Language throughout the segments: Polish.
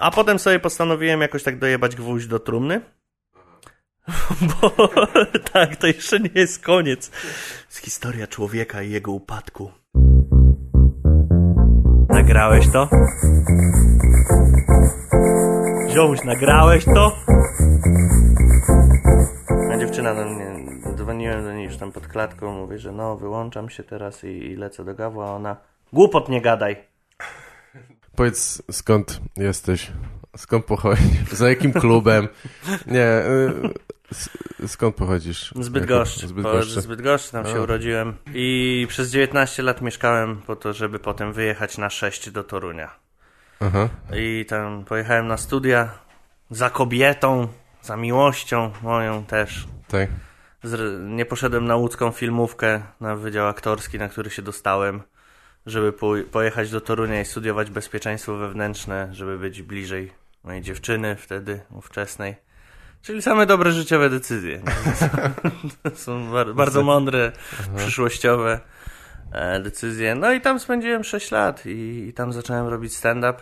A potem sobie postanowiłem jakoś tak dojebać gwóźdź do trumny. Bo tak, to jeszcze nie jest koniec. jest historia człowieka i jego upadku. Nagrałeś to? Ziomuś, nagrałeś to? A dziewczyna do mnie, dzwoniłem do niej już tam pod klatką, mówię, że no, wyłączam się teraz i, i lecę do gawu, a ona, głupot nie gadaj. Powiedz, skąd jesteś? Skąd pochodzisz? Za jakim klubem? Nie, y, skąd pochodzisz? Z Bydgoszczy. Jako- Z Z Bydgoszczy. Z Bydgoszczy tam się A. urodziłem. I przez 19 lat mieszkałem po to, żeby potem wyjechać na 6 do Torunia. Aha, I tam pojechałem na studia za kobietą, za miłością moją też. tak. Nie poszedłem na łódzką filmówkę, na wydział aktorski, na który się dostałem, żeby pojechać do Torunia i studiować bezpieczeństwo wewnętrzne, żeby być bliżej mojej dziewczyny wtedy, ówczesnej. Czyli same dobre życiowe decyzje. To są bar- bardzo mądre, przyszłościowe e, decyzje. No i tam spędziłem 6 lat i, i tam zacząłem robić stand-up.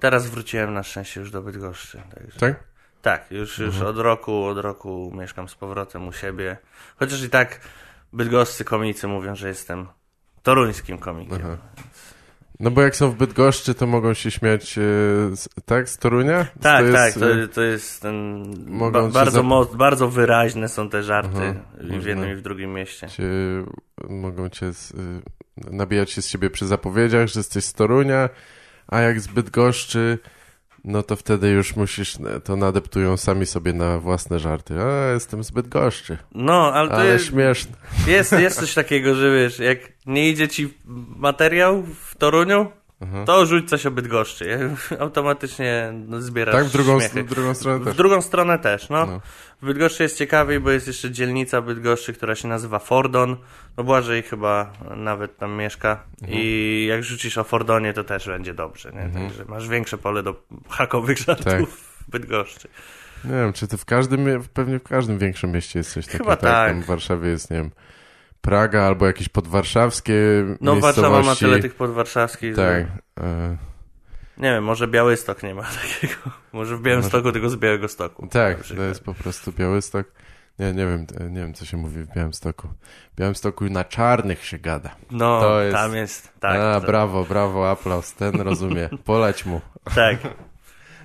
Teraz wróciłem na szczęście już do Bydgoszczy. Także. Tak? Tak, już, już od roku, od roku mieszkam z powrotem u siebie. Chociaż i tak bydgoscy komicy mówią, że jestem toruńskim komikiem. Aha. No bo jak są w Bydgoszczy, to mogą się śmiać, e, z, tak? Z Torunia? Tak, to tak, jest, to, e, to jest ten. Ba, bardzo, bardzo wyraźne są te żarty Aha, w jednym i w drugim mieście. cię, mogą cię z, y, nabijać się z siebie przy zapowiedziach, że jesteś z Torunia, a jak z Bydgoszczy, no to wtedy już musisz, to nadeptują sami sobie na własne żarty. A, jestem z Bydgoszczy. No, ale to Ale jest, śmieszne. jest, jest coś takiego, że wiesz, jak nie idzie ci materiał w Toruniu, Aha. to rzuć coś o Bydgoszczy. Automatycznie no, zbierasz Tak, w drugą, śmiechy. w drugą stronę W też. drugą stronę też, no. No. W Bydgoszczy jest ciekawiej, bo jest jeszcze dzielnica Bydgoszczy, która się nazywa Fordon. No Błażej chyba nawet tam mieszka. Mhm. I jak rzucisz o Fordonie, to też będzie dobrze, nie? Także masz większe pole do hakowych żartów Tak. w Bydgoszczy. Nie wiem, czy to w każdym, pewnie w każdym większym mieście jest coś takiego. Chyba tak. Tam w Warszawie jest, nie wiem, Praga albo jakieś podwarszawskie No Warszawa ma tyle tych podwarszawskich, Tak. że... Nie wiem, może Białystok nie ma takiego. Może w Białymstoku, tylko z Białego Stoku. tak, to jest po prostu Białystok. Nie, nie wiem, nie wiem, co się mówi w Białymstoku. W Białymstoku na czarnych się gada. No, jest- tam jest, tak. A, to- brawo, brawo, aplauz, ten rozumie. Poleć mu. Tak.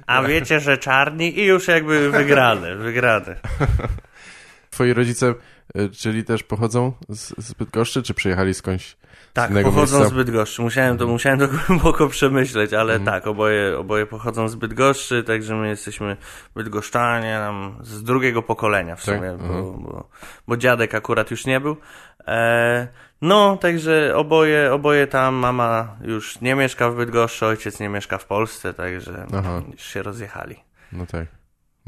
A wiecie, że czarni i już jakby wygrany, wygrany. Twoi rodzice, czyli też pochodzą z, z Bydgoszczy, czy przyjechali skądś Tak, z innego pochodzą miejsca? z Bydgoszczy. Musiałem to, musiałem to głęboko przemyśleć, ale Mhm. tak, oboje, oboje pochodzą z Bydgoszczy, także my jesteśmy Bydgoszczanie nam z drugiego pokolenia w Tak? sumie, bo, Mhm. bo, bo dziadek akurat już nie był. E, no, także oboje, oboje tam, mama już nie mieszka w Bydgoszczy, ojciec nie mieszka w Polsce, także Aha. już się rozjechali. No tak.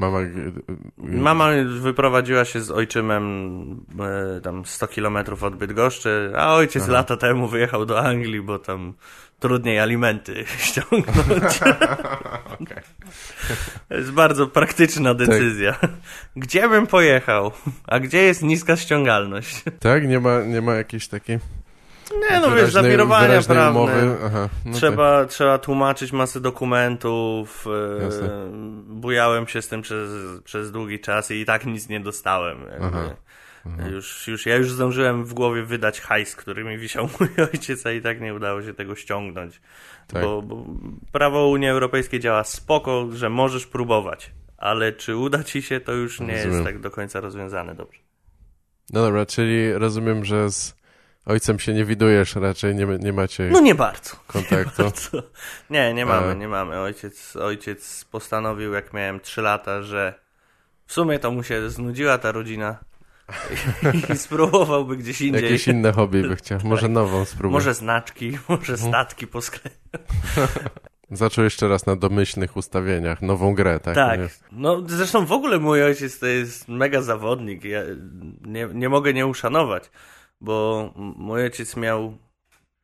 Mama... e, e, Mama wyprowadziła się z ojczymem e, tam 100 kilometrów od Bydgoszczy, a ojciec lata temu wyjechał do Anglii, bo tam trudniej alimenty ściągnąć. To jest bardzo praktyczna decyzja. Gdzie bym pojechał? A gdzie jest niska ściągalność? Tak? Nie ma, nie ma jakiejś takiej... Nie no wiesz, zawirowania prawne. umowy. Aha, no trzeba, trzeba tłumaczyć masę dokumentów. e, Jasne. Bujałem się z tym przez, przez długi czas i i tak nic nie dostałem. Aha. Już, już, ja już zdążyłem w głowie wydać hajs, który mi wisiał mój ojciec, a i tak nie udało się tego ściągnąć. Tak. Bo, bo prawo Unii Europejskiej działa spoko, że możesz próbować. Ale czy uda ci się, to już nie Rozumiem. jest tak do końca rozwiązane dobrze. No dobra, czyli rozumiem, że z ojcem się nie widujesz, raczej nie, nie macie No nie bardzo. kontaktu. Co? Nie, nie mamy, nie mamy. Ojciec, ojciec postanowił, jak miałem 3 lata, że w sumie to mu się znudziła ta rodzina i spróbowałby gdzieś indziej. Jakieś inne hobby by chciał. Może nową spróbuj. Może znaczki, może Mhm. statki posklejać. Zaczął jeszcze raz na domyślnych ustawieniach nową grę, tak? Tak. Nie No zresztą w ogóle mój ojciec to jest mega zawodnik. Ja nie, nie mogę nie uszanować, bo mój ojciec miał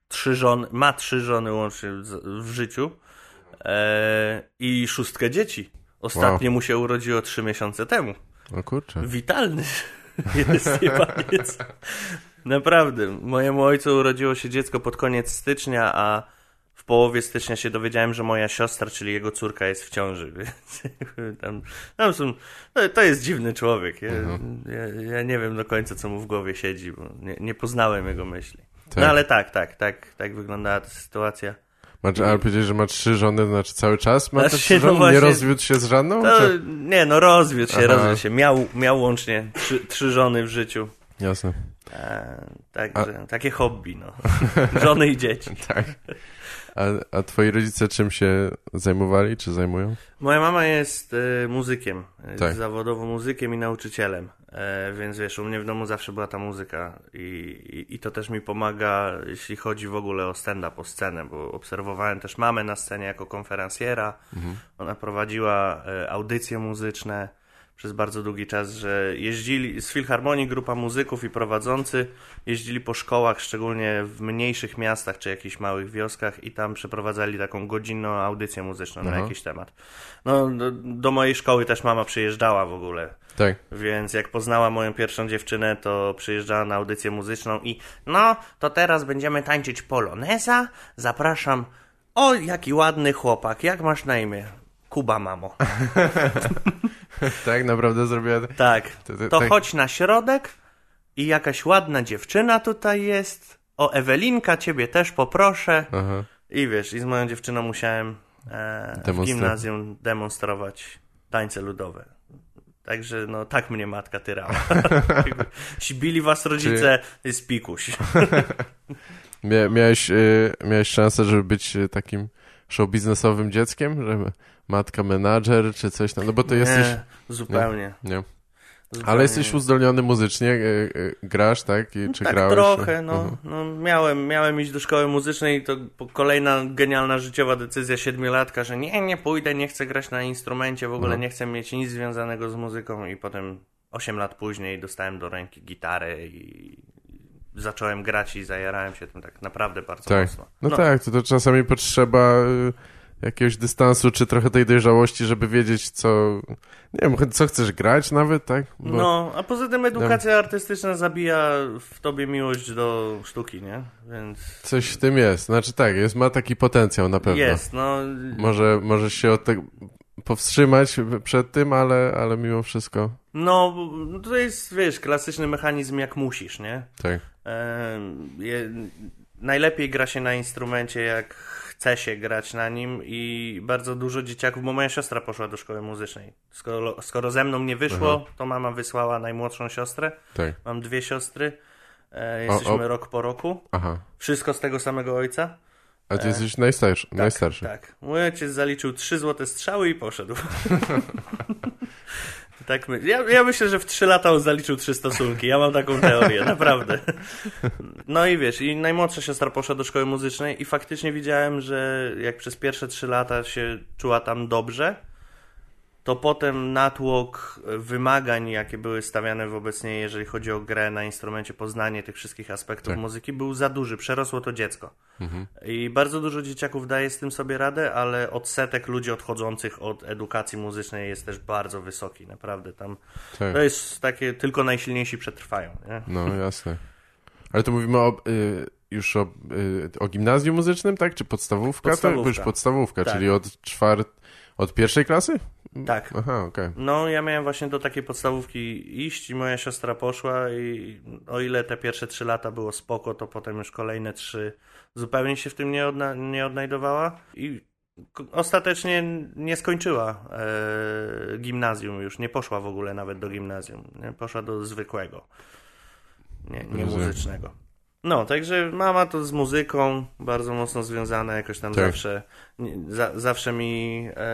trzy żony, ma trzy żony łącznie w, w życiu e, i szóstkę dzieci. Ostatnie mu się urodziło trzy miesiące temu. O kurczę. Witalny jest jebaniec. Naprawdę. Mojemu ojcu urodziło się dziecko pod koniec stycznia, a połowie stycznia się dowiedziałem, że moja siostra, czyli jego córka jest w ciąży, więc tam, tam są, to, to jest dziwny człowiek. Ja, Mhm. ja, ja nie wiem do końca, co mu w głowie siedzi, bo nie, nie poznałem jego myśli. Tak. No ale tak, tak, tak, tak wyglądała ta sytuacja. Ma, ale powiedzieć, że ma trzy żony, znaczy cały czas ma Znaczy, trzy no żony? właśnie- Nie rozwiódł się z żadną? To, Czy... nie, no rozwiódł się, Aha. rozwiódł się. Miał, miał łącznie trzy, trzy żony w życiu. Jasne. E, także, takie hobby, no. Żony i dzieci. Tak. A, a twoi rodzice czym się zajmowali, czy zajmują? Moja mama jest e, muzykiem, jest Tak. zawodowo muzykiem i nauczycielem, e, więc wiesz, u mnie w domu zawsze była ta muzyka i, i, i to też mi pomaga, jeśli chodzi w ogóle o stand-up, o scenę, bo obserwowałem też mamę na scenie jako konferencjera, ona prowadziła e, audycje muzyczne przez bardzo długi czas, że jeździli z Filharmonii grupa muzyków i prowadzący jeździli po szkołach, szczególnie w mniejszych miastach czy jakichś małych wioskach i tam przeprowadzali taką godzinną audycję muzyczną na jakiś temat. No, do, do mojej szkoły też mama przyjeżdżała w ogóle. Tak. Więc jak poznała moją pierwszą dziewczynę, to przyjeżdżała na audycję muzyczną i no, to teraz będziemy tańczyć poloneza. Zapraszam. O, jaki ładny chłopak. Jak masz na imię? Kuba, mamo. Tak, naprawdę zrobiła... Tak. To- tak. chodź na środek i jakaś ładna dziewczyna tutaj jest. O, Ewelinka, ciebie też poproszę. Aha. I wiesz, i z moją dziewczyną musiałem e, w Demonstra- gimnazjum demonstrować tańce ludowe. Także no tak mnie matka tyrała. Bili was rodzice z pikuś. Mia, miałeś, y, miałeś szansę, żeby być y, takim show biznesowym dzieckiem? Że matka menadżer, czy coś tam? No bo to jesteś... Nie, zupełnie. Nie. zupełnie. Ale jesteś uzdolniony muzycznie, y, y, grasz, tak? I, czy tak grałeś? trochę, no, Mhm. no miałem, miałem iść do szkoły muzycznej i to kolejna genialna życiowa decyzja siedmiolatka, że nie, nie pójdę, nie chcę grać na instrumencie, w ogóle Mhm. nie chcę mieć nic związanego z muzyką i potem 8 lat później dostałem do ręki gitarę i zacząłem grać i zajarałem się tym tak naprawdę bardzo Tak. mocno. No, tak, to, to czasami potrzeba y, jakiegoś dystansu, czy trochę tej dojrzałości, żeby wiedzieć, co... Nie wiem, co chcesz grać nawet, tak? Bo- No, a poza tym edukacja artystyczna zabija w tobie miłość do sztuki, nie? Więc Coś w tym jest. Znaczy tak, jest, ma taki potencjał na pewno. jest, no. Może możesz się od tego powstrzymać przed tym, ale, ale mimo wszystko No, to jest, wiesz, klasyczny mechanizm jak musisz, nie? tak. Em, je, najlepiej gra się na instrumencie, jak chce się grać na nim i bardzo dużo dzieciaków, bo moja siostra poszła do szkoły muzycznej. Skoro, skoro ze mną nie wyszło, to mama wysłała najmłodszą siostrę. Tak. Mam dwie siostry. E, O, jesteśmy o. rok po roku. Aha. Wszystko z tego samego ojca. A ty jesteś najstarszy. najstarszy. Tak. Mój ojciec zaliczył trzy złote strzały i poszedł. tak my... ja, ja myślę, że w trzy lata on zaliczył trzy stosunki. Ja mam taką teorię, naprawdę. No i wiesz, i najmłodsza siostra poszła do szkoły muzycznej i faktycznie widziałem, że jak przez pierwsze trzy lata się czuła tam dobrze, to potem natłok wymagań, jakie były stawiane wobec niej, jeżeli chodzi o grę na instrumencie, poznanie tych wszystkich aspektów Tak. muzyki, był za duży, przerosło to dziecko. Mhm. I bardzo dużo dzieciaków daje z tym sobie radę, ale odsetek ludzi odchodzących od edukacji muzycznej jest też bardzo wysoki, naprawdę. Tam Tak. to jest takie, tylko najsilniejsi przetrwają, nie? No jasne. Ale to mówimy o, y, już o, y, o gimnazjum muzycznym, tak? Czy podstawówka? Podstawówka. To już podstawówka, Tak. czyli od czwart... od pierwszej klasy? Tak. Aha, okej. No, ja miałem właśnie do takiej podstawówki iść i moja siostra poszła i o ile te pierwsze trzy lata było spoko, to potem już kolejne trzy zupełnie się w tym nie, odna nie odnajdowała i ostatecznie nie skończyła e, gimnazjum już, nie poszła w ogóle nawet do gimnazjum, nie? poszła do zwykłego, nie, nie muzycznego. No, także mama to z muzyką bardzo mocno związana, jakoś tam Tak. zawsze, za, zawsze mi e,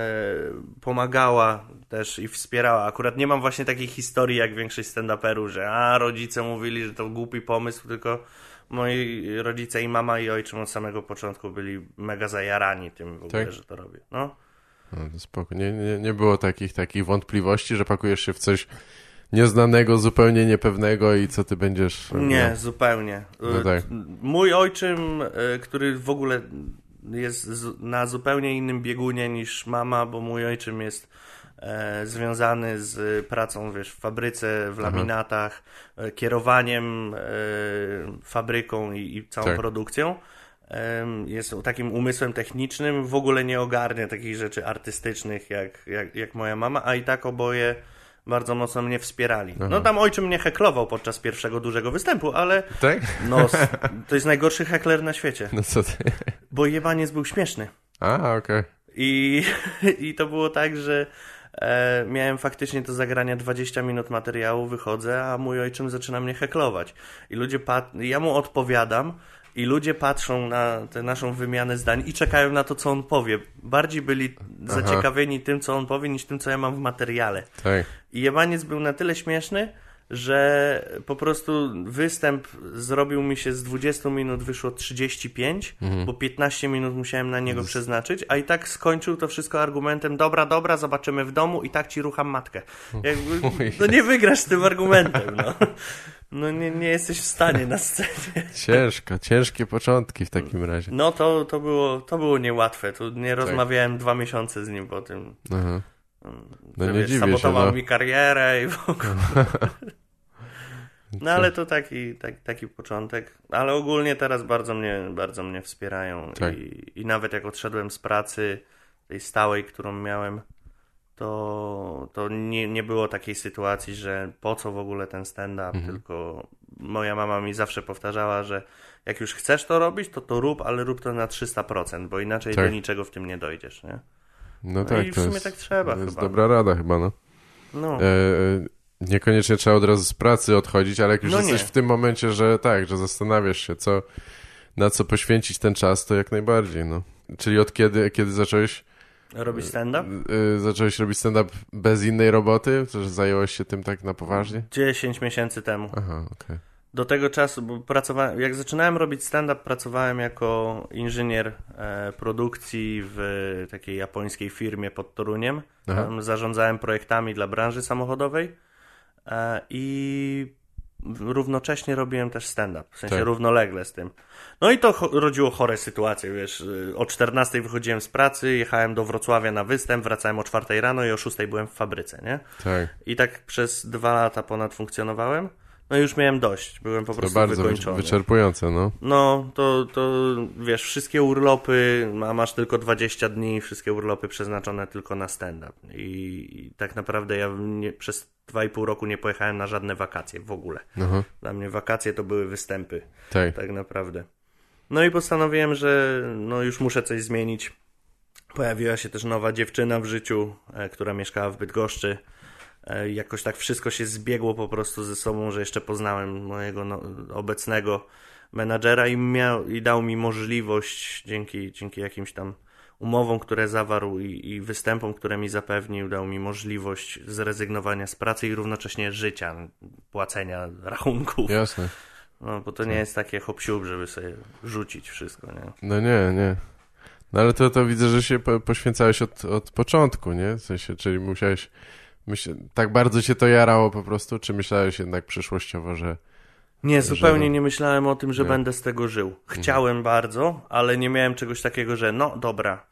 pomagała też i wspierała. Akurat nie mam właśnie takiej historii jak większość stand-uperów, że a rodzice mówili, że to głupi pomysł, tylko moi rodzice i mama i ojczym od samego początku byli mega zajarani tym w ogóle, Tak. że to robię. No. No, spoko. Nie, nie, nie było takich, takich wątpliwości, że pakujesz się w coś nieznanego, zupełnie niepewnego i co ty będziesz... Nie, no. zupełnie. No E, tak. Mój ojczym, e, który w ogóle jest na zupełnie innym biegunie niż mama, bo mój ojczym jest e, związany z pracą, wiesz, w fabryce, w laminatach, e, kierowaniem e, fabryką i, i całą Tak. produkcją. jest takim umysłem technicznym, w ogóle nie ogarnia takich rzeczy artystycznych jak, jak, jak moja mama, a i tak oboje bardzo mocno mnie wspierali. No tam ojczym mnie heklował podczas pierwszego dużego występu, ale Tak? no, to jest najgorszy hekler na świecie, No co ty? bo jebaniec był śmieszny. A, okej. I, I to było tak, że e, miałem faktycznie do zagrania 20 minut materiału, wychodzę, a mój ojczym zaczyna mnie heklować. I ludzie pat- ja mu odpowiadam i ludzie patrzą na tę naszą wymianę zdań i czekają na to, co on powie. Bardziej byli zaciekawieni tym, co on powie, niż tym, co ja mam w materiale. Tak. I jebaniec był na tyle śmieszny, że po prostu występ zrobił mi się z 20 minut wyszło 35, bo 15 minut musiałem na niego przeznaczyć, a i tak skończył to wszystko argumentem dobra, dobra, zobaczymy w domu i tak ci rucham matkę. Jakby, no nie wygrasz tym argumentem, no. No nie, nie jesteś w stanie na scenie. Ciężko, ciężkie początki w takim razie. No to, to, było, to było niełatwe. Tu nie rozmawiałem dwa miesiące z nim po tym. Aha. No że, nie wiesz, dziwię się, sabotował no. mi karierę i w ogóle. No ale to taki, tak, taki początek. Ale ogólnie teraz bardzo mnie, bardzo mnie wspierają. Tak. I, I nawet jak odszedłem z pracy, tej stałej, którą miałem, to, to nie, nie było takiej sytuacji, że po co w ogóle ten stand-up, Mhm. tylko moja mama mi zawsze powtarzała, że jak już chcesz to robić, to to rób, ale rób to na 300%, bo inaczej Tak. do niczego w tym nie dojdziesz, nie? No tak, i w sumie jest, tak trzeba to jest chyba. dobra rada chyba, no. No. E, e, niekoniecznie trzeba od razu z pracy odchodzić, ale jak już No jesteś nie. w tym momencie, że tak, że zastanawiasz się, co, na co poświęcić ten czas, to jak najbardziej, no. Czyli od kiedy, kiedy zacząłeś, Robić stand-up? y, zacząłeś robić stand-up bez innej roboty? Że zająłeś się tym tak na poważnie? 10 miesięcy temu. Aha, okej. Do tego czasu, bo pracowałem, jak zaczynałem robić stand-up, pracowałem jako inżynier e, produkcji w takiej japońskiej firmie pod Toruniem. Aha. Tam zarządzałem projektami dla branży samochodowej e, i równocześnie robiłem też stand-up, w sensie Tak. równolegle z tym. No i to rodziło chore sytuacje, wiesz, y, o 14 wychodziłem z pracy, jechałem do Wrocławia na występ, wracałem o 4 rano i o 6 byłem w fabryce, nie? Tak. I tak przez dwa lata ponad funkcjonowałem. No już miałem dość, byłem po To prostu bardzo wykończony. wyczerpujące, no. No, to, to wiesz, wszystkie urlopy, a masz tylko 20 dni, wszystkie urlopy przeznaczone tylko na stand-up. I, i tak naprawdę ja nie, przez 2,5 roku nie pojechałem na żadne wakacje w ogóle. Aha, Dla mnie wakacje to były występy, tak. tak naprawdę. No i postanowiłem, że no już muszę coś zmienić. Pojawiła się też nowa dziewczyna w życiu, e, która mieszkała w Bydgoszczy. E, jakoś tak wszystko się zbiegło po prostu ze sobą, że jeszcze poznałem mojego no, obecnego menadżera i, miał, i dał mi możliwość dzięki, dzięki jakimś tam umowom, które zawarł i, i występom, które mi zapewnił, dał mi możliwość zrezygnowania z pracy i równocześnie życia, płacenia rachunków. Jasne. No, bo to nie jest takie hop żeby sobie rzucić wszystko, nie? No nie, nie. No ale to, to widzę, że się po, poświęcałeś od, od początku, nie? W sensie, czyli musiałeś... Tak bardzo cię to jarało po prostu, czy myślałeś jednak przyszłościowo, że... Nie, zupełnie no- nie myślałem o tym, że Nie. będę z tego żył. Chciałem bardzo, ale nie miałem czegoś takiego, że no dobra,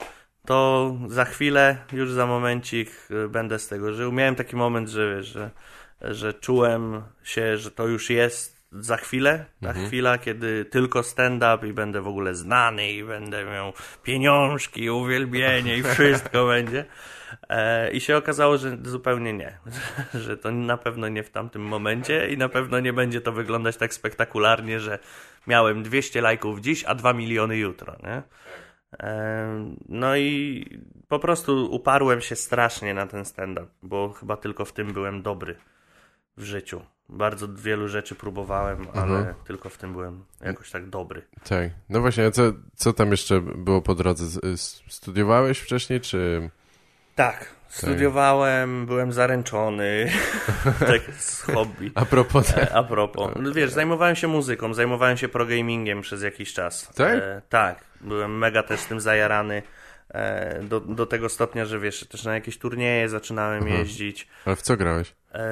to za chwilę, już za momencik y, będę z tego żył. Miałem taki moment, że wiesz, że, że czułem się, że to już jest za chwilę, ta chwila, kiedy tylko stand-up i będę w ogóle znany i będę miał pieniążki, uwielbienie i wszystko będzie. E, I się okazało, że zupełnie nie. Że to na pewno nie w tamtym momencie i na pewno nie będzie to wyglądać tak spektakularnie, że miałem 200 lajków dziś, a 2 miliony jutro, nie? E, No i po prostu uparłem się strasznie na ten stand-up, bo chyba tylko w tym byłem dobry w życiu. Bardzo wielu rzeczy próbowałem, ale Mhm. tylko w tym byłem jakoś tak dobry. Tak. No właśnie, a co, co tam jeszcze było po drodze? Studiowałeś wcześniej, czy... Tak, studiowałem, byłem zaręczony, tak z hobby. A propos... E, A propos, no wiesz, zajmowałem się muzyką, zajmowałem się progamingiem przez jakiś czas. Tak? E, tak, byłem mega też tym zajarany. E, do, do tego stopnia, że wiesz, też na jakieś turnieje zaczynałem jeździć. Ale w co grałeś? E,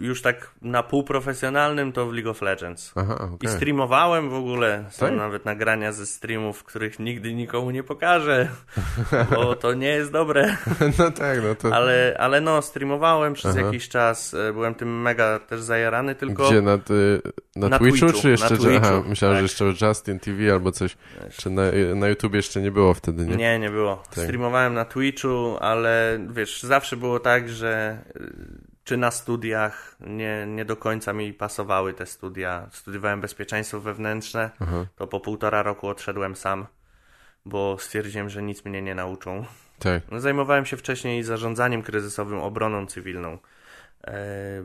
już tak na półprofesjonalnym to w League of Legends. Aha, I okej. streamowałem w ogóle. Są Tak? nawet nagrania ze streamów, których nigdy nikomu nie pokażę, bo to nie jest dobre. No tak, no to... Ale, ale no, streamowałem przez Aha. jakiś czas. e, Byłem tym mega też zajarany, tylko Gdzie, na, ty, na, Na Twitchu, Twitchu, czy jeszcze... Twitchu, Aha, myślałem, tak. że jeszcze Justin TV albo coś. Czy na, na YouTube jeszcze nie było wtedy, nie? Nie, nie było. Tak. Streamowałem na Twitchu, ale wiesz, zawsze było tak, że czy na studiach nie, nie do końca mi pasowały te studia. Studiowałem bezpieczeństwo wewnętrzne, Aha, to po półtora roku odszedłem sam, bo stwierdziłem, że nic mnie nie nauczą. tak. No, Zajmowałem się wcześniej zarządzaniem kryzysowym, obroną cywilną. E,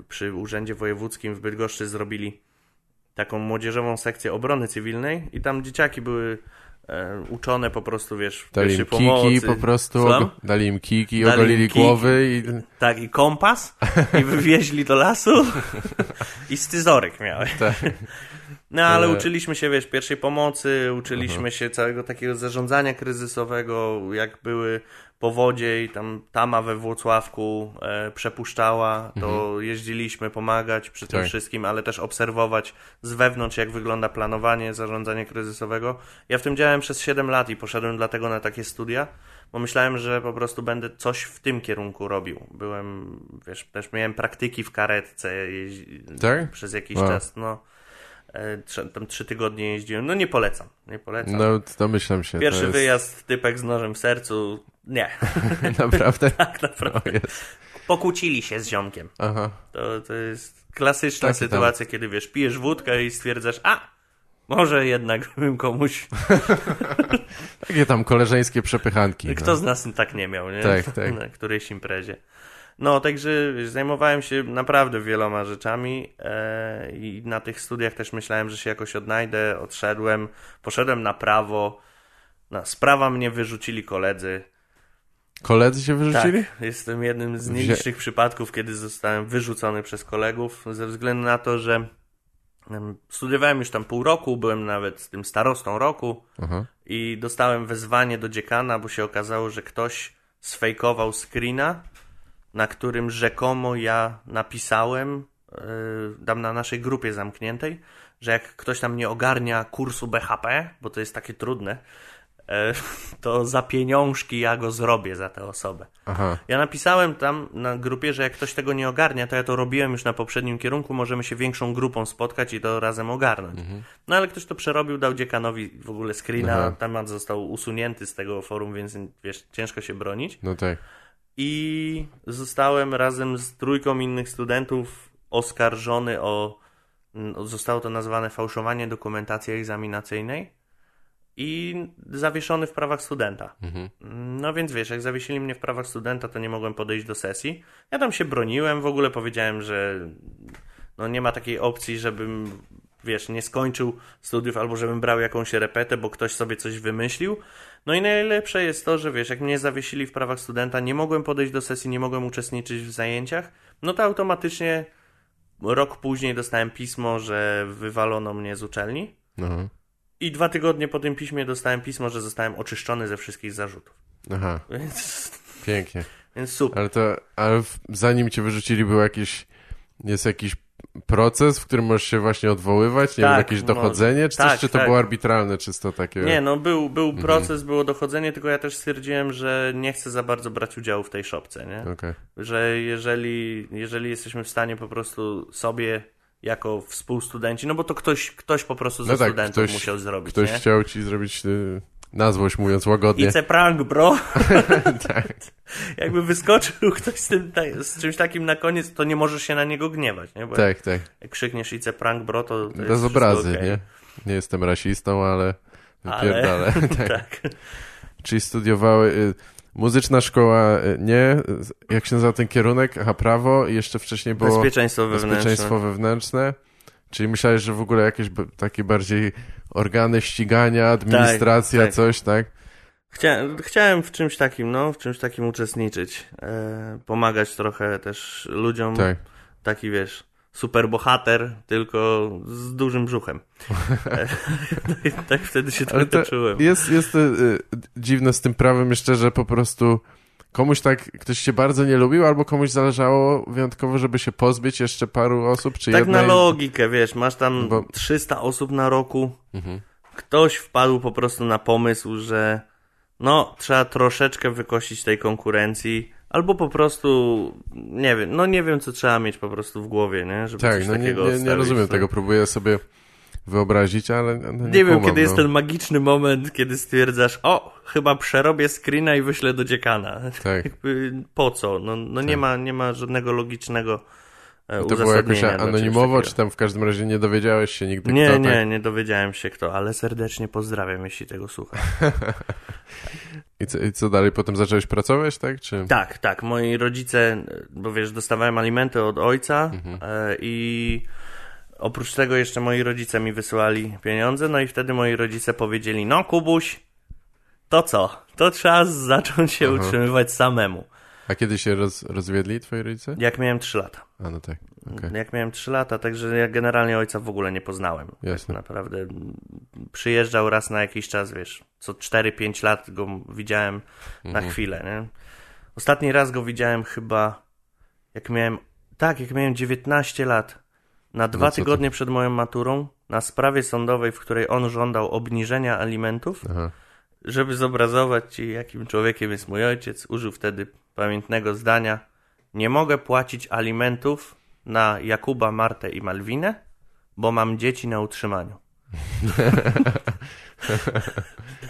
przy Urzędzie Wojewódzkim w Bydgoszczy zrobili taką młodzieżową sekcję obrony cywilnej i tam dzieciaki były e, uczone po prostu, wiesz, w Dali pierwszej im kiki pomocy. po prostu, Słucham? dali im kiki, Dali im ogolili kiki. głowy i... Tak, i kompas i wywieźli do lasu i scyzoryk miałem. Tak. No ale Ale- uczyliśmy się, wiesz, pierwszej pomocy, uczyliśmy się całego takiego zarządzania kryzysowego, jak były powodzie i tam tama we Włocławku e, przepuszczała, to jeździliśmy pomagać przy tym Tak. wszystkim, ale też obserwować z wewnątrz, jak wygląda planowanie, zarządzanie kryzysowego. Ja w tym działałem przez 7 lat i poszedłem dlatego na takie studia, bo myślałem, że po prostu będę coś w tym kierunku robił. Byłem, wiesz, też miałem praktyki w karetce jeździ- Tak? przez jakiś Wow. czas, no. E, Tam trzy tygodnie jeździłem. No nie polecam, nie polecam. No, domyślam się. Pierwszy jest... wyjazd, typek z nożem w sercu, nie, Naprawdę? tak naprawdę. O, jest. Pokłócili się z ziomkiem. Aha. To, to jest klasyczna Takie tam- sytuacja, kiedy wiesz, pijesz wódkę i stwierdzasz, a, może jednak bym komuś, Takie tam koleżeńskie przepychanki. kto no. z nas tak nie miał, nie? Tak, tak. Na którejś imprezie. No, także wiesz, zajmowałem się naprawdę wieloma rzeczami e, i na tych studiach też myślałem, że się jakoś odnajdę. Odszedłem, poszedłem na prawo. Na sprawa mnie wyrzucili koledzy. Koledzy się wyrzucili? Tak, jestem jednym z Wzię- nielicznych przypadków, kiedy zostałem wyrzucony przez kolegów, ze względu na to, że em, studiowałem już tam pół roku, byłem nawet z tym starostą roku Aha. i dostałem wezwanie do dziekana, bo się okazało, że ktoś sfejkował screena, na którym rzekomo ja napisałem yy, tam na naszej grupie zamkniętej, że jak ktoś tam nie ogarnia kursu BHP, bo to jest takie trudne, e, to za pieniążki ja go zrobię za tę osobę. Aha. Ja napisałem tam na grupie, że jak ktoś tego nie ogarnia, to ja to robiłem już na poprzednim kierunku, możemy się większą grupą spotkać i to razem ogarnąć. No ale ktoś to przerobił, dał dziekanowi w ogóle screena, Aha. temat został usunięty z tego forum, więc wiesz, ciężko się bronić. No tak. I zostałem razem z trójką innych studentów oskarżony o, zostało to nazwane fałszowanie dokumentacji egzaminacyjnej i zawieszony w prawach studenta. Mhm. No więc wiesz, jak zawiesili mnie w prawach studenta, to nie mogłem podejść do sesji. Ja tam się broniłem, w ogóle powiedziałem, że no nie ma takiej opcji, żebym wiesz, nie skończył studiów albo żebym brał jakąś repetę, bo ktoś sobie coś wymyślił. No i najlepsze jest to, że wiesz, jak mnie zawiesili w prawach studenta, nie mogłem podejść do sesji, nie mogłem uczestniczyć w zajęciach, no to automatycznie rok później dostałem pismo, że wywalono mnie z uczelni. Aha. I dwa tygodnie po tym piśmie dostałem pismo, że zostałem oczyszczony ze wszystkich zarzutów. Aha. Więc, Pięknie. więc super. Ale to, ale zanim cię wyrzucili był jakiś, jest jakiś proces, w którym możesz się właśnie odwoływać? Nie Tak, wiem, jakieś no, dochodzenie? Czy tak, coś, czy to tak. było arbitralne, czysto takie? Nie, no był, był Mhm. proces, było dochodzenie, tylko ja też stwierdziłem, że nie chcę za bardzo brać udziału w tej szopce, nie? Okej. Że jeżeli, jeżeli jesteśmy w stanie po prostu sobie jako współstudenci, no bo to ktoś, ktoś po prostu ze No tak, studentów ktoś- musiał zrobić, Ktoś nie? chciał ci zrobić y, na złość, mówiąc łagodnie. A prank, bro. tak. Jakby wyskoczył ktoś z, tym, z czymś takim na koniec, to nie możesz się na niego gniewać, nie? Bo tak, tak. jak krzykniesz a prank, bro, to, to jest Bez obrazy, okej. nie? Nie jestem rasistą, ale Ale- tak. Tak. Czyli studiowały... Y, muzyczna szkoła, y, nie? Jak się nazywa ten kierunek? Aha, prawo i jeszcze wcześniej było... Bezpieczeństwo wewnętrzne. Bezpieczeństwo wewnętrzne. Czyli myślałeś, że w ogóle jakieś takie bardziej organy ścigania, administracja, tak. coś, tak? Chciałem, chciałem w czymś takim, no, w czymś takim uczestniczyć. E, pomagać trochę też ludziom. Tak. Taki, wiesz, super bohater, tylko z dużym brzuchem. E, i tak wtedy się trochę to czułem. jest, jest y, dziwne z tym prawem jeszcze, że po prostu komuś tak, ktoś cię bardzo nie lubił, albo komuś zależało wyjątkowo, żeby się pozbyć jeszcze paru osób, czy Tak jednej... na logikę, wiesz, masz tam Bo- 300 osób na roku, Mhm. ktoś wpadł po prostu na pomysł, że no, trzeba troszeczkę wykosić tej konkurencji, albo po prostu, nie wiem, no nie wiem, co trzeba mieć po prostu w głowie, nie? Żeby Tak, coś no nie, takiego nie, nie odstawić, rozumiem no. tego, próbuję sobie wyobrazić, ale no, nie, Nie wiem, kumam, kiedy no. jest ten magiczny moment, kiedy stwierdzasz, o, chyba przerobię screena i wyślę do dziekana. Tak. Po co? No, no nie, Tak. ma, nie ma żadnego logicznego To było jakoś anonimowo, czy tam w każdym razie nie dowiedziałeś się nigdy Nie, kto nie, tak... nie dowiedziałem się kto, ale serdecznie pozdrawiam, jeśli tego słucha. I co, I co dalej? Potem zacząłeś pracować, tak? Czy... Tak, tak, moi rodzice, bo wiesz, dostawałem alimenty od ojca Mhm. e, i oprócz tego jeszcze moi rodzice mi wysyłali pieniądze, no i wtedy moi rodzice powiedzieli, no Kubuś, to co? To trzeba zacząć się Aha. utrzymywać samemu. A kiedy się roz, rozwiedli twoi rodzice? Jak miałem 3 lata. A no tak, okej. Jak miałem 3 lata, także ja generalnie ojca w ogóle nie poznałem. Jasne. Tak naprawdę przyjeżdżał raz na jakiś czas, wiesz, co 4-5 lat go widziałem na Mhm. chwilę, nie? Ostatni raz go widziałem chyba jak miałem, tak, jak miałem 19 lat. Na dwa No co ty? tygodnie przed moją maturą, na sprawie sądowej, w której on żądał obniżenia alimentów, Aha. żeby zobrazować ci, jakim człowiekiem jest mój ojciec, użył wtedy pamiętnego zdania: Nie mogę płacić alimentów na Jakuba, Martę i Malwinę, bo mam dzieci na utrzymaniu.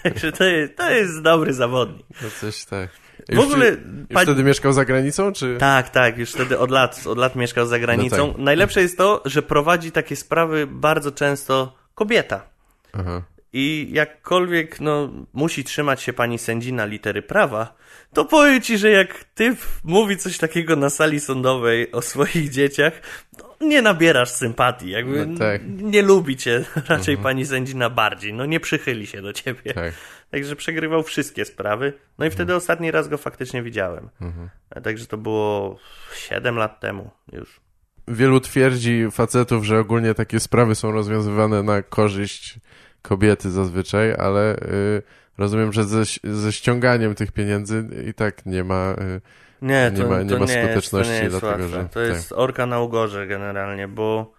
Także to jest, to jest dobry zawodnik. No coś tak. W Już, ogóle. Już wtedy mieszkał za granicą, czy... Tak, tak, już wtedy od lat, od lat mieszkał za granicą. No tak. Najlepsze jest to, że prowadzi takie sprawy bardzo często kobieta. Aha. I jakkolwiek no, musi trzymać się pani sędzina litery prawa, to powiem ci, że jak typ mówi coś takiego na sali sądowej o swoich dzieciach, to nie nabierasz sympatii. Jakby No tak. nie lubi cię raczej pani sędzina bardziej. No nie przychyli się do ciebie. Tak. Także przegrywał wszystkie sprawy. No i wtedy ostatni raz go faktycznie widziałem. Mhm. Także to było 7 lat temu już. Wielu twierdzi facetów, że ogólnie takie sprawy są rozwiązywane na korzyść kobiety zazwyczaj, ale y, rozumiem, że ze, ze ściąganiem tych pieniędzy i tak nie ma... Y, Nie, Nie to, ma- nie to ma nie jest, to skuteczności, nie jest dlatego, łatwe. że- To tak. jest orka na ugorze generalnie, bo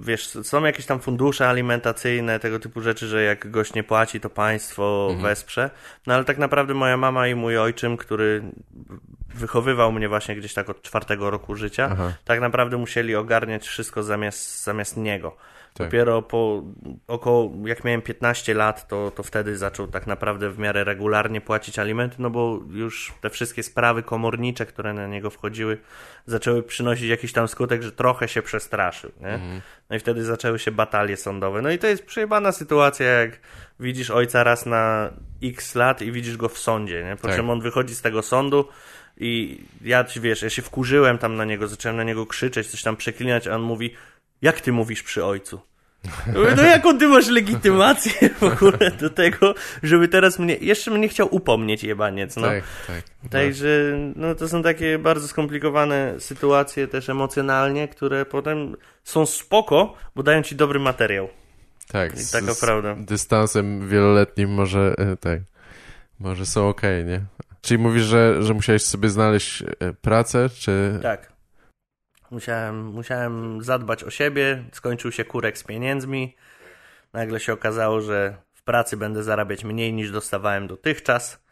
wiesz, są jakieś tam fundusze alimentacyjne, tego typu rzeczy, że jak gość nie płaci, to państwo Mhm. wesprze. No ale tak naprawdę moja mama i mój ojczym, który wychowywał mnie właśnie gdzieś tak od czwartego roku życia, Aha. tak naprawdę musieli ogarniać wszystko zamiast, zamiast niego. Tak. Dopiero po około, jak miałem 15 lat, to, to wtedy zaczął tak naprawdę w miarę regularnie płacić alimenty, no bo już te wszystkie sprawy komornicze, które na niego wchodziły, zaczęły przynosić jakiś tam skutek, że trochę się przestraszył, nie? Mhm. No i wtedy zaczęły się batalie sądowe. No i to jest przejebana sytuacja, jak widzisz ojca raz na x lat i widzisz go w sądzie, nie? Po Tak. czym on wychodzi z tego sądu i ja, wiesz, ja się wkurzyłem tam na niego, zacząłem na niego krzyczeć, coś tam przeklinać, a on mówi, jak ty mówisz przy ojcu? No jaką ty masz legitymację w ogóle do tego, żeby teraz mnie, jeszcze mnie chciał upomnieć jebaniec, no. Tak, tak. No. Także no, to są takie bardzo skomplikowane sytuacje też emocjonalnie, które potem są spoko, bo dają ci dobry materiał. Tak, I z, taka z prawda. dystansem wieloletnim może, e, tak, może są okej, nie? Czyli mówisz, że, że musiałeś sobie znaleźć e, pracę, czy... Tak. Musiałem, musiałem zadbać o siebie, skończył się kurek z pieniędzmi. Nagle się okazało, że w pracy będę zarabiać mniej niż dostawałem dotychczas.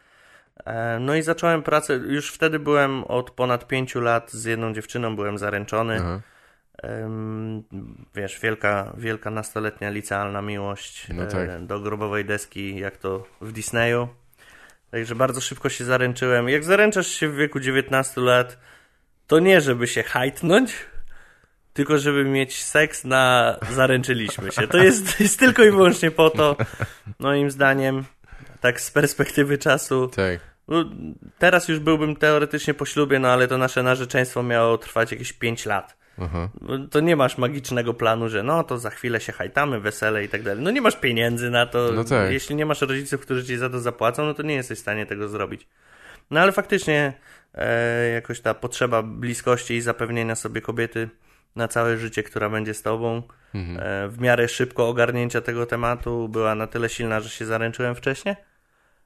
E, No i zacząłem pracę, już wtedy byłem od ponad pięciu lat z jedną dziewczyną, byłem zaręczony. Aha, Wiesz, wielka, wielka nastoletnia licealna miłość No e, tak. do grobowej deski, jak to w Disneyu. Także bardzo szybko się zaręczyłem. Jak zaręczasz się w wieku 19 lat, to nie żeby się hajtnąć, tylko żeby mieć seks na zaręczyliśmy się. To jest, jest tylko i wyłącznie po to, moim zdaniem, tak z perspektywy czasu. tak. No, Teraz już byłbym teoretycznie po ślubie, no ale to nasze narzeczeństwo miało trwać jakieś 5 lat. Aha, No, To nie masz magicznego planu, że no to za chwilę się hajtamy, wesele i tak dalej. No nie masz pieniędzy na to. No tak. Jeśli nie masz rodziców, którzy ci za to zapłacą, no to nie jesteś w stanie tego zrobić. No ale faktycznie e, jakoś ta potrzeba bliskości i zapewnienia sobie kobiety na całe życie, która będzie z tobą, mhm. e, w miarę szybko ogarnięcia tego tematu była na tyle silna, że się zaręczyłem wcześniej.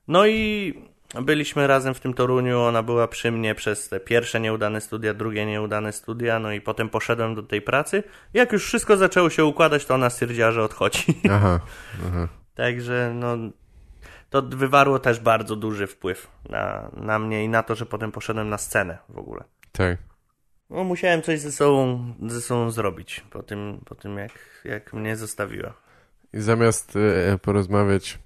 No i Byliśmy razem w tym Toruniu, ona była przy mnie przez te pierwsze nieudane studia, drugie nieudane studia, no i potem poszedłem do tej pracy. Jak już wszystko zaczęło się układać, to ona stwierdziła, że odchodzi. Aha, aha. Także no, to wywarło też bardzo duży wpływ na, na mnie i na to, że potem poszedłem na scenę w ogóle. Tak. No, musiałem coś ze sobą, ze sobą zrobić po tym, po tym jak, jak mnie zostawiła. I zamiast e, porozmawiać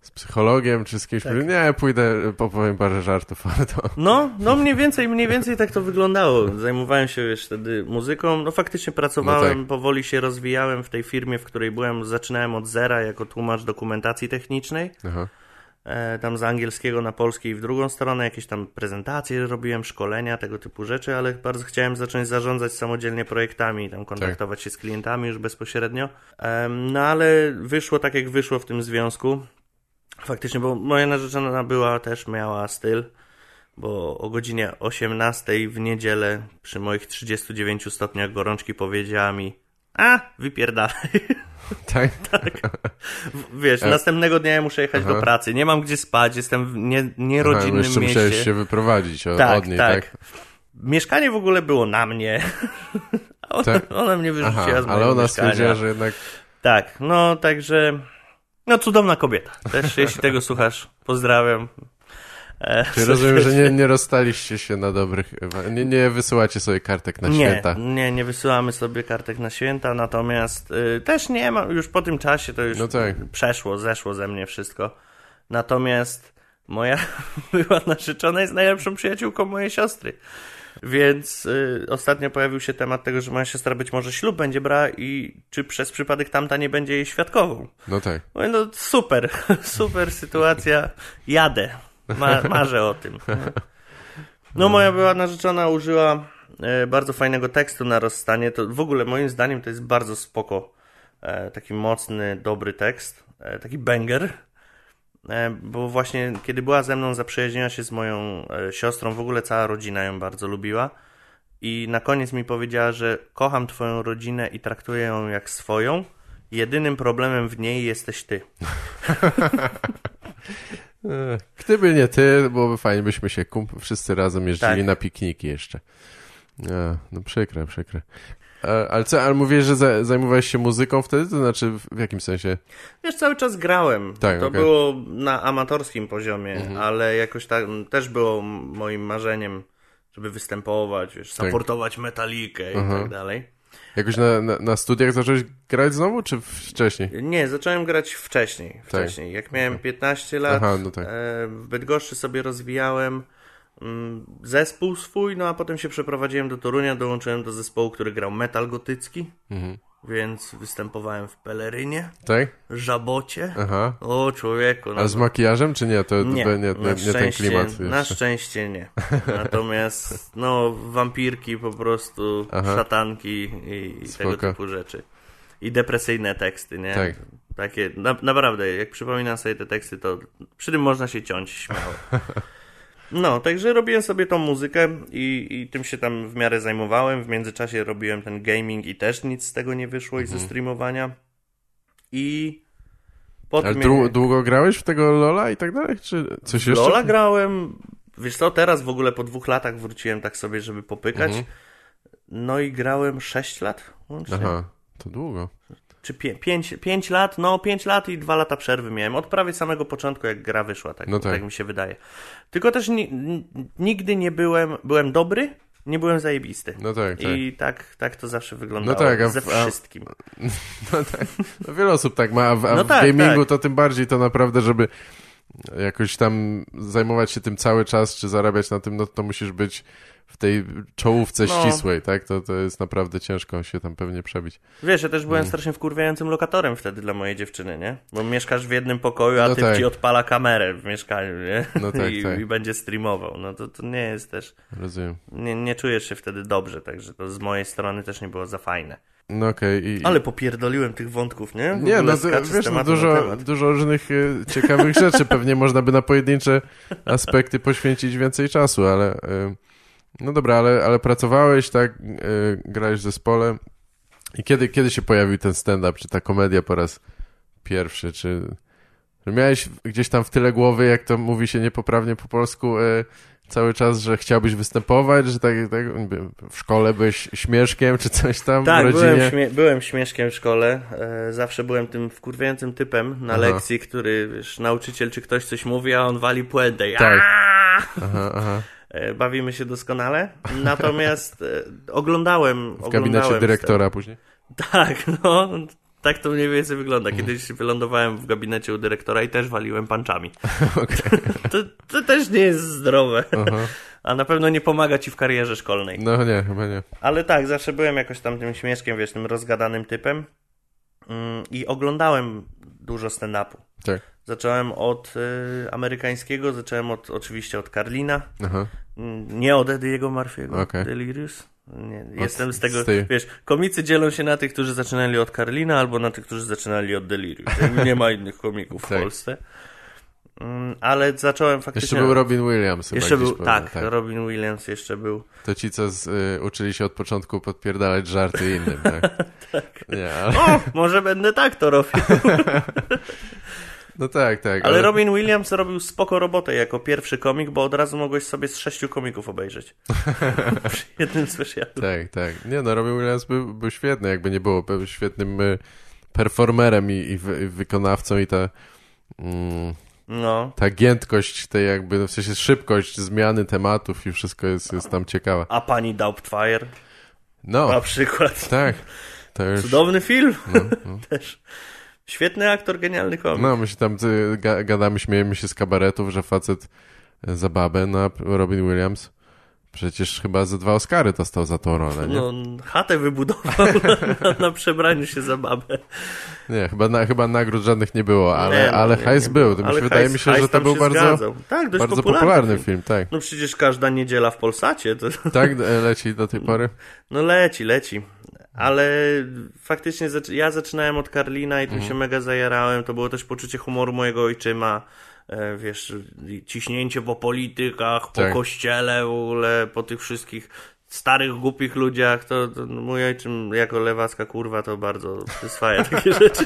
z psychologiem czy z kimś, Tak. nie, pójdę, popowiem parę żartów, ale to... No, no mniej więcej, mniej więcej tak to wyglądało. Zajmowałem się już wtedy muzyką. No faktycznie pracowałem, No tak. powoli się rozwijałem w tej firmie, w której byłem. Zaczynałem od zera jako tłumacz dokumentacji technicznej. Aha. E, tam z angielskiego na polski i w drugą stronę. Jakieś tam prezentacje robiłem, szkolenia, tego typu rzeczy, ale bardzo chciałem zacząć zarządzać samodzielnie projektami, tam kontaktować się z klientami już bezpośrednio. No ale wyszło tak, jak wyszło w tym związku. Faktycznie, bo moja narzeczona była też, miała styl, bo o godzinie 18 w niedzielę przy moich 39 stopniach gorączki powiedziała mi a, wypierdalaj. Tak? Wiesz, E. następnego dnia ja muszę jechać Aha. do pracy, nie mam gdzie spać, jestem w nie, Aha, nierodzinnym jeszcze mieście. musiałeś się wyprowadzić o, tak, od niej, tak, tak? Mieszkanie w ogóle było na mnie. Ona, Tak. ona mnie wyrzuciła Aha, z mojego ale ona mieszkania. stwierdziła, że jednak... Tak, no także... No cudowna kobieta. Też jeśli tego słuchasz, pozdrawiam. E, Czy rozumiem, że nie, nie rozstaliście się na dobrych... Nie, nie wysyłacie sobie kartek na nie, święta. nie, nie wysyłamy sobie kartek na święta, natomiast y, też nie ma, już po tym czasie to już No tak. przeszło, zeszło ze mnie wszystko. Natomiast moja była narzeczona jest najlepszą przyjaciółką mojej siostry. Więc y, ostatnio pojawił się temat tego, że moja siostra być może ślub będzie brała i czy przez przypadek tamta nie będzie jej świadkową. No tak. Mówię, no super, super sytuacja, jadę, Ma, marzę o tym. No moja była narzeczona użyła e, bardzo fajnego tekstu na rozstanie, to w ogóle moim zdaniem to jest bardzo spoko, e, taki mocny, dobry tekst, e, taki banger, bo właśnie kiedy była ze mną, zaprzyjaźniła się z moją siostrą, w ogóle cała rodzina ją bardzo lubiła. I na koniec mi powiedziała, że kocham twoją rodzinę i traktuję ją jak swoją, jedynym problemem w niej jesteś ty. E, Gdyby nie ty, byłoby fajnie, byśmy się kump- wszyscy razem jeździli Tak. na pikniki jeszcze. E, No przykre, przykre. E, Ale co, ale mówisz, że za- zajmowałeś się muzyką wtedy? To znaczy w- jakim sensie? Wiesz, cały czas grałem. Tak, to. Mhm. było na amatorskim poziomie, ale jakoś tak też było moim marzeniem, żeby występować, wiesz, Tak. supportować metalikę i Aha. tak dalej. Jakoś na, na, na studiach zacząłeś grać znowu, czy wcześniej? Nie, zacząłem grać wcześniej. wcześniej. Jak miałem 15 lat, Aha, no tak. e, w Bydgoszczy sobie rozwijałem mm, zespół swój, no a potem się przeprowadziłem do Torunia, dołączyłem do zespołu, który grał metal gotycki, Mhm. Więc występowałem w Pelerynie, Tak? Żabocie. Aha. O, człowieku. No A z makijażem, czy nie? To Nie, nie, nie, na nie, ten klimat Na jeszcze. szczęście nie. Natomiast, no, wampirki po prostu, Aha. szatanki i, i tego typu rzeczy. I depresyjne teksty, nie? Tak. Takie, na, naprawdę, jak przypominam sobie te teksty, to przy tym można się ciąć śmiało. No, także robiłem sobie tą muzykę i, i tym się tam w miarę zajmowałem. W międzyczasie robiłem ten gaming i też nic z tego nie wyszło i ze Mhm. streamowania. I potem... Ale dłu- długo grałeś w tego Lola i tak dalej? Czy coś jeszcze? Lola grałem. Wiesz co, teraz w ogóle po dwóch latach wróciłem tak sobie, żeby popykać. Mhm. No i grałem 6 lat łącznie. Aha, to długo. Czy 5 pięć lat? No 5 lat i 2 lata przerwy miałem. Od prawie samego początku, jak gra wyszła, tak, No tak. tak mi się wydaje. Tylko też ni nigdy nie byłem, byłem dobry, nie byłem zajebisty. No tak, tak. I tak, tak to zawsze wyglądało. No tak, a w- ze a- wszystkim. No tak. No wiele osób tak ma, a w, a No tak, gamingu tak. to tym bardziej to naprawdę, żeby jakoś tam zajmować się tym cały czas, czy zarabiać na tym, no to musisz być w tej czołówce No. ścisłej, tak? To, to jest naprawdę ciężko się tam pewnie przebić. Wiesz, ja też Mm. byłem strasznie wkurwiającym lokatorem wtedy dla mojej dziewczyny, nie? Bo mieszkasz w jednym pokoju, a No typ tak. ci odpala kamerę w mieszkaniu, nie? No tak, I, tak. I będzie streamował. No to, to nie jest też... Rozumiem. Nie, nie czujesz się wtedy dobrze, także to z mojej strony też nie było za fajne. No okej. i Ale popierdoliłem tych wątków, nie? W Nie, no to, wiesz, no, dużo, dużo różnych e, ciekawych rzeczy. Pewnie można by na pojedyncze aspekty poświęcić więcej czasu, ale e, no dobra, ale, ale pracowałeś, tak, e, grałeś w zespole i kiedy, kiedy się pojawił ten stand-up, czy ta komedia po raz pierwszy, czy Miałeś gdzieś tam w tyle głowy, jak to mówi się niepoprawnie po polsku, cały czas, że chciałbyś występować, że tak, tak w szkole byłeś śmieszkiem czy coś tam tak, w rodzinie? byłem, śmie byłem śmieszkiem w szkole. E, zawsze byłem tym wkurwiającym typem na Aha. lekcji, który, wiesz, nauczyciel czy ktoś coś mówi, a on wali puentę. Tak. Aha, aha. E, Bawimy się doskonale. Natomiast e, oglądałem. W gabinecie dyrektora później? Tak, no. Tak to mniej więcej wygląda. Kiedyś wylądowałem w gabinecie u dyrektora i też waliłem panczami. Okej. To, to też nie jest zdrowe. A na pewno nie pomaga ci w karierze szkolnej. No nie, chyba nie. Ale tak, zawsze byłem jakoś tam tym śmieszkiem, wiesz, tym rozgadanym typem. Mm, I oglądałem dużo stand-upu. Tak. Zacząłem od y, amerykańskiego, zacząłem od, oczywiście od Karlina. Mm, Nie od Eddie'ego Murphy'ego. Okej. Delirious. Nie, jestem z tego, z wiesz, komicy dzielą się na tych, którzy zaczynali od Karlina, albo na tych, którzy zaczynali od Delirious. Nie ma innych komików w Tak. Polsce. Mm, Ale zacząłem faktycznie... Jeszcze był Robin Williams Jeszcze był, pewnie, tak, Robin Williams jeszcze był. To ci, co z, y, uczyli się od początku podpierdalać żarty innym, tak? tak. Nie, ale, O, może będę tak to robił. no tak, tak. Ale Robin Williams robił spoko robotę jako pierwszy komik, bo od razu mogłeś sobie z sześciu komików obejrzeć. Przy jednym specjalu. Tak, tak. Nie no, Robin Williams był, był świetny, jakby nie było. Był świetnym y, performerem i, i, wy, i wykonawcą i ta... Mm, No. ta giętkość, tej jakby, no w sensie szybkość zmiany tematów i wszystko jest, jest tam ciekawe. A pani Doubtfire No, na przykład. tak. Już, Cudowny film. no, no. Też. Świetny aktor, genialny komik. no, my się tam ga, gadamy, śmiejemy się z kabaretów, że facet y, za babę, no, a Robin Williams przecież chyba ze dwa Oscary dostał za tą rolę, nie? No, chatę wybudował na, na przebraniu się za babę. Nie, chyba, na, chyba nagród żadnych nie było, ale, Nie, no, ale nie, hajs nie był. To mi Ale się wydaje hajs- mi się, że to był bardzo, zgadzał. Tak, dość bardzo popularny, popularny film. film, tak. No przecież każda niedziela w Polsacie to... Tak e, leci do tej pory? No leci, leci. Ale faktycznie ja zaczynałem od Karlina i tym Mhm. się mega zajarałem. To było też poczucie humoru mojego ojczyma. E, wiesz, ciśnięcie po politykach, po Tak. kościele w ogóle, po tych wszystkich starych, głupich ludziach. To, to mój ojczym jako lewacka kurwa to bardzo przyswaja takie rzeczy.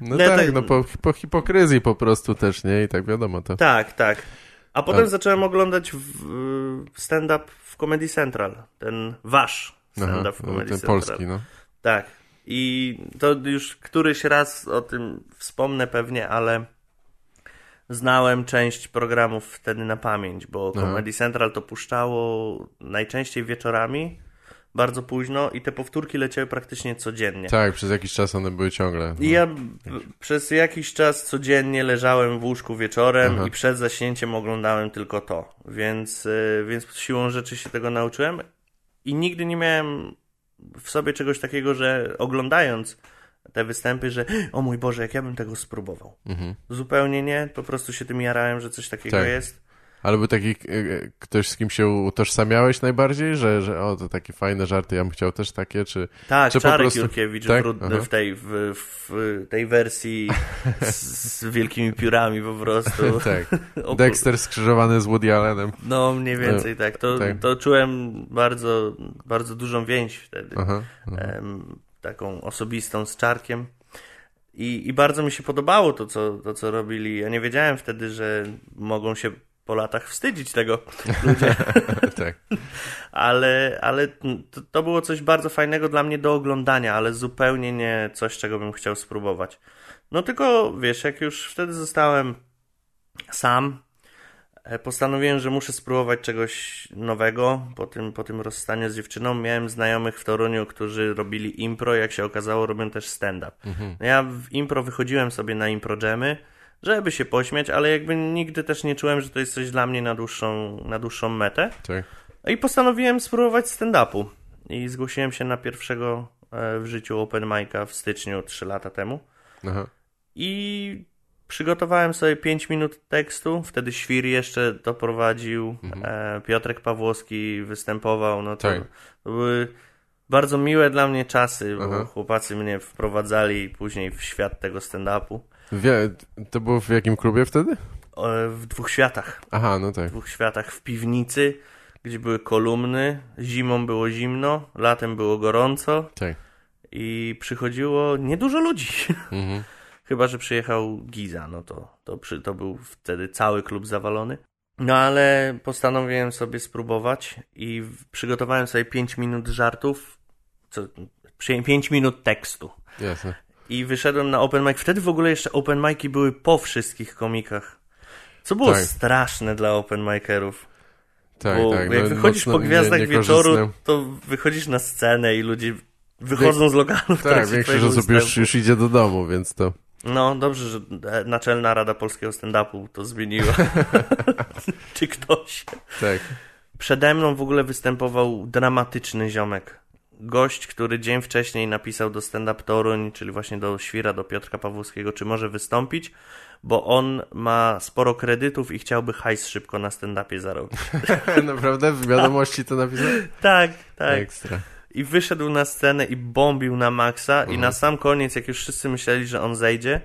No Nie, tak, to- no po, po hipokryzji po prostu też, nie? I tak wiadomo to. tak, tak. A potem A- zacząłem oglądać stand-up w Comedy Central. Ten wasz stand-up w Comedy ten polski, no. Tak. I to już któryś raz o tym wspomnę pewnie, ale znałem część programów wtedy na pamięć, bo Aha. Comedy Central to puszczało najczęściej wieczorami, bardzo późno i te powtórki leciały praktycznie codziennie. Tak, przez jakiś czas one były ciągle. No. I ja przez jakiś czas codziennie leżałem w łóżku wieczorem Aha. i przed zaśnięciem oglądałem tylko to. Więc, y, więc siłą rzeczy się tego nauczyłem i nigdy nie miałem w sobie czegoś takiego, że oglądając te występy, że o mój Boże, jak ja bym tego spróbował. Mhm. Zupełnie nie, po prostu się tym jarałem, że coś takiego Tak. jest. Ale był taki e, ktoś, z kim się utożsamiałeś najbardziej, że, że o, to takie fajne żarty, ja bym chciał też takie, czy... Tak, Czy Czarek prostu- Jurkiewicz tak? w, tej, w, w tej wersji z, z wielkimi piórami po prostu. tak. Dexter skrzyżowany z Woody Allenem. No, mniej więcej tak. To, tak. to czułem bardzo, bardzo dużą więź wtedy. Aha, aha. Taką osobistą z czarkiem. I, I bardzo mi się podobało to co, to, co robili. Ja nie wiedziałem wtedy, że mogą się po latach wstydzić tego ludzie, tak. ale, ale to, to było coś bardzo fajnego dla mnie do oglądania, ale zupełnie nie coś, czego bym chciał spróbować. No tylko, wiesz, jak już wtedy zostałem sam, e, postanowiłem, że muszę spróbować czegoś nowego po tym, po tym rozstaniu z dziewczyną. Miałem znajomych w Toruniu, którzy robili impro, jak się okazało, robią też stand-up. No ja w impro wychodziłem sobie na impro jammy, żeby się pośmiać, ale jakby nigdy też nie czułem, że to jest coś dla mnie na dłuższą, na dłuższą metę. tak. I postanowiłem spróbować stand-upu. I zgłosiłem się na pierwszego e, w życiu open mic'a w styczniu 3 lata temu. Aha. I przygotowałem sobie 5 minut tekstu. Wtedy Świr jeszcze to prowadził. E, Piotrek Pawłowski występował. No to, Tak. to były bardzo miłe dla mnie czasy, bo Aha. chłopacy mnie wprowadzali później w świat tego stand-upu. Wie, to było w jakim klubie wtedy? W dwóch światach. Aha, no tak. W dwóch światach w piwnicy, gdzie były kolumny. Zimą było zimno, latem było gorąco. Tak. I przychodziło niedużo ludzi. Mhm. Chyba, że przyjechał Giza, no to, to, przy, to był wtedy cały klub zawalony. No ale postanowiłem sobie spróbować i przygotowałem sobie 5 minut żartów, co, 5 minut tekstu. Jasne. I wyszedłem na open mic. Wtedy w ogóle jeszcze open mic'i były po wszystkich komikach. Co było Tak. straszne dla open micerów. Tak, bo tak. jak no, wychodzisz po gwiazdach nie- wieczoru, to wychodzisz na scenę i ludzie wychodzą z lokalu w Tak, większość osób już, już idzie do domu, więc to... No, dobrze, że e, Naczelna Rada Polskiego Stand-Upu to zmieniła. Czy ktoś. Tak. Przede mną w ogóle występował dramatyczny ziomek. Gość, który dzień wcześniej napisał do Stand Up Toruń, czyli właśnie do Świra, do Piotrka Pawłowskiego, czy może wystąpić, bo on ma sporo kredytów i chciałby hajs szybko na stand-upie zarobić. Naprawdę? W wiadomości to napisał? tak, tak. Ekstra. I wyszedł na scenę i bombił na maksa i na sam koniec, jak już wszyscy myśleli, że on zejdzie,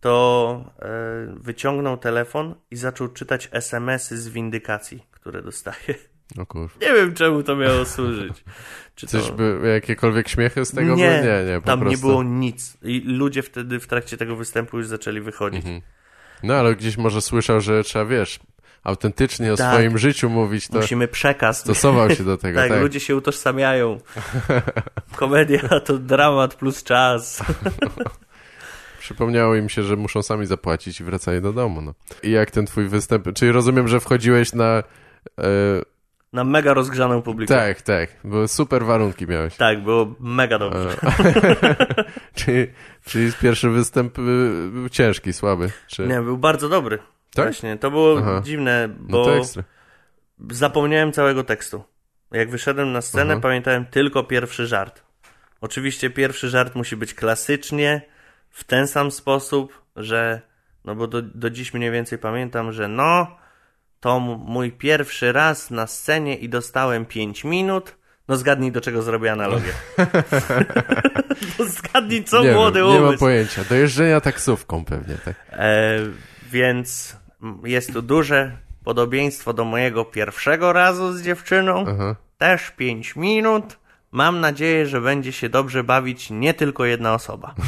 to e, wyciągnął telefon i zaczął czytać SMS-y z windykacji, które dostaje. Nie wiem, czemu to miało służyć. Czy Coś to... by, jakiekolwiek śmiechy z tego nie, były? Nie, nie, po tam prostu. nie było nic. I ludzie wtedy w trakcie tego występu już zaczęli wychodzić. Mhm. No ale gdzieś może słyszał, że trzeba, wiesz, autentycznie o Tak. swoim życiu mówić, to Musimy przekaz. stosował się do tego, tak, tak. ludzie się utożsamiają. Komedia to dramat plus czas. Przypomniało im się, że muszą sami zapłacić i wracali do domu, no. I jak ten twój występ, czyli rozumiem, że wchodziłeś na... E, Na mega rozgrzaną publikę. tak, tak, bo super warunki miałeś. Tak, było mega dobrze. Czyli, czyli pierwszy występ y, był ciężki, słaby, czy... Nie, był bardzo dobry. Tak? Właśnie, to było Aha. dziwne, No bo ekstra. zapomniałem całego tekstu. Jak wyszedłem na scenę, Aha. pamiętałem tylko pierwszy żart. Oczywiście pierwszy żart musi być klasycznie, w ten sam sposób, że, no bo do, do dziś mniej więcej pamiętam, że no, to mój pierwszy raz na scenie i dostałem 5 minut. No zgadnij, do czego zrobię analogię. no zgadnij, co nie młody wiem, nie mam umysł. pojęcia. Do jeżdżenia taksówką pewnie, tak. E, więc jest tu duże podobieństwo do mojego pierwszego razu z dziewczyną. Aha. Też 5 minut. Mam nadzieję, że będzie się dobrze bawić nie tylko jedna osoba.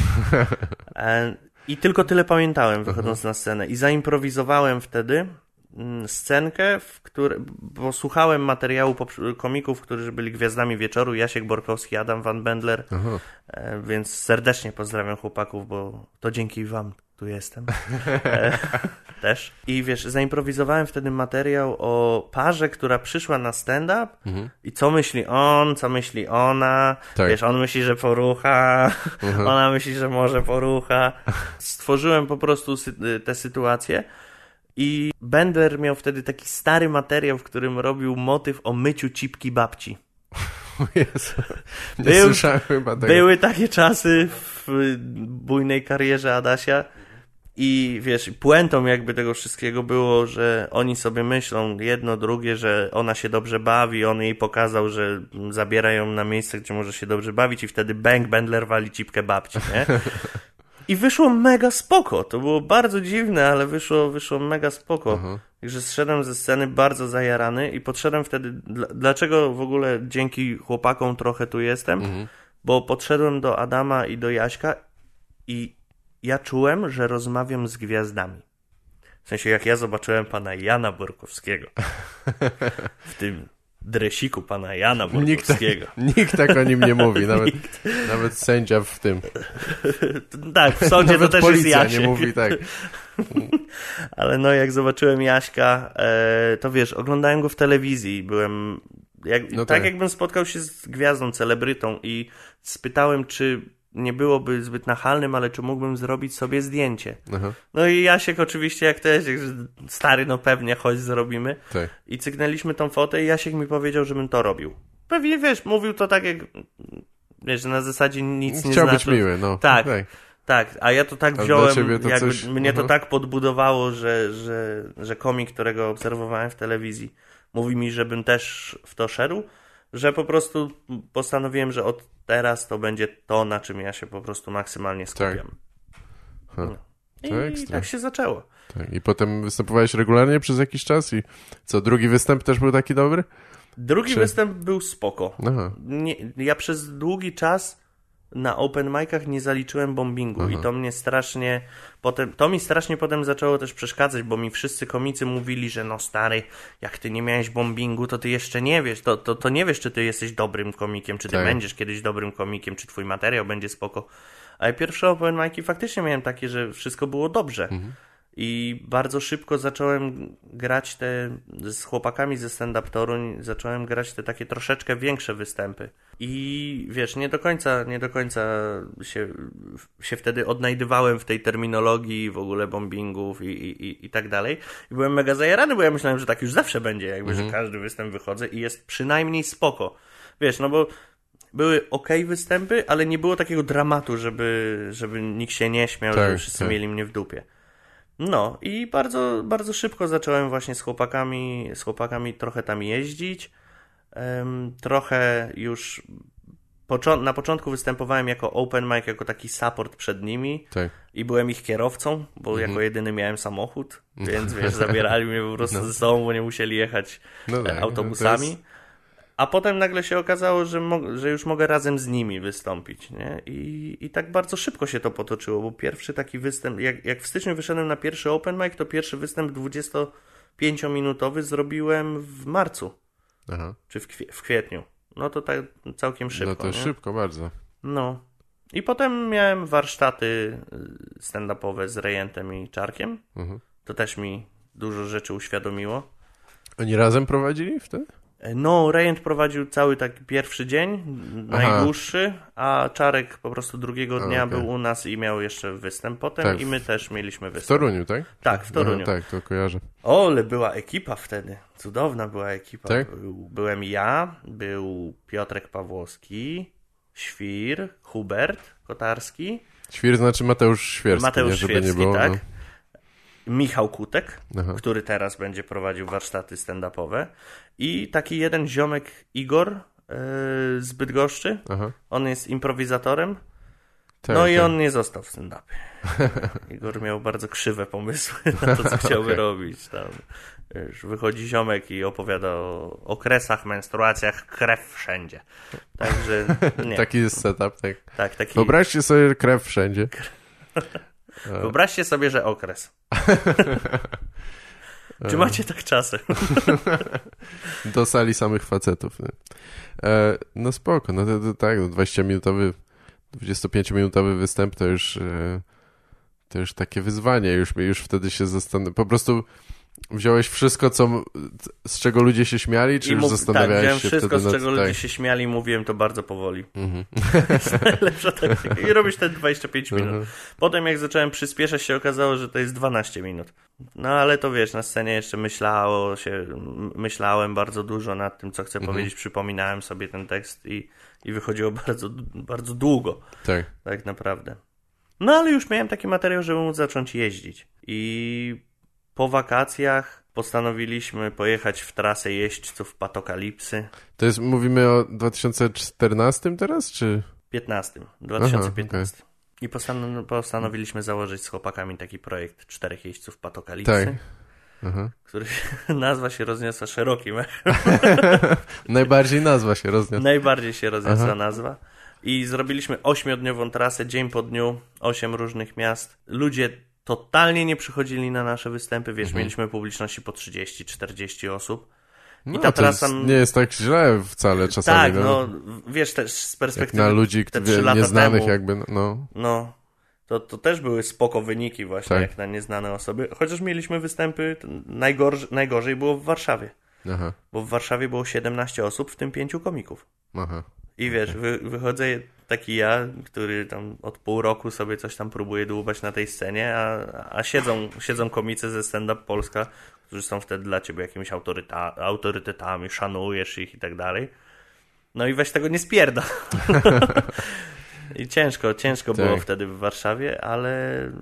E, I tylko tyle pamiętałem, wychodząc na scenę. I zaimprowizowałem wtedy scenkę, w której, bo słuchałem materiału komików, którzy byli gwiazdami wieczoru, Jasiek Borkowski, Adam Van Bendler, Aha. E, Więc serdecznie pozdrawiam chłopaków, bo to dzięki wam tu jestem. E, też. I wiesz, zaimprowizowałem wtedy materiał o parze, która przyszła na stand-up i co myśli on, co myśli ona. Tak. Wiesz, on myśli, że porucha, ona myśli, że może porucha. Stworzyłem po prostu sy- tę sytuację. I Bender miał wtedy taki stary materiał, w którym robił motyw o myciu cipki babci. Jezu. Nie Był- słyszałem chyba tego. Były takie czasy w bujnej karierze Adasia i wiesz, puentą jakby tego wszystkiego było, że oni sobie myślą jedno, drugie, że ona się dobrze bawi, on jej pokazał, że zabiera ją na miejsce, gdzie może się dobrze bawić i wtedy bang, Bendler wali cipkę babci, nie? I wyszło mega spoko. To było bardzo dziwne, ale wyszło, wyszło mega spoko. Aha. Także zszedłem ze sceny bardzo zajarany i podszedłem wtedy. Dla, dlaczego w ogóle dzięki chłopakom trochę tu jestem? Bo podszedłem do Adama i do Jaśka i ja czułem, że rozmawiam z gwiazdami. W sensie, jak ja zobaczyłem pana Jana Borkowskiego w tym dresiku pana Jana Nikt Borkowskiego. nikt tak o nim nie mówi, nawet, nawet sędzia w tym. Tak, w sądzie to też jest policja Jasiek. nie mówi tak. Ale no, jak zobaczyłem Jaśka, e, to wiesz, oglądałem go w telewizji. Byłem. Jak, No tak, tak. jakbym spotkał się z gwiazdą, celebrytą i spytałem, czy nie byłoby zbyt nachalnym, ale czy mógłbym zrobić sobie zdjęcie. Aha, No i Jasiek oczywiście, jak też, stary, no pewnie, chodź zrobimy. tak. I cyknęliśmy tą fotę i Jasiek mi powiedział, żebym to robił. Pewnie, wiesz, mówił to tak jak, wiesz, że na zasadzie nic nie Chciał znaczy. być miły, no. Tak. tak. Tak, a ja to tak wziąłem, to jakby coś- mnie to aha. tak podbudowało, że, że, że komik, którego obserwowałem w telewizji, mówi mi, żebym też w to szedł, że po prostu postanowiłem, że od teraz to będzie to, na czym ja się po prostu maksymalnie skupiam. Ha. No. I tak się zaczęło. Tak. I potem występowałeś regularnie przez jakiś czas i co, drugi występ też był taki dobry? Drugi Czy- występ był spoko. Nie, ja przez długi czas na open micach nie zaliczyłem bombingu i to mnie strasznie potem, to mi strasznie potem zaczęło też przeszkadzać, bo mi wszyscy komicy mówili, że no stary, jak ty nie miałeś bombingu, to ty jeszcze nie wiesz, to, to, to nie wiesz, czy ty jesteś dobrym komikiem, czy ty Tak. będziesz kiedyś dobrym komikiem, czy twój materiał będzie spoko. Ale pierwsze open mic'i faktycznie miałem takie, że wszystko było dobrze. I bardzo szybko zacząłem grać te z chłopakami ze stand-up Toruń, zacząłem grać te takie troszeczkę większe występy. I wiesz, nie do końca, nie do końca się, się wtedy odnajdywałem w tej terminologii w ogóle bombingów i, i, i, i tak dalej. I byłem mega zajarany, bo ja myślałem, że tak już zawsze będzie, jakby, że każdy występ wychodzę i jest przynajmniej spoko. Wiesz, no bo były ok występy, ale nie było takiego dramatu, żeby, żeby nikt się nie śmiał, Tak, żeby wszyscy tak. mieli mnie w dupie. No i bardzo, bardzo szybko zacząłem właśnie z chłopakami, z chłopakami trochę tam jeździć. Trochę już na początku występowałem jako open mic, jako taki support przed nimi Tak. i byłem ich kierowcą, bo Mhm. jako jedyny miałem samochód, więc wiesz, zabierali mnie po prostu ze sobą, bo nie musieli jechać No e, tak, autobusami. to jest- A potem nagle się okazało, że, że już mogę razem z nimi wystąpić, nie? I, I tak bardzo szybko się to potoczyło, bo pierwszy taki występ, jak, jak w styczniu wyszedłem na pierwszy open mic, to pierwszy występ 25-minutowy zrobiłem w marcu, Aha. czy w, kwie- w kwietniu. No to tak całkiem szybko, No to nie? szybko bardzo. No. I potem miałem warsztaty y, stand-upowe z Rejentem i Czarkiem. Mhm. To też mi dużo rzeczy uświadomiło. Oni razem prowadzili wtedy? No, Rejent prowadził cały taki pierwszy dzień, Aha. najdłuższy, a Czarek po prostu drugiego dnia okej. był u nas i miał jeszcze występ potem Tak, i my też mieliśmy W występ. Toruniu, tak? Tak, w Toruniu. Aha, tak, to kojarzę. O, ale była ekipa wtedy. Cudowna była ekipa. Tak? Był, byłem ja, był Piotrek Pawłowski, Świr, Hubert Kotarski, Świr znaczy Mateusz Świerski, Mateusz nie, Świecki, nie było. tak. No. Michał Kutek, Aha. który teraz będzie prowadził warsztaty stand-upowe i taki jeden ziomek Igor yy, z Bydgoszczy. Aha. On jest improwizatorem. Tak, no i tak. on nie został w stand-upie. Igor miał bardzo krzywe pomysły na to, co chciałby Okej. robić. Tam, wiesz, wychodzi ziomek i opowiada o okresach, menstruacjach, krew wszędzie. Także nie. Taki jest setup, tak. tak, taki, Wyobraźcie sobie krew wszędzie. Wyobraźcie sobie, że okres. Czy macie tak czasem? Do sali samych facetów. Nie? E, no spoko, no to, to tak, no 20-minutowy, 25-minutowy występ to już, e, to już takie wyzwanie, już, już wtedy się zastanawiam. Po prostu wziąłeś wszystko, co, z czego ludzie się śmiali, czy już mów- tak, zastanawiałeś wziąłem się wszystko, wtedy z nad- czego tak. ludzie się śmiali, mówiłem to bardzo powoli. Mhm. Taktyka. I robisz te 25 minut. Mhm. Potem jak zacząłem przyspieszać, się okazało, że to jest 12 minut. No ale to wiesz, na scenie jeszcze myślało się, myślałem bardzo dużo nad tym, co chcę Mhm. powiedzieć, przypominałem sobie ten tekst i, i wychodziło bardzo, bardzo długo, Tak. tak naprawdę. No ale już miałem taki materiał, żeby móc zacząć jeździć. I po wakacjach postanowiliśmy pojechać w trasę jeźdźców Patokalipsy. To jest, mówimy o 2014 teraz, czy? 15, 2015. Aha, I postan- postanowiliśmy założyć z chłopakami taki projekt czterech jeźdźców Patokalipsy, Tak. Aha. który nazwa się rozniosła szerokim. Najbardziej nazwa się rozniosła. Najbardziej się rozniosła Aha. nazwa. I zrobiliśmy ośmiodniową trasę, dzień po dniu, osiem różnych miast. Ludzie totalnie nie przychodzili na nasze występy, wiesz, Mhm. mieliśmy publiczności po 30-40 osób. No, ta to trasa- jest, nie jest tak źle wcale czasami. tak, no, wiesz, też z Jak perspektywy na ludzi te wie- trzy lata nieznanych temu, jakby, no. No, to, to też były spoko wyniki właśnie, Tak. jak na nieznane osoby. Chociaż mieliśmy występy, najgorzej, najgorzej było w Warszawie. Aha, Bo w Warszawie było 17 osób, w tym pięciu komików. aha. I wiesz, wy, wychodzę taki ja, który tam od pół roku sobie coś tam próbuje dłubać na tej scenie, a, a siedzą, siedzą komicy ze Stand Up Polska, którzy są wtedy dla ciebie jakimiś autoryta, autorytetami, szanujesz ich i tak dalej. No i weź tego nie spierda. I ciężko, ciężko Tak. było wtedy w Warszawie, ale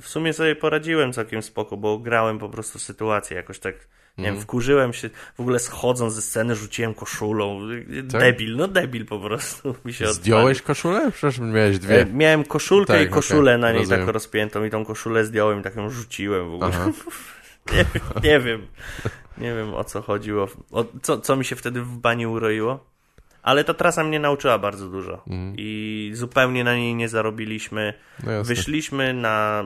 w sumie sobie poradziłem całkiem spoko, bo grałem po prostu sytuację jakoś tak, nie Mhm. wiem, wkurzyłem się, w ogóle schodząc ze sceny rzuciłem koszulą, debil, no debil po prostu mi się Tak? Zdjąłeś odpalił. koszulę? Przecież miałeś E, dwie. Miałem koszulkę Tak, i koszulę okej, na niej rozumiem. tak rozpiętą i tą koszulę zdjąłem i tak ją rzuciłem w ogóle. Nie, nie wiem, nie wiem o co chodziło, o, co, co mi się wtedy w bani uroiło. Ale ta trasa mnie nauczyła bardzo dużo Mhm. i zupełnie na niej nie zarobiliśmy. No. Wyszliśmy na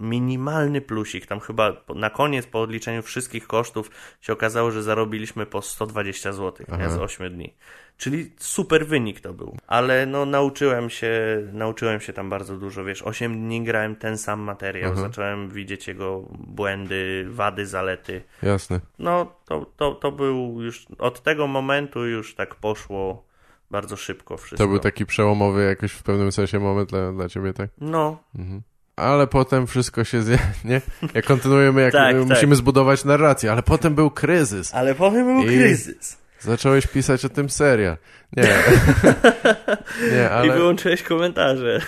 minimalny plusik. Tam chyba na koniec, po odliczeniu wszystkich kosztów, się okazało, że zarobiliśmy po 120 zł nie, z 8 dni. Czyli super wynik to był. Ale no nauczyłem się, nauczyłem się tam bardzo dużo, wiesz, 8 dni grałem ten sam materiał, Aha. zacząłem widzieć jego błędy, wady, zalety. Jasne. No to, to, to był już, od tego momentu już tak poszło bardzo szybko wszystko. To był taki przełomowy jakoś w pewnym sensie moment dla, dla ciebie, tak? No, Mhm. Ale potem wszystko się zje, nie? Jak kontynuujemy, jak Tak, y, tak. musimy zbudować narrację, ale potem był kryzys. ale potem był I- kryzys. Zacząłeś pisać o tym serial. Nie. nie, I ale... wyłączyłeś komentarze.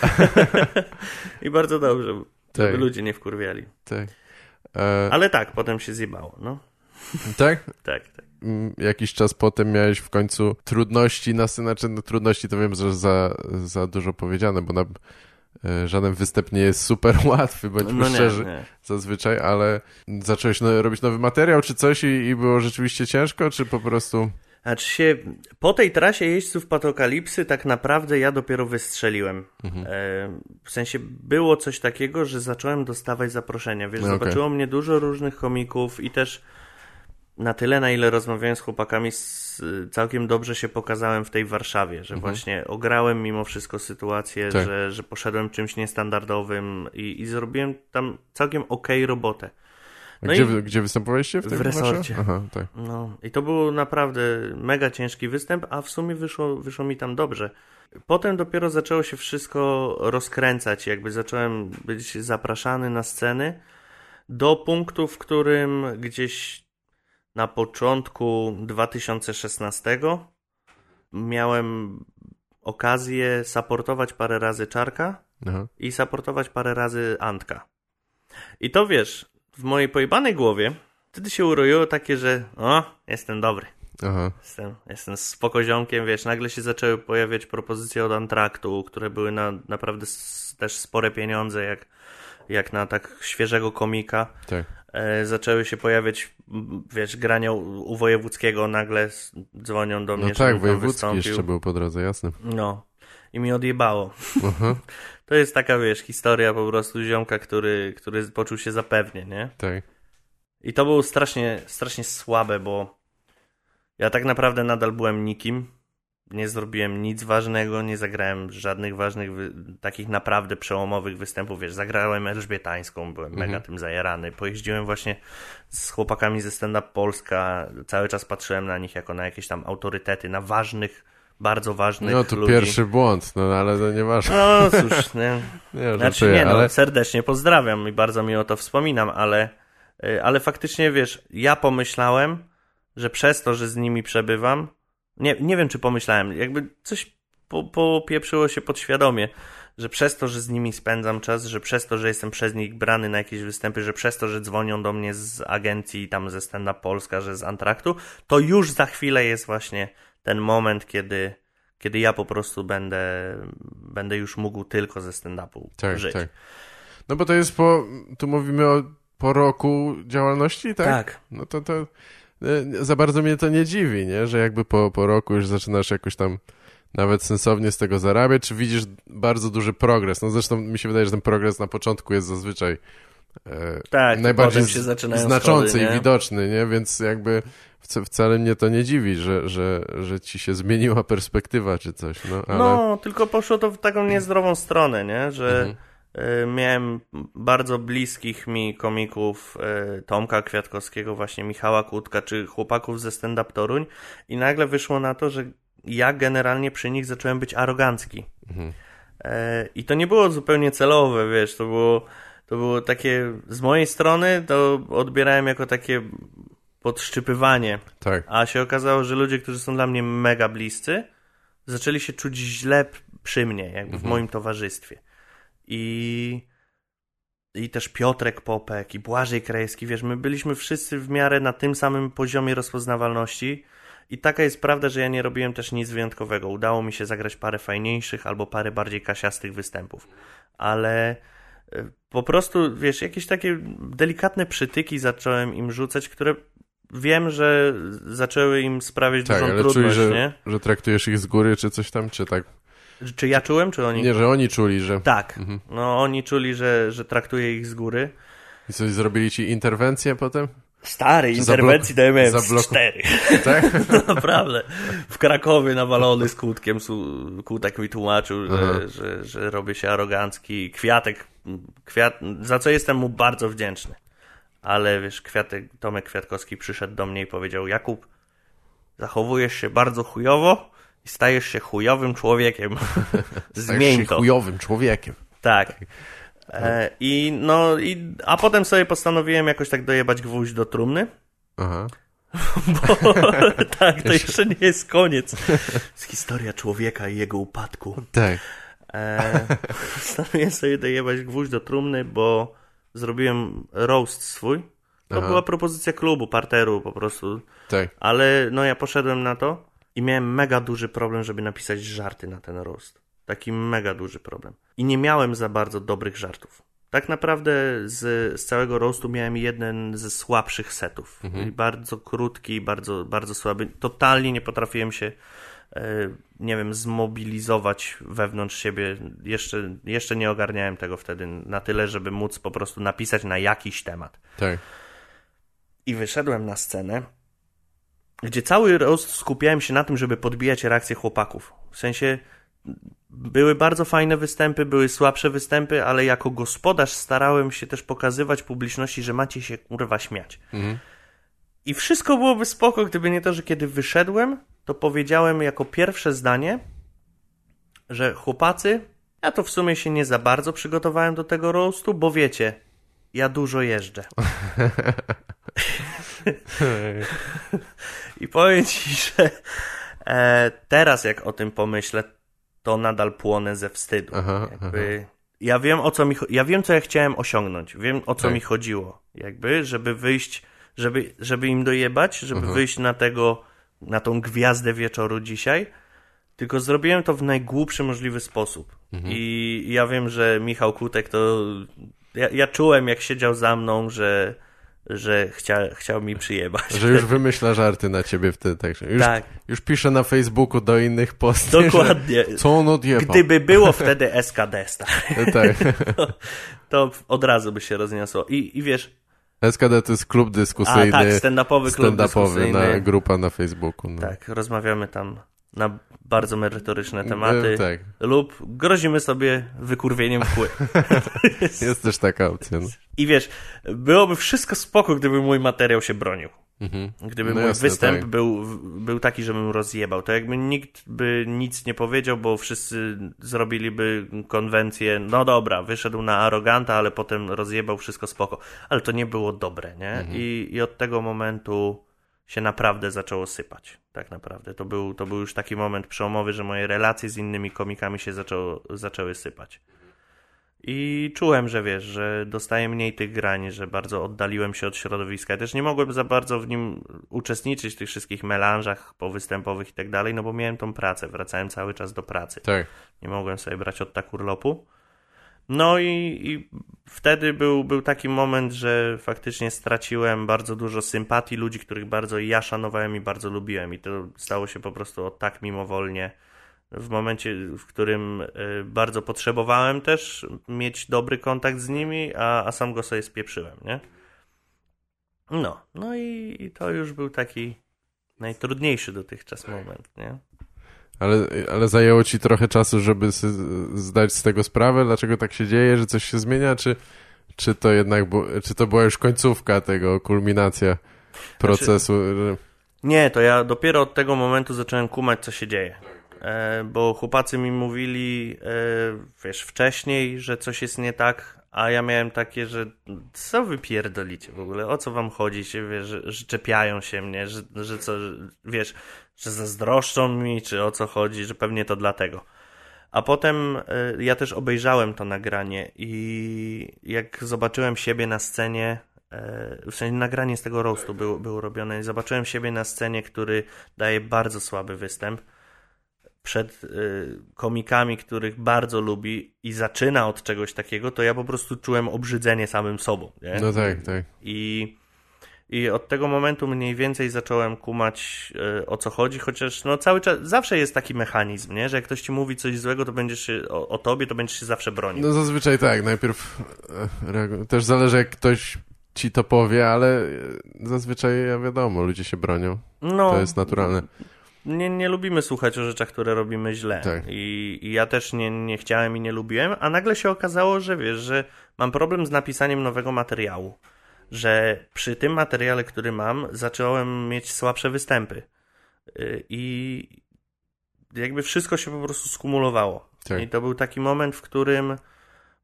I bardzo dobrze, żeby Tak, ludzie nie wkurwiali. tak. E, Ale tak, potem się zjebało, no. tak? Tak, tak. Mm, Jakiś czas potem miałeś w końcu trudności na znaczy no, trudności to wiem, że za, za dużo powiedziane, bo na, żaden występ nie jest super łatwy, bądźmy No szczerzy, nie. zazwyczaj, ale zacząłeś no, robić nowy materiał czy coś i, i było rzeczywiście ciężko, czy po prostu... Znaczy się, po tej trasie jeźdźców Patokalipsy tak naprawdę ja dopiero wystrzeliłem. Mhm. E, w sensie było coś takiego, że zacząłem dostawać zaproszenia. Wiesz, No, okej. zobaczyło mnie dużo różnych komików i też na tyle, na ile rozmawiałem z chłopakami, całkiem dobrze się pokazałem w tej Warszawie, że właśnie ograłem mimo wszystko sytuację, Mhm. Tak. że, że poszedłem czymś niestandardowym i, i zrobiłem tam całkiem okej robotę. A No gdzie, i- gdzie występowaliście? W, w tym resorcie. Aha, tak. No i to był naprawdę mega ciężki występ, a w sumie wyszło, wyszło mi tam dobrze. Potem dopiero zaczęło się wszystko rozkręcać, jakby zacząłem być zapraszany na sceny do punktu, w którym gdzieś na początku 2016 miałem okazję saportować parę razy Czarka Aha. i saportować parę razy Antka. I to wiesz, w mojej pojebanej głowie wtedy się uroiło takie, że o, jestem dobry. Aha. Jestem, jestem spokoziomkiem, wiesz, nagle się zaczęły pojawiać propozycje od Antraktu, które były na naprawdę też spore pieniądze, jak, jak na tak świeżego komika. Tak. E, zaczęły się pojawiać, wiesz, grania u, Wojewódzkiego, nagle dzwonią do mnie, No tak, wojewódzki wystąpił. jeszcze był po drodze, jasne. No. I mi odjebało. Aha, To jest taka, wiesz, historia po prostu ziomka, który, który poczuł się zapewnie, nie? tak. I to było strasznie, strasznie słabe, bo ja tak naprawdę nadal byłem nikim. Nie zrobiłem nic ważnego, nie zagrałem żadnych ważnych, takich naprawdę przełomowych występów. Wiesz, zagrałem Elżbietańską, byłem Mhm. mega tym zajarany. Pojeździłem właśnie z chłopakami ze Stand Up Polska. Cały czas patrzyłem na nich jako na jakieś tam autorytety, na ważnych, bardzo ważnych No to ludzi. pierwszy błąd, no ale to nieważne. No cóż, nie. Nie, Znaczy nie, no, ale... serdecznie pozdrawiam i bardzo mi o to wspominam, ale, y, ale faktycznie, wiesz, ja pomyślałem, że przez to, że z nimi przebywam, nie, nie wiem, czy pomyślałem, jakby coś po, popieprzyło się podświadomie, że przez to, że z nimi spędzam czas, że przez to, że jestem przez nich brany na jakieś występy, że przez to, że dzwonią do mnie z agencji tam ze Stand Up Polska, że z Antraktu, to już za chwilę jest właśnie ten moment, kiedy, kiedy ja po prostu będę, będę już mógł tylko ze stand-upu Tak, żyć. tak. No bo to jest po... Tu mówimy o po roku działalności, tak? Tak. No to to... e, Za bardzo mnie to nie dziwi, nie? Że jakby po, po roku już zaczynasz jakoś tam nawet sensownie z tego zarabiać, czy widzisz bardzo duży progres? No zresztą mi się wydaje, że ten progres na początku jest zazwyczaj e, Tak, najbardziej znaczący schody, i widoczny, nie? Więc jakby wca- wcale mnie to nie dziwi, że, że, że ci się zmieniła perspektywa czy coś, no ale... No, tylko poszło to w taką niezdrową stronę, nie? Że Mhm. Y, miałem bardzo bliskich mi komików y, Tomka Kwiatkowskiego, właśnie Michała Kłódka, czy chłopaków ze Stand Up Toruń i nagle wyszło na to, że ja generalnie przy nich zacząłem być arogancki. Mhm. E, I to nie było zupełnie celowe, wiesz, to było, to było takie, z mojej strony to odbierałem jako takie podszczypywanie, Tak, a się okazało, że ludzie, którzy są dla mnie mega bliscy, zaczęli się czuć źle przy mnie, jakby w Mhm. moim towarzystwie. I, I też Piotrek Popek i Błażej Krajewski, wiesz, my byliśmy wszyscy w miarę na tym samym poziomie rozpoznawalności. I taka jest prawda, że ja nie robiłem też nic wyjątkowego. Udało mi się zagrać parę fajniejszych albo parę bardziej kasiastych występów. Ale y, po prostu, wiesz, jakieś takie delikatne przytyki zacząłem im rzucać, które wiem, że zaczęły im sprawiać Tak, dużą ale trudność, czuli, nie? że, że traktujesz ich z góry, czy coś tam, czy tak? Czy ja czułem, czy oni? Nie, że oni czuli, że... Tak, Mhm. no oni czuli, że, że traktuję ich z góry. I coś zrobili ci interwencję potem? Stary, interwencji dałem z zabloku- cztery. Tak? Naprawdę. W Krakowie nawalony z kłódkiem, kłódek mi tłumaczył, że, że, że robię się arogancki. Kwiatek, kwiat, za co jestem mu bardzo wdzięczny. Ale wiesz, Kwiatek, Tomek Kwiatkowski przyszedł do mnie i powiedział, Jakub, zachowujesz się bardzo chujowo i stajesz się chujowym człowiekiem. Zmień się to. chujowym człowiekiem. Tak. E, I no, i, a potem sobie postanowiłem jakoś tak dojebać gwóźdź do trumny. Aha. Bo tak, to jeszcze nie jest koniec. Jest historia człowieka i jego upadku. Tak. E, postanowiłem sobie dojebać gwóźdź do trumny, bo zrobiłem roast swój. To Aha. była propozycja klubu, parteru po prostu. Tak. Ale no ja poszedłem na to i miałem mega duży problem, żeby napisać żarty na ten roast. Taki mega duży problem. I nie miałem za bardzo dobrych żartów. Tak naprawdę z, z całego roastu miałem jeden ze słabszych setów. I bardzo krótki, bardzo, bardzo słaby. Totalnie nie potrafiłem się, e, nie wiem, zmobilizować wewnątrz siebie. Jeszcze, jeszcze nie ogarniałem tego wtedy na tyle, żeby móc po prostu napisać na jakiś temat. Tak. I wyszedłem na scenę, gdzie cały roast skupiałem się na tym, żeby podbijać reakcje chłopaków. W sensie były bardzo fajne występy, były słabsze występy, ale jako gospodarz starałem się też pokazywać publiczności, że macie się kurwa śmiać. Mhm. I wszystko byłoby spoko, gdyby nie to, że kiedy wyszedłem, to powiedziałem jako pierwsze zdanie, że chłopacy, ja to w sumie się nie za bardzo przygotowałem do tego roastu, bo wiecie, ja dużo jeżdżę. I powiem ci, że e, teraz jak o tym pomyślę, to nadal płonę ze wstydu. Aha, Jakby, ja wiem o co mi, ja wiem co ja chciałem osiągnąć, wiem o co Tak. mi chodziło, jakby, żeby wyjść, żeby, żeby im dojebać, żeby Mhm. wyjść na tego, na tą gwiazdę wieczoru dzisiaj, tylko zrobiłem to w najgłupszy możliwy sposób. Mhm. I ja wiem, że Michał Kutek to, ja, ja czułem jak siedział za mną, że, że chcia, chciał mi przyjebać. Że już wymyśla żarty na ciebie wtedy, także już, Tak, już pisze na Facebooku do innych postów. dokładnie. Że, co on odjebał? Gdyby było wtedy SKD, stary, Tak. to od razu by się rozniosło. I, i wiesz, SKD to jest klub a dyskusyjny, tak, stand-upowy klub stand-upowy, dyskusyjny. na, grupa na Facebooku. No. Tak, rozmawiamy tam na bardzo merytoryczne tematy. E, tak, Lub grozimy sobie wykurwieniem kły. jest też taka opcja. No. I wiesz, byłoby wszystko spoko, gdyby mój materiał się bronił. Mhm. Gdyby No mój jasne, występ tak. był, był taki, żebym rozjebał, to jakby nikt by nic nie powiedział, bo wszyscy zrobiliby konwencję, no dobra, wyszedł na aroganta, ale potem rozjebał wszystko spoko. Ale to nie było dobre, nie? Mhm. I, I od tego momentu się naprawdę zaczęło sypać. Tak naprawdę. To był, to był już taki moment przełomowy, że moje relacje z innymi komikami się zaczęło, zaczęły sypać. I czułem, że wiesz, że dostaję mniej tych grań, że bardzo oddaliłem się od środowiska. Ja też nie mogłem za bardzo w nim uczestniczyć w tych wszystkich melanżach powystępowych i tak dalej, no bo miałem tą pracę, wracałem cały czas do pracy. Tak. Nie mogłem sobie brać od tak urlopu. No i, i wtedy był, był taki moment, że faktycznie straciłem bardzo dużo sympatii ludzi, których bardzo ja szanowałem i bardzo lubiłem. I to stało się po prostu tak mimowolnie w momencie, w którym y, bardzo potrzebowałem też mieć dobry kontakt z nimi, a, a sam go sobie spieprzyłem, nie? No, no i, i to już był taki najtrudniejszy dotychczas moment, nie? Ale, ale zajęło ci trochę czasu, żeby zdać z tego sprawę, dlaczego tak się dzieje, że coś się zmienia, czy, czy to jednak, czy to była już końcówka tego, kulminacja procesu? że- Nie, to ja dopiero od tego momentu zacząłem kumać, co się dzieje. E, bo chłopacy mi mówili, e, wiesz, wcześniej, że coś jest nie tak, a ja miałem takie, że co wy pierdolicie w ogóle, o co wam chodzi, się, wiesz, że, że czepiają się mnie, że, że co, wiesz, że zazdroszczą mi, czy o co chodzi, że pewnie to dlatego. A potem e, ja też obejrzałem to nagranie i jak zobaczyłem siebie na scenie, e, w sensie nagranie z tego roastu było, było robione i zobaczyłem siebie na scenie, który daje bardzo słaby występ przed y, komikami, których bardzo lubi i zaczyna od czegoś takiego, to ja po prostu czułem obrzydzenie samym sobą. Nie? No tak, tak. I I od tego momentu mniej więcej zacząłem kumać e, o co chodzi, chociaż no cały czas, zawsze jest taki mechanizm, nie? że jak ktoś ci mówi coś złego, to będziesz się, o, o tobie, to będziesz się zawsze bronił. No zazwyczaj tak, najpierw e, też zależy jak ktoś ci to powie, ale e, zazwyczaj ja wiadomo, ludzie się bronią. No, to jest naturalne. Nie, nie lubimy słuchać o rzeczach, które robimy źle. Tak. I, I, ja też nie, nie chciałem i nie lubiłem, a nagle się okazało, że wiesz, że mam problem z napisaniem nowego materiału że przy tym materiale, który mam, zacząłem mieć słabsze występy. Y, I jakby wszystko się po prostu skumulowało. Tak. I to był taki moment, w którym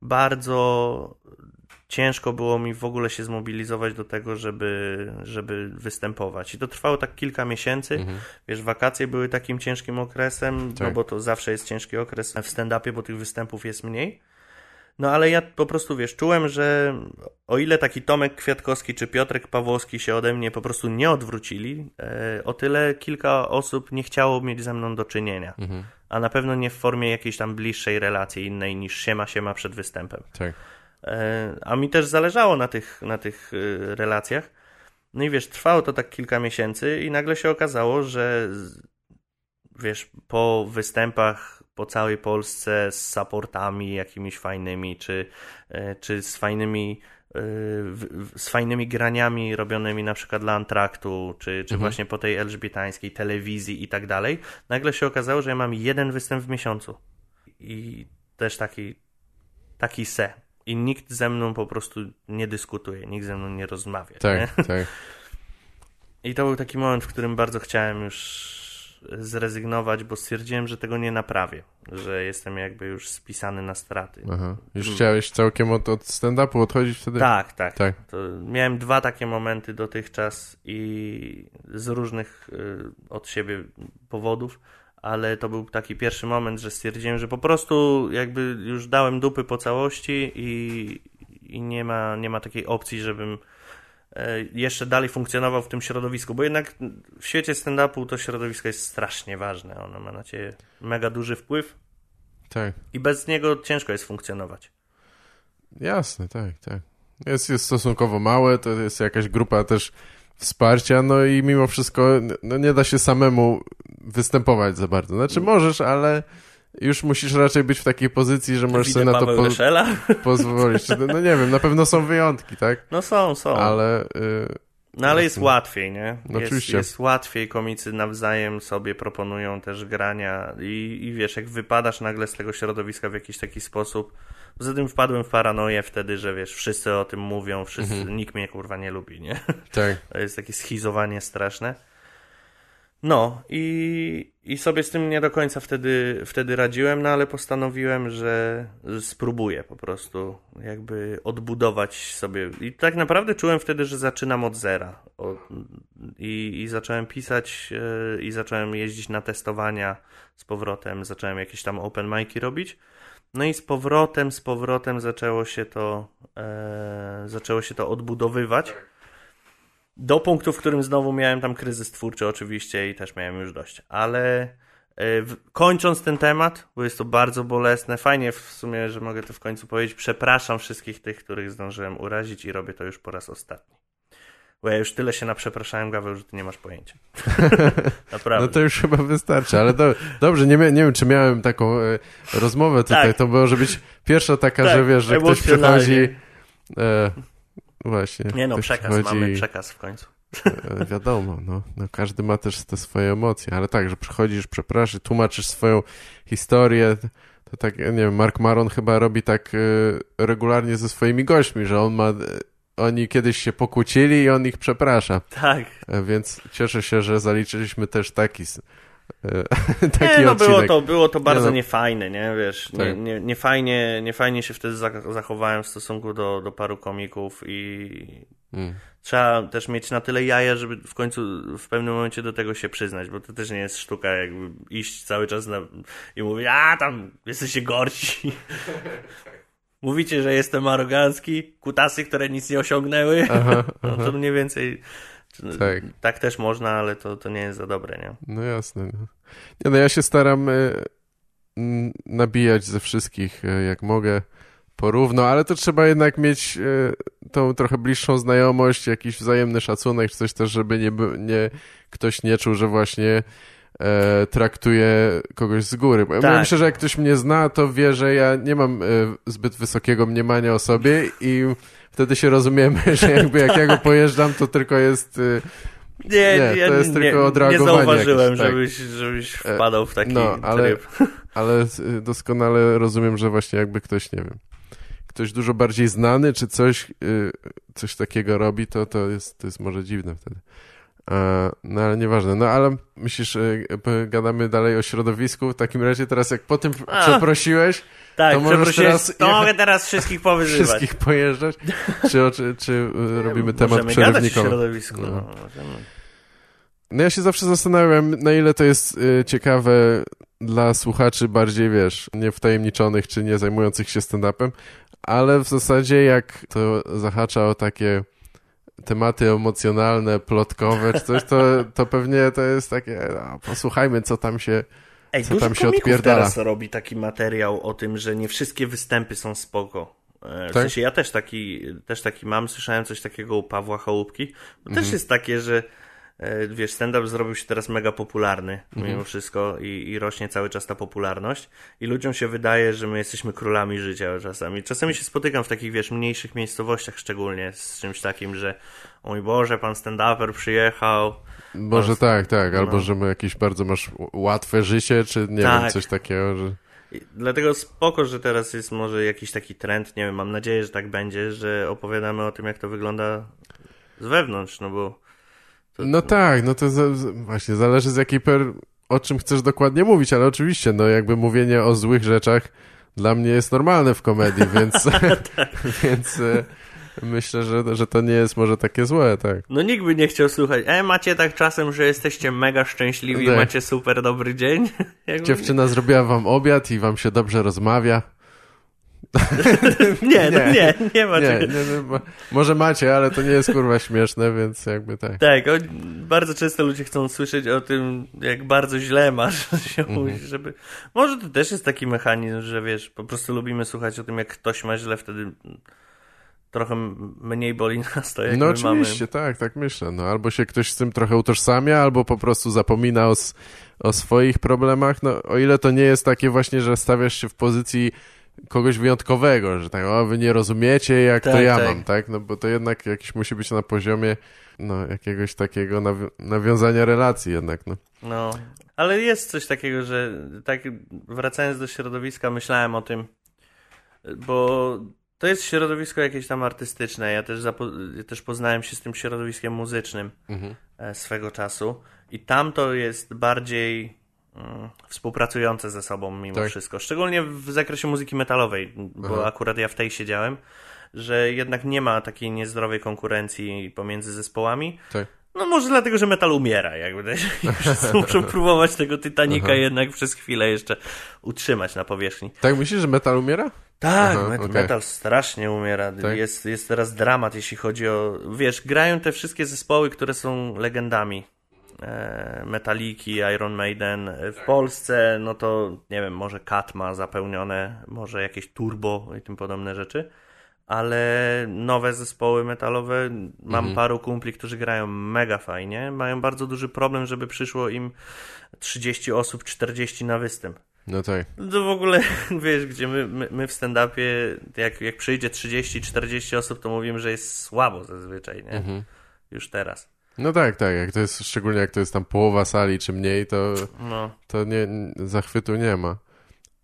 bardzo ciężko było mi w ogóle się zmobilizować do tego, żeby, żeby występować. I to trwało tak kilka miesięcy. Mhm. Wiesz, wakacje były takim ciężkim okresem, no tak. no bo to zawsze jest ciężki okres w stand-upie, bo tych występów jest mniej. No ale ja po prostu, wiesz, czułem, że o ile taki Tomek Kwiatkowski czy Piotrek Pawłowski się ode mnie po prostu nie odwrócili, e, o tyle kilka osób nie chciało mieć ze mną do czynienia. Mhm. A na pewno nie w formie jakiejś tam bliższej relacji innej niż siema siema przed występem. Tak. E, a mi też zależało na tych, na tych e, relacjach. No i wiesz, trwało to tak kilka miesięcy i nagle się okazało, że wiesz, po występach po całej Polsce z supportami jakimiś fajnymi, czy, e, czy z fajnymi e, z fajnymi graniami robionymi na przykład dla Antraktu, czy, czy mhm. właśnie po tej elżbietańskiej telewizji i tak dalej, nagle się okazało, że ja mam jeden występ w miesiącu. I też taki, taki se. I nikt ze mną po prostu nie dyskutuje, nikt ze mną nie rozmawia. Tak, nie? tak. I to był taki moment, w którym bardzo chciałem już zrezygnować, bo stwierdziłem, że tego nie naprawię, że jestem jakby już spisany na straty. Aha. Już chciałeś całkiem od, od stand-upu odchodzić wtedy? Tak, tak. tak. miałem dwa takie momenty dotychczas i z różnych y, od siebie powodów, ale to był taki pierwszy moment, że stwierdziłem, że po prostu jakby już dałem dupy po całości i, i nie, ma, nie ma takiej opcji, żebym jeszcze dalej funkcjonował w tym środowisku, bo jednak w świecie stand-upu to środowisko jest strasznie ważne. Ono ma na ciebie mega duży wpływ. Tak. I bez niego ciężko jest funkcjonować. Jasne, tak, tak. Jest, jest stosunkowo małe, to jest jakaś grupa też wsparcia, no i mimo wszystko no nie da się samemu występować za bardzo. Znaczy możesz, ale już musisz raczej być w takiej pozycji, że możesz sobie na to po pozwolić. No, no, nie wiem, na pewno są wyjątki, tak? No są, są. Ale... Y no ale jest łatwiej, nie? No, jest, oczywiście. jest łatwiej, komicy nawzajem sobie proponują też grania i, i wiesz, jak wypadasz nagle z tego środowiska w jakiś taki sposób, poza tym wpadłem w paranoję wtedy, że wiesz, wszyscy o tym mówią, wszyscy, mhm. nikt mnie kurwa nie lubi, nie? Tak. To jest takie schizowanie straszne. No i, i sobie z tym nie do końca wtedy, wtedy radziłem, no ale postanowiłem, że spróbuję po prostu jakby odbudować sobie. I tak naprawdę czułem wtedy, że zaczynam od zera. i, I zacząłem pisać yy, i zacząłem jeździć na testowania z powrotem, zacząłem jakieś tam open mic'i robić. No i z powrotem, z powrotem zaczęło się to, yy, zaczęło się to odbudowywać. Do punktu, w którym znowu miałem tam kryzys twórczy oczywiście i też miałem już dość. Ale e, kończąc ten temat, bo jest to bardzo bolesne, fajnie w sumie, że mogę to w końcu powiedzieć, przepraszam wszystkich tych, których zdążyłem urazić i robię to już po raz ostatni. Bo ja już tyle się naprzepraszałem, Gaweł, że ty nie masz pojęcia. Naprawdę. No to już chyba wystarczy, ale do, dobrze, nie, nie wiem, czy miałem taką e, rozmowę tutaj, tak. to może być pierwsza taka, tak, że wiesz, że ktoś przychodzi... E, Właśnie. Nie no, przekaz, chodzi... mamy przekaz w końcu. E, wiadomo, no, no, każdy ma też te swoje emocje, ale tak, że przychodzisz, przepraszasz, tłumaczysz swoją historię, to tak, nie wiem, Mark Maron chyba robi tak y, regularnie ze swoimi gośćmi, że on ma, oni kiedyś się pokłócili i on ich przeprasza. Tak. Więc cieszę się, że zaliczyliśmy też taki E, taki nie, no było to, było to bardzo nie, no. niefajne, nie, wiesz, tak. nie, nie, nie, fajnie, nie fajnie się wtedy zachowałem w stosunku do, do paru komików i mm. trzeba też mieć na tyle jaja, żeby w końcu w pewnym momencie do tego się przyznać, bo to też nie jest sztuka jakby iść cały czas na, i mówić, a tam jesteście gorsi. Mówicie, że jestem arogancki, kutasy, które nic nie osiągnęły, aha, aha. no to mniej więcej tak. tak też można, ale to, to nie jest za dobre, nie? No jasne. No, nie, no ja się staram y, nabijać ze wszystkich, y, jak mogę. porówno, ale to trzeba jednak mieć e, tą trochę bliższą znajomość, jakiś wzajemny szacunek, czy coś też, żeby nie, nie ktoś nie czuł, że właśnie e, traktuje kogoś z góry. Bo Tak. Ja myślę, że jak ktoś mnie zna, to wie, że ja nie mam e, zbyt wysokiego mniemania o sobie i wtedy się rozumiemy, że jakby jak ja go pojeżdżam, to tylko jest... E, Nie, Nie, to jest nie, tylko nie odreagowanie zauważyłem, jakieś, tak. żebyś, żebyś wpadał w taki no, ale- tryb. ale y, doskonale rozumiem, że właśnie jakby ktoś, nie wiem, ktoś dużo bardziej znany, czy coś, y, coś takiego robi, to, to, jest, to jest może dziwne wtedy. E, No ale nieważne. No ale myślisz, p- gadamy dalej o środowisku. W takim razie teraz jak po tym A. przeprosiłeś, Tak, to możesz teraz to mogę teraz wszystkich powyzywać. wszystkich pojeżdżać, czy, czy, czy y, robimy temat gadać o przerywnikowy? środowisku. No. No. No ja się zawsze zastanawiam, na ile to jest ciekawe dla słuchaczy bardziej, wiesz, nie wtajemniczonych czy nie zajmujących się stand-upem, ale w zasadzie jak to zahacza o takie tematy emocjonalne, plotkowe czy coś, to, to pewnie to jest takie, no, posłuchajmy co tam się... Ej, Co tam się odpierdala? teraz robi taki materiał o tym, że nie wszystkie występy są spoko. E, W Tak? sensie ja też taki, też taki mam, słyszałem coś takiego u Pawła Chałupki. To Mhm. też jest takie, że wiesz, stand-up zrobił się teraz mega popularny Mhm. mimo wszystko i, i rośnie cały czas ta popularność i ludziom się wydaje, że my jesteśmy królami życia czasami. Czasami się spotykam w takich, wiesz, mniejszych miejscowościach szczególnie z czymś takim, że o mój Boże, pan stand-uper przyjechał, Może tak, tak, albo no. że my jakieś bardzo masz łatwe życie, czy nie Tak. wiem, coś takiego, że... I Dlatego spoko, że teraz jest może jakiś taki trend, nie wiem, mam nadzieję, że tak będzie, że opowiadamy o tym, jak to wygląda z wewnątrz, no bo No tak, no to za, właśnie zależy z jakiej per... o czym chcesz dokładnie mówić, ale oczywiście, no jakby mówienie o złych rzeczach dla mnie jest normalne w komedii, więc, więc e, myślę, że, że to nie jest może takie złe, tak. no nikt by nie chciał słuchać, e, macie tak czasem, że jesteście mega szczęśliwi, Tak. macie super dobry dzień? Jakby- Dziewczyna zrobiła wam obiad i wam się dobrze rozmawia. Nie, no Nie. nie, ma Nie, nie, nie, ma- może macie, ale to nie jest kurwa śmieszne, więc jakby tak. Tak, bardzo często ludzie chcą słyszeć o tym, jak bardzo źle masz się mówić, żeby... Może to też jest taki mechanizm, że wiesz, po prostu lubimy słuchać o tym, jak ktoś ma źle, wtedy trochę mniej boli nas to, jak No oczywiście, mamy. tak, tak myślę. No, albo się ktoś z tym trochę utożsamia, albo po prostu zapomina o, o swoich problemach. No, o ile to nie jest takie właśnie, że stawiasz się w pozycji kogoś wyjątkowego, że tak, o, wy nie rozumiecie, jak to Tak, ja tak. mam, tak? No bo to jednak jakiś musi być na poziomie no, jakiegoś takiego nawi- nawiązania relacji jednak, no. No, ale jest coś takiego, że tak wracając do środowiska, myślałem o tym, bo to jest środowisko jakieś tam artystyczne. Ja też, ja też poznałem się z tym środowiskiem muzycznym Mhm. e, swego czasu i tam to jest bardziej współpracujące ze sobą mimo Tak. wszystko. Szczególnie w zakresie muzyki metalowej, bo Aha. akurat ja w tej siedziałem, że jednak nie ma takiej niezdrowej konkurencji pomiędzy zespołami. Tak. No może dlatego, że metal umiera, jakby. Wszyscy muszą próbować tego Titanica jednak przez chwilę jeszcze utrzymać na powierzchni. Tak myślisz, że metal umiera? Tak, Aha, met- okej. metal strasznie umiera. Tak? Jest, jest teraz dramat, jeśli chodzi o... Wiesz, grają te wszystkie zespoły, które są legendami. E, Metaliki, Iron Maiden. E, W Polsce, no to nie wiem, może Kat ma zapełnione, może jakieś Turbo i tym podobne rzeczy. Ale nowe zespoły metalowe, mam Mhm. paru kumpli, którzy grają mega fajnie. Mają bardzo duży problem, żeby przyszło im 30 osób, 40 na występ. No tak. To w ogóle, wiesz, gdzie my, my, my w stand-upie, jak, jak przyjdzie 30-40 osób, to mówimy, że jest słabo zazwyczaj, nie? Mhm. Już teraz. No tak, tak. Jak to jest, szczególnie jak to jest tam połowa sali czy mniej, to No, to nie, zachwytu nie ma.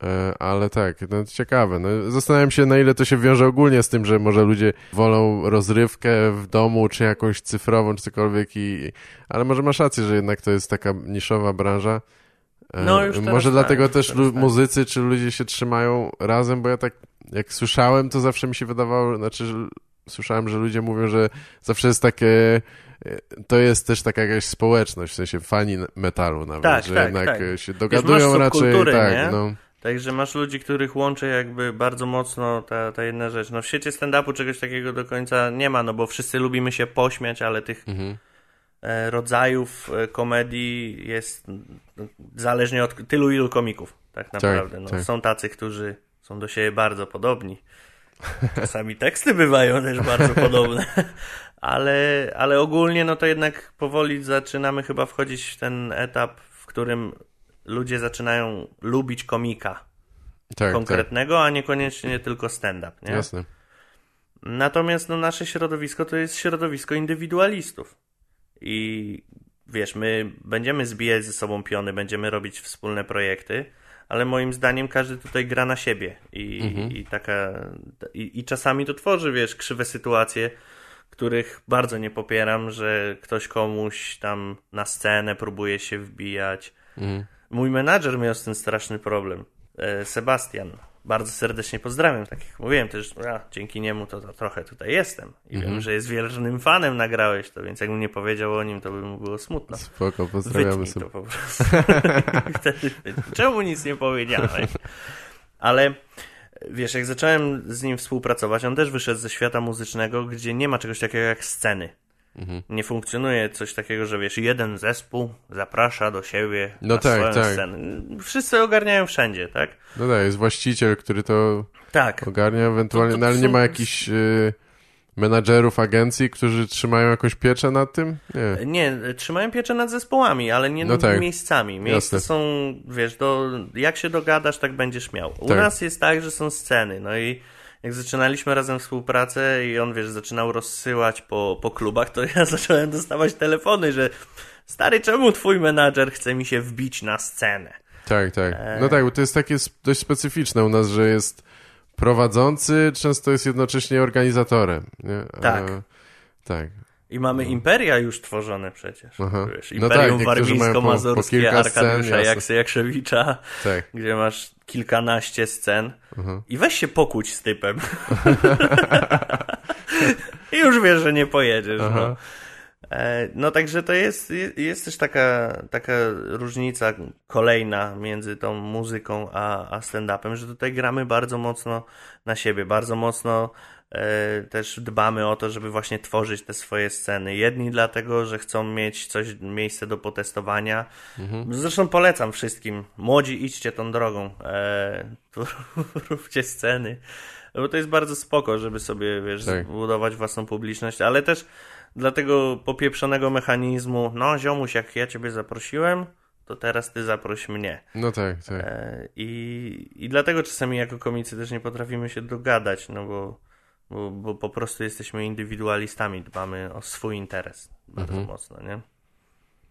E, Ale tak, no ciekawe. No, zastanawiam się, na ile to się wiąże ogólnie z tym, że może ludzie wolą rozrywkę w domu, czy jakąś cyfrową, czy cokolwiek. I, ale może masz rację, że jednak to jest taka niszowa branża. E, No, już może tak, dlatego też tak. muzycy, czy ludzie się trzymają razem, bo ja tak, jak słyszałem, to zawsze mi się wydawało, znaczy, że słyszałem, że ludzie mówią, że zawsze jest takie to jest też taka jakaś społeczność, w sensie fani metalu nawet, Tak, że tak, jednak tak. się dogadują raczej, tak, no. Także masz ludzi, których łączy jakby bardzo mocno ta, ta jedna rzecz. No w świecie stand-upu czegoś takiego do końca nie ma, no bo wszyscy lubimy się pośmiać, ale tych Mhm. e, rodzajów e, komedii jest zależnie od tylu ilu komików, tak naprawdę. no, tak. Są tacy, którzy są do siebie bardzo podobni Czasami teksty bywają też bardzo podobne. Ale, ale ogólnie no to jednak powoli zaczynamy chyba wchodzić w ten etap, w którym ludzie zaczynają lubić komika tak, konkretnego, tak. a niekoniecznie tylko stand-up. Nie? Jasne. Natomiast no, nasze środowisko to jest środowisko indywidualistów. I wiesz, my będziemy zbijać ze sobą piony, będziemy robić wspólne projekty, ale moim zdaniem każdy tutaj gra na siebie i, mhm. i taka i, i, czasami to tworzy, wiesz, krzywe sytuacje, których bardzo nie popieram, że ktoś komuś tam na scenę próbuje się wbijać. Mhm. Mój menadżer miał z tym straszny problem. E, Sebastian bardzo serdecznie pozdrawiam. Tak jak mówiłem też, dzięki niemu to, to, trochę tutaj jestem. I wiem, mhm. że jest wielkim fanem nagrałeś to, więc jakbym nie powiedział o nim, to by mu było smutno. Spoko, pozdrawiamy sobie. to po prostu. Czemu nic nie powiedziałeś? Ale wiesz, jak zacząłem z nim współpracować, on też wyszedł ze świata muzycznego, gdzie nie ma czegoś takiego jak sceny. Mhm. Nie funkcjonuje coś takiego, że wiesz, jeden zespół zaprasza do siebie no na tak, swoją tak. scenę. Wszyscy ogarniają wszędzie, tak? No tak, jest właściciel, który to tak. ogarnia ewentualnie, to, to, no ale nie ma jakichś y, menadżerów agencji, którzy trzymają jakąś pieczę nad tym? Nie, nie trzymają pieczę nad zespołami, ale nie no nad tak. miejscami. Miejsca są, wiesz, do, jak się dogadasz, tak będziesz miał. U tak. nas jest tak, że są sceny, no i jak zaczynaliśmy razem współpracę i on, wiesz, zaczynał rozsyłać po, po klubach, to ja zacząłem dostawać telefony, że stary, czemu twój menadżer chce mi się wbić na scenę? Tak, tak. E, no tak, bo to jest takie dość specyficzne u nas, że jest prowadzący, często jest jednocześnie organizatorem. Nie? Tak. tak. I mamy no. imperia już tworzone przecież. Wiesz, no Imperium no tak, warmińsko-mazurskie Arkadiusza Jaksewicza, tak. gdzie masz kilkanaście scen uh-huh. i weź się pokuć z typem. I już wiesz, że nie pojedziesz. No. E, no także to jest, jest też taka, taka różnica kolejna między tą muzyką a, a stand-upem, że tutaj gramy bardzo mocno na siebie, bardzo mocno E, też dbamy o to, żeby właśnie tworzyć te swoje sceny. Jedni dlatego, że chcą mieć coś, miejsce do potestowania. Mhm. Zresztą polecam wszystkim. Młodzi, idźcie tą drogą. E, róbcie sceny. Bo to jest bardzo spoko, żeby sobie, wiesz, tak. budować własną publiczność, ale też dla tego popieprzonego mechanizmu, no ziomuś, jak ja ciebie zaprosiłem, to teraz ty zaproś mnie. No tak, tak. E, I, I dlatego czasami jako komicy też nie potrafimy się dogadać, no bo bo, bo po prostu jesteśmy indywidualistami, dbamy o swój interes bardzo mhm. mocno, nie?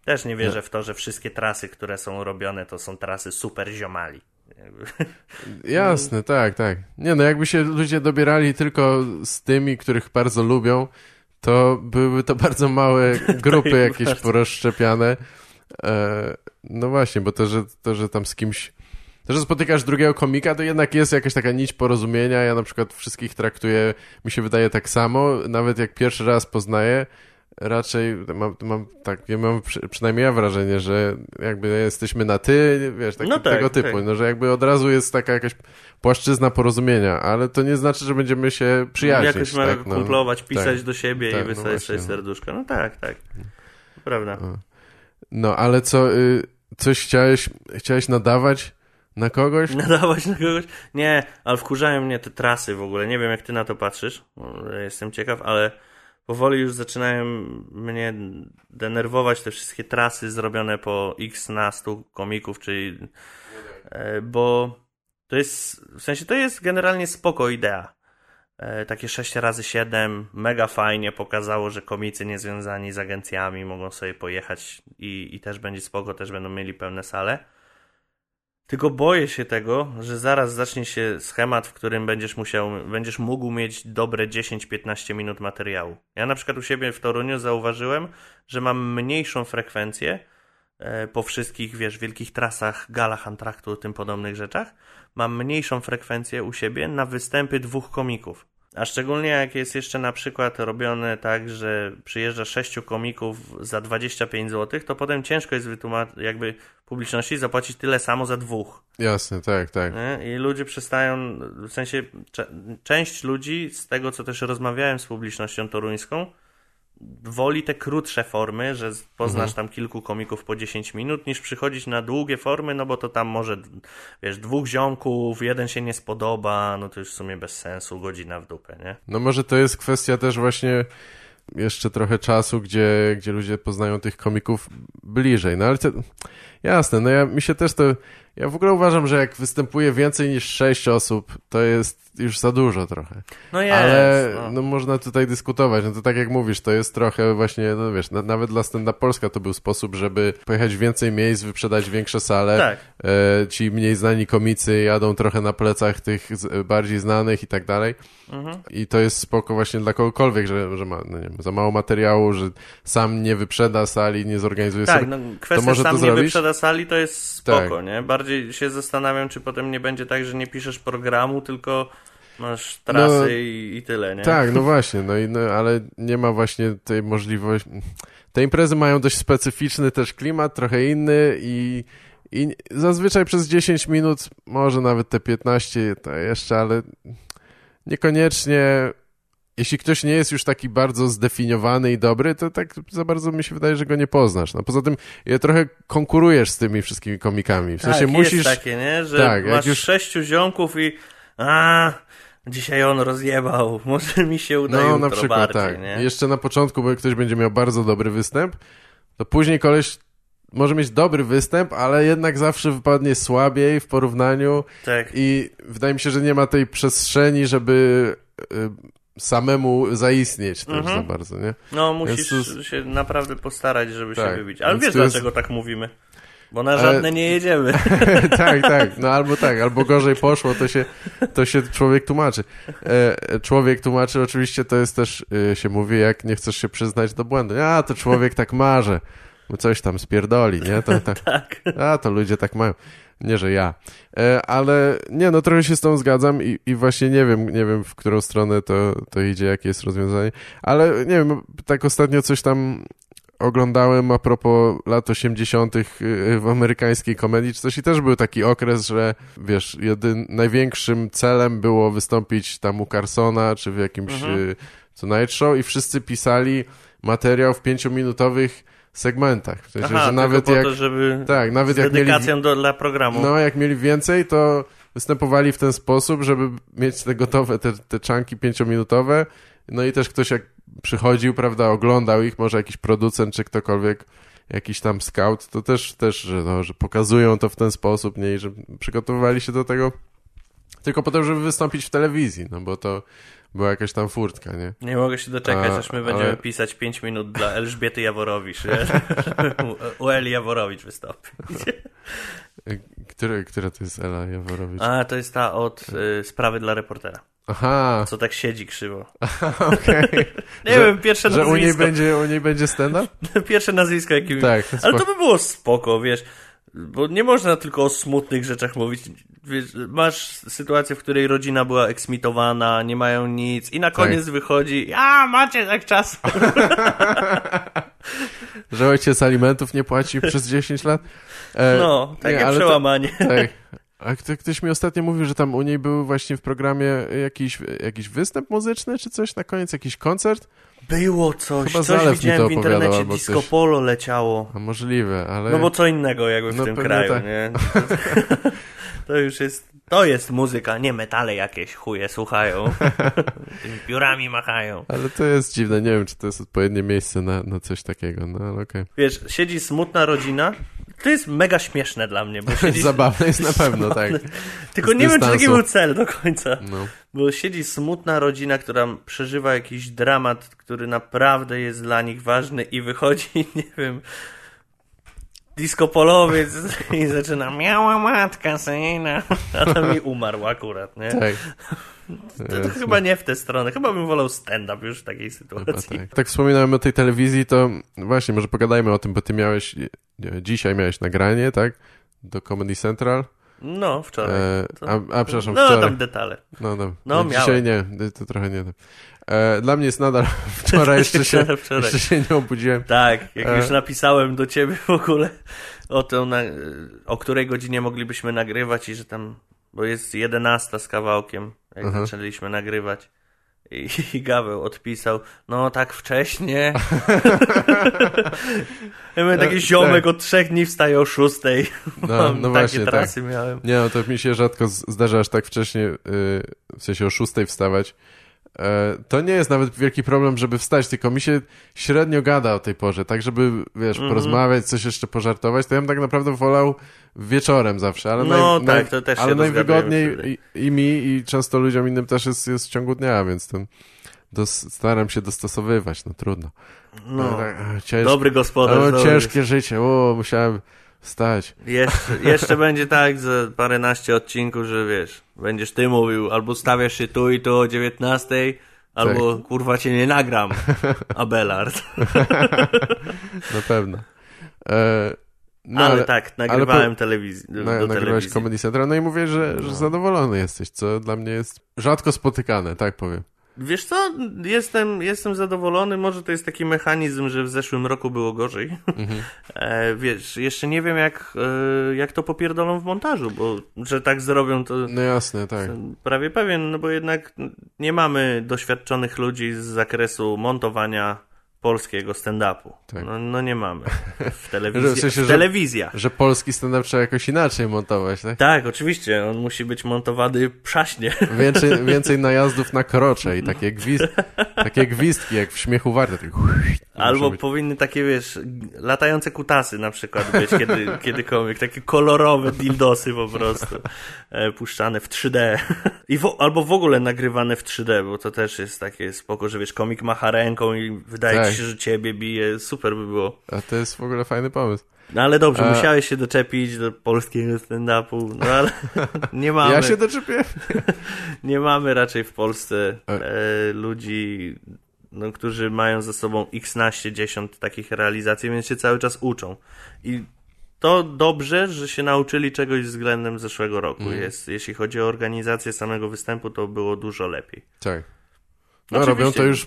Też nie wierzę w to, że wszystkie trasy, które są robione, to są trasy super ziomali. Jasne, tak, tak. Nie no, jakby się ludzie dobierali tylko z tymi, których bardzo lubią, to byłyby to bardzo małe grupy jakieś bardzo. porozszczepiane. E, no właśnie, bo to że, to, że tam z kimś to, że spotykasz drugiego komika, to jednak jest jakaś taka nić porozumienia. Ja na przykład wszystkich traktuję, mi się wydaje tak samo, nawet jak pierwszy raz poznaję, raczej mam, mam tak, ja mam przy, przynajmniej ja wrażenie, że jakby jesteśmy na ty, wiesz, tak, no tak, tego typu, tak. no, że jakby od razu jest taka jakaś płaszczyzna porozumienia, ale to nie znaczy, że będziemy się przyjaźnić. Jakoś mamy tak, no, kumplować, pisać tak, do siebie tak, i wysłać no sobie serduszko. No tak, tak. Prawda. No, ale co, y, coś chciałeś, chciałeś nadawać? Na kogoś? Nadawać na kogoś? Nie, ale wkurzają mnie te trasy w ogóle. Nie wiem, jak ty na to patrzysz. Jestem ciekaw, ale powoli już zaczynają mnie denerwować te wszystkie trasy zrobione po x nastu komików, czyli... E, bo to jest... W sensie to jest generalnie spoko idea. E, takie 6 razy 7 mega fajnie pokazało, że komicy niezwiązani z agencjami mogą sobie pojechać i, i też będzie spoko, też będą mieli pełne sale tylko boję się tego, że zaraz zacznie się schemat, w którym będziesz musiał, będziesz mógł mieć dobre 10-15 minut materiału. Ja na przykład u siebie w Toruniu zauważyłem, że mam mniejszą frekwencję e, po wszystkich, wiesz, wielkich trasach, galach antraktu, tym podobnych rzeczach. Mam mniejszą frekwencję u siebie na występy dwóch komików. A szczególnie jak jest jeszcze na przykład robione tak, że przyjeżdża sześciu komików za 25 zł, to potem ciężko jest wytłumaczyć, jakby publiczności zapłacić tyle samo za dwóch. Jasne, tak, tak. I ludzie przestają, w sensie część ludzi, z tego co też rozmawiałem z publicznością toruńską, woli te krótsze formy, że poznasz Mhm. tam kilku komików po 10 minut, niż przychodzić na długie formy, no bo to tam może, wiesz, dwóch ziomków, jeden się nie spodoba, no to już w sumie bez sensu, godzina w dupę, nie? No może to jest kwestia też właśnie jeszcze trochę czasu, gdzie, gdzie ludzie poznają tych komików bliżej. No ale to, jasne, no ja mi się też to. Ja w ogóle uważam, że jak występuje więcej niż sześć osób, to jest już za dużo trochę. No jest, Ale no. no, można tutaj dyskutować. No to tak jak mówisz, to jest trochę właśnie, no wiesz, na, nawet dla stand Polska to był sposób, żeby pojechać więcej miejsc, wyprzedać większe sale. Tak. E, ci mniej znani komicy jadą trochę na plecach tych bardziej znanych i tak dalej. Mhm. I to jest spoko właśnie dla kogokolwiek, że, że ma no nie wiem, za mało materiału, że sam nie wyprzeda sali, nie zorganizuje Tak, sobie. no kwestia może to sam nie zrobić? wyprzeda sali to jest spoko, Tak. nie? Bardziej się zastanawiam, czy potem nie będzie tak, że nie piszesz programu, tylko masz trasy No, i, i tyle, nie? Tak, no właśnie, no i no, ale nie ma właśnie tej możliwości. Te imprezy mają dość specyficzny też klimat, trochę inny i, i zazwyczaj przez 10 minut, może nawet te 15 to jeszcze, ale niekoniecznie. Jeśli ktoś nie jest już taki bardzo zdefiniowany i dobry, to tak za bardzo mi się wydaje, że go nie poznasz. No poza tym ja trochę konkurujesz z tymi wszystkimi komikami. W sensie tak, musisz. jest takie, nie? Że Tak, masz już- sześciu ziomków i a dzisiaj on rozjebał, może mi się uda No, na przykład bardziej, tak. nie? Jeszcze na początku, bo jak ktoś będzie miał bardzo dobry występ, to później koleś może mieć dobry występ, ale jednak zawsze wypadnie słabiej w porównaniu Tak. i wydaje mi się, że nie ma tej przestrzeni, żeby y, samemu zaistnieć też Mhm. za bardzo, nie? No, musisz tu- się naprawdę postarać, żeby Tak, się wybić. Ale wiesz, tu jest- dlaczego tak mówimy? Bo na żadne nie jedziemy. tak, tak, no albo tak, albo gorzej poszło, to się, to się człowiek tłumaczy. E, człowiek tłumaczy, oczywiście to jest też, e, się mówi, jak nie chcesz się przyznać do błędu. A, to człowiek tak marzy, bo coś tam spierdoli, nie? To, tak. A, to ludzie tak mają. Nie, że ja. E, ale nie, no trochę się z tą zgadzam i, i właśnie nie wiem, nie wiem w którą stronę to, to idzie, jakie jest rozwiązanie. Ale nie wiem, tak ostatnio coś tam oglądałem a propos lat 80. y, w amerykańskiej komedii czy coś i też był taki okres, że wiesz, jedyn, największym celem było wystąpić tam u Carsona czy w jakimś Mhm. y, Tonight Show i wszyscy pisali materiał w pięciominutowych segmentach. W sensie, Aha, że nawet jak... to, żeby Tak, nawet z jak mieli, do, dla programu. no, jak mieli więcej, to występowali w ten sposób, żeby mieć te gotowe, te, te czanki pięciominutowe. No i też ktoś jak przychodził, prawda, oglądał ich, może jakiś producent czy ktokolwiek, jakiś tam scout, to też, też że, no, że pokazują to w ten sposób, nie, i że przygotowywali się do tego tylko po to, żeby wystąpić w telewizji, no bo to była jakaś tam furtka, nie? Nie mogę się doczekać, A, aż my ale- będziemy pisać 5 minut dla Elżbiety Jaworowicz? U- U Eli Jaworowicz wystąpi. Które, która to jest Ela Jaworowicz? A, to jest ta od y, sprawy dla reportera. Aha, Co tak siedzi krzywo. okej. Nie Że- wiem, pierwsze Że u niej nazwisko. będzie, u niej będzie stand-up? Pierwsze nazwisko, jakim... Tak. Ale to by było spoko, wiesz. Bo nie można tylko o smutnych rzeczach mówić. Wiesz, masz sytuację, w której rodzina była eksmitowana, nie mają nic i na Tak. koniec wychodzi, a macie tak czas. Że ojciec alimentów nie płaci przez 10 lat? E, No, takie nie, ale to- przełamanie. Tak. A kto, ktoś mi ostatnio mówił, że tam u niej był właśnie w programie jakiś, jakiś występ muzyczny czy coś na koniec, jakiś koncert? Było coś, Chyba coś widziałem to w internecie, disco coś. polo leciało. A możliwe, ale... No bo co innego jakby w No tym kraju, tak. nie? To już jest, to jest muzyka, nie metale jakieś chuje słuchają. Tymi piórami machają. Ale to jest dziwne, nie wiem, czy to jest odpowiednie miejsce na, na coś takiego, no ale okej. Wiesz, siedzi smutna rodzina. To jest mega śmieszne dla mnie, bo siedzi... Zabawne jest na pewno, tak. Tylko z nie wiem, czy taki dystansu. był cel do końca. No. Bo siedzi smutna rodzina, która przeżywa jakiś dramat, który naprawdę jest dla nich ważny i wychodzi, nie wiem, disco polowiec i zaczyna miała matka syna, a tam mi umarł akurat, nie? Tak. To, to chyba nie w tę stronę. Chyba bym wolał stand-up już w takiej sytuacji. tak. tak wspominałem o tej telewizji, to właśnie, może pogadajmy o tym, bo ty miałeś, nie, dzisiaj miałeś nagranie, tak? Do Comedy Central. No, wczoraj. E, a, a, przepraszam, no, wczoraj. tam detale. No, no. No, Dzisiaj miałem. nie, to trochę nie. E, dla mnie jest nadal wczoraj jeszcze się, Wczoraj, jeszcze się nie obudziłem. Tak, jak E. już napisałem do ciebie w ogóle o to, na, o której godzinie moglibyśmy nagrywać i że tam, bo jest 11 z kawałkiem, jak Aha. zaczęliśmy nagrywać. I, I Gaweł odpisał, no tak wcześnie. ja miałem taki Tak, ziomek tak. od trzech dni wstaje o szóstej. No, no takie właśnie, tak. trasy miałem. Nie, no to mi się rzadko zdarza aż tak wcześnie, yy, w sensie o 6 wstawać. E, To nie jest nawet wielki problem, żeby wstać, tylko mi się średnio gada o tej porze, tak żeby, wiesz, Mhm. porozmawiać, coś jeszcze pożartować, to ja bym tak naprawdę wolał wieczorem zawsze, ale, No naj, tak, naj, to też ale najwygodniej i, i mi, i często ludziom innym też jest, jest w ciągu dnia, więc ten, dos, staram się dostosowywać, no trudno. No, tak, cięż, dobry gospodarz. o, dobry. ciężkie życie, o, musiałem wstać. Jeszcze, jeszcze będzie tak za paręnaście odcinków, że wiesz, będziesz ty mówił, albo stawiasz się tu i tu o 19, albo Tak. kurwa cię nie nagram, Abelard. Na pewno. E, no, ale, tak, nagrywałem po- telewizję, do, na, do nagrywałeś telewizji. Comedy Central, no i mówię, że, że zadowolony jesteś, co dla mnie jest rzadko spotykane, tak powiem. Wiesz co, jestem, jestem zadowolony, może to jest taki mechanizm, że w zeszłym roku było gorzej. Mhm. E, wiesz, jeszcze nie wiem jak, e, jak to popierdolą w montażu, bo że tak zrobią to... No jasne, tak. Prawie pewien, no bo jednak nie mamy doświadczonych ludzi z zakresu montowania polskiego stand-upu. Tak. No, no nie mamy. W, Że telewizji, w sensie, w że- telewizjach. Że polski stand-up trzeba jakoś inaczej montować, tak? Tak, oczywiście, on musi być montowany przaśnie. Więcej, więcej najazdów na krocze i takie, gwizd, takie gwizdki, jak w śmiechu warte. Tak, Albo powinny takie, wiesz, latające kutasy na przykład być, kiedy, kiedykolwiek. Takie kolorowe dildosy po prostu. E, puszczane w 3D. I albo w ogóle nagrywane w 3D, bo to też jest takie spoko, że wiesz, komik macha ręką i wydaje Tak. ci się, że ciebie bije. Super by było. A to jest w ogóle fajny pomysł. No ale dobrze, A- musiałeś się doczepić do polskiego stand-upu, no ale nie mamy, Ja się doczepiłem. nie mamy raczej w Polsce E. e, ludzi, no, którzy mają ze sobą x-naście, dziesiąt takich realizacji, więc się cały czas uczą. I to dobrze, że się nauczyli czegoś względem zeszłego roku. Mhm. Jest, jeśli chodzi o organizację samego występu, to było dużo lepiej. Tak. No Oczywiście. robią to już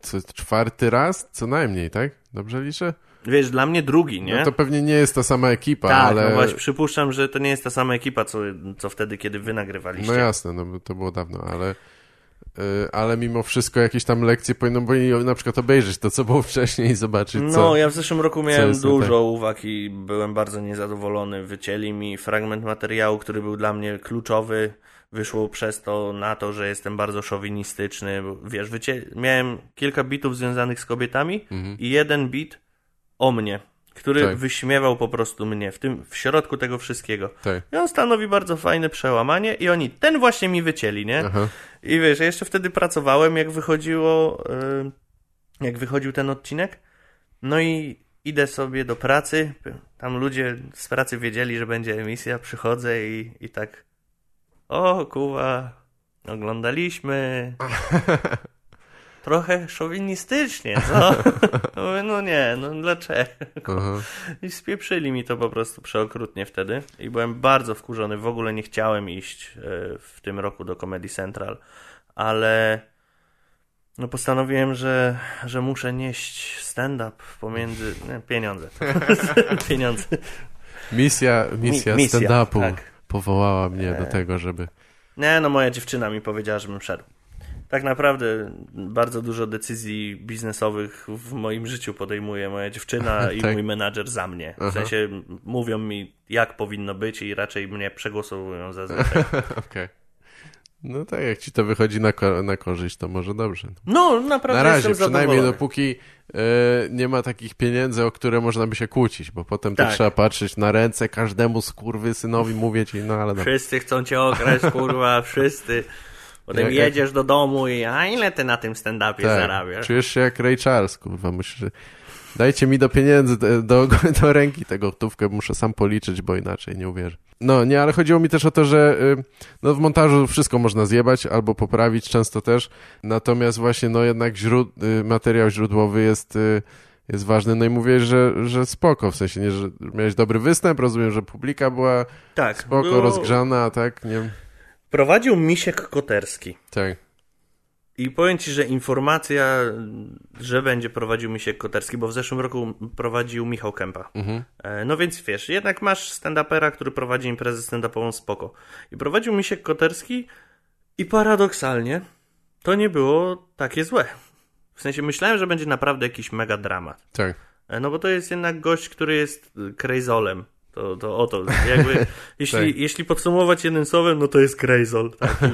co, czwarty raz, co najmniej, tak? Dobrze liczę? Wiesz, dla mnie drugi, nie? No to pewnie nie jest ta sama ekipa, tak, ale... no właśnie, przypuszczam, że to nie jest ta sama ekipa, co, co wtedy, kiedy wy nagrywaliście. No jasne, no to było dawno, ale, y, ale mimo wszystko jakieś tam lekcje powinno byli na przykład obejrzeć to, co było wcześniej i zobaczyć, co... No, ja w zeszłym roku miałem dużo tak? uwag i byłem bardzo niezadowolony. Wycięli mi fragment materiału, który był dla mnie kluczowy. Wyszło przez to na to, że jestem bardzo szowinistyczny. Wiesz, wycie... miałem kilka bitów związanych z kobietami i jeden bit o mnie, który Mhm. Tak. wyśmiewał po prostu mnie w tym, w środku tego wszystkiego. Tak. I on stanowi bardzo fajne przełamanie i oni ten właśnie mi wycięli, nie? Aha. I wiesz, ja jeszcze wtedy pracowałem, jak wychodziło, y, jak wychodził ten odcinek. No i idę sobie do pracy. Tam ludzie z pracy wiedzieli, że będzie emisja. Przychodzę i, i tak. O, kuwa, oglądaliśmy. Trochę szowinistycznie, co? Mówię, no nie, no dlaczego? Aha. I spieprzyli mi to po prostu przeokrutnie wtedy. I byłem bardzo wkurzony. W ogóle nie chciałem iść e, w tym roku do Comedy Central, ale no postanowiłem, że, że muszę nieść stand-up pomiędzy... Nie, pieniądze. pieniądze. Misja, misja, Mi- misja, stand-upu tak. Powołała mnie do tego, żeby... Nie, no moja dziewczyna mi powiedziała, żebym szedł. Tak naprawdę bardzo dużo decyzji biznesowych w moim życiu podejmuje moja dziewczyna i Tak. mój menadżer za mnie. W Aha. sensie mówią mi, jak powinno być i raczej mnie przegłosowują zazwyczaj. Okej. No tak, jak ci to wychodzi na, ko- na korzyść, to może dobrze. No, naprawdę Na razie, jestem przynajmniej zadowolony. dopóki e, nie ma takich pieniędzy, o które można by się kłócić, bo potem to Tak. trzeba patrzeć na ręce każdemu skurwy synowi mówić i no ale no. Wszyscy chcą cię okraść, kurwa, wszyscy. Potem Jak- jak- jedziesz do domu i a ile ty na tym stand-upie zarabiasz? Tak, czujesz się jak Ray Charles, kurwa, musisz... Dajcie mi do pieniędzy, do, do, do ręki tę gotówkę, muszę sam policzyć, bo inaczej nie uwierzę. No, nie, ale chodziło mi też o to, że y, no, w montażu wszystko można zjebać albo poprawić, często też, natomiast właśnie, no jednak źród, y, materiał źródłowy jest, y, jest ważny, no i mówię, że, że spoko, w sensie, nie, że miałeś dobry występ, rozumiem, że publika była Tak. spoko, było- rozgrzana, tak, nie Prowadził Misiek Koterski. tak, I powiem ci, że informacja, że będzie prowadził Misiek Koterski, bo w zeszłym roku prowadził Michał Kępa. mhm. E, No więc wiesz, jednak masz stand-upera, który prowadzi imprezę stand-upową spoko. I prowadził Misiek Koterski i paradoksalnie to nie było takie złe. W sensie myślałem, że będzie naprawdę jakiś mega dramat. Tak. E, No bo to jest jednak gość, który jest y, krejzolem. To, to o to. Jakby, jeśli, Tak. jeśli podsumować jednym słowem, no to jest krejzol. Taki.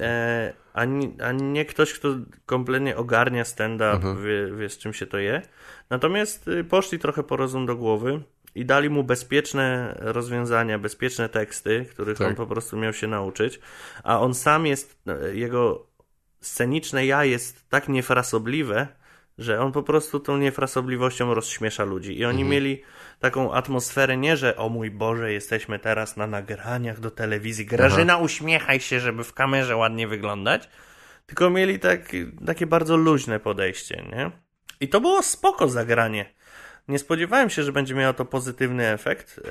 E, a, nie, a nie ktoś, kto kompletnie ogarnia stand-up, Mhm. wie, wie z czym się to je. Natomiast y, poszli trochę po rozum do głowy i dali mu bezpieczne rozwiązania, bezpieczne teksty, których Tak. on po prostu miał się nauczyć. A on sam jest, e, jego sceniczne ja jest tak niefrasobliwe, że on po prostu tą niefrasobliwością rozśmiesza ludzi. I oni mieli taką atmosferę, nie że o mój Boże, jesteśmy teraz na nagraniach do telewizji. Grażyna, uśmiechaj się, żeby w kamerze ładnie wyglądać. Tylko mieli tak, takie bardzo luźne podejście, nie? I to było spoko zagranie. Nie spodziewałem się, że będzie miało to pozytywny efekt, yy,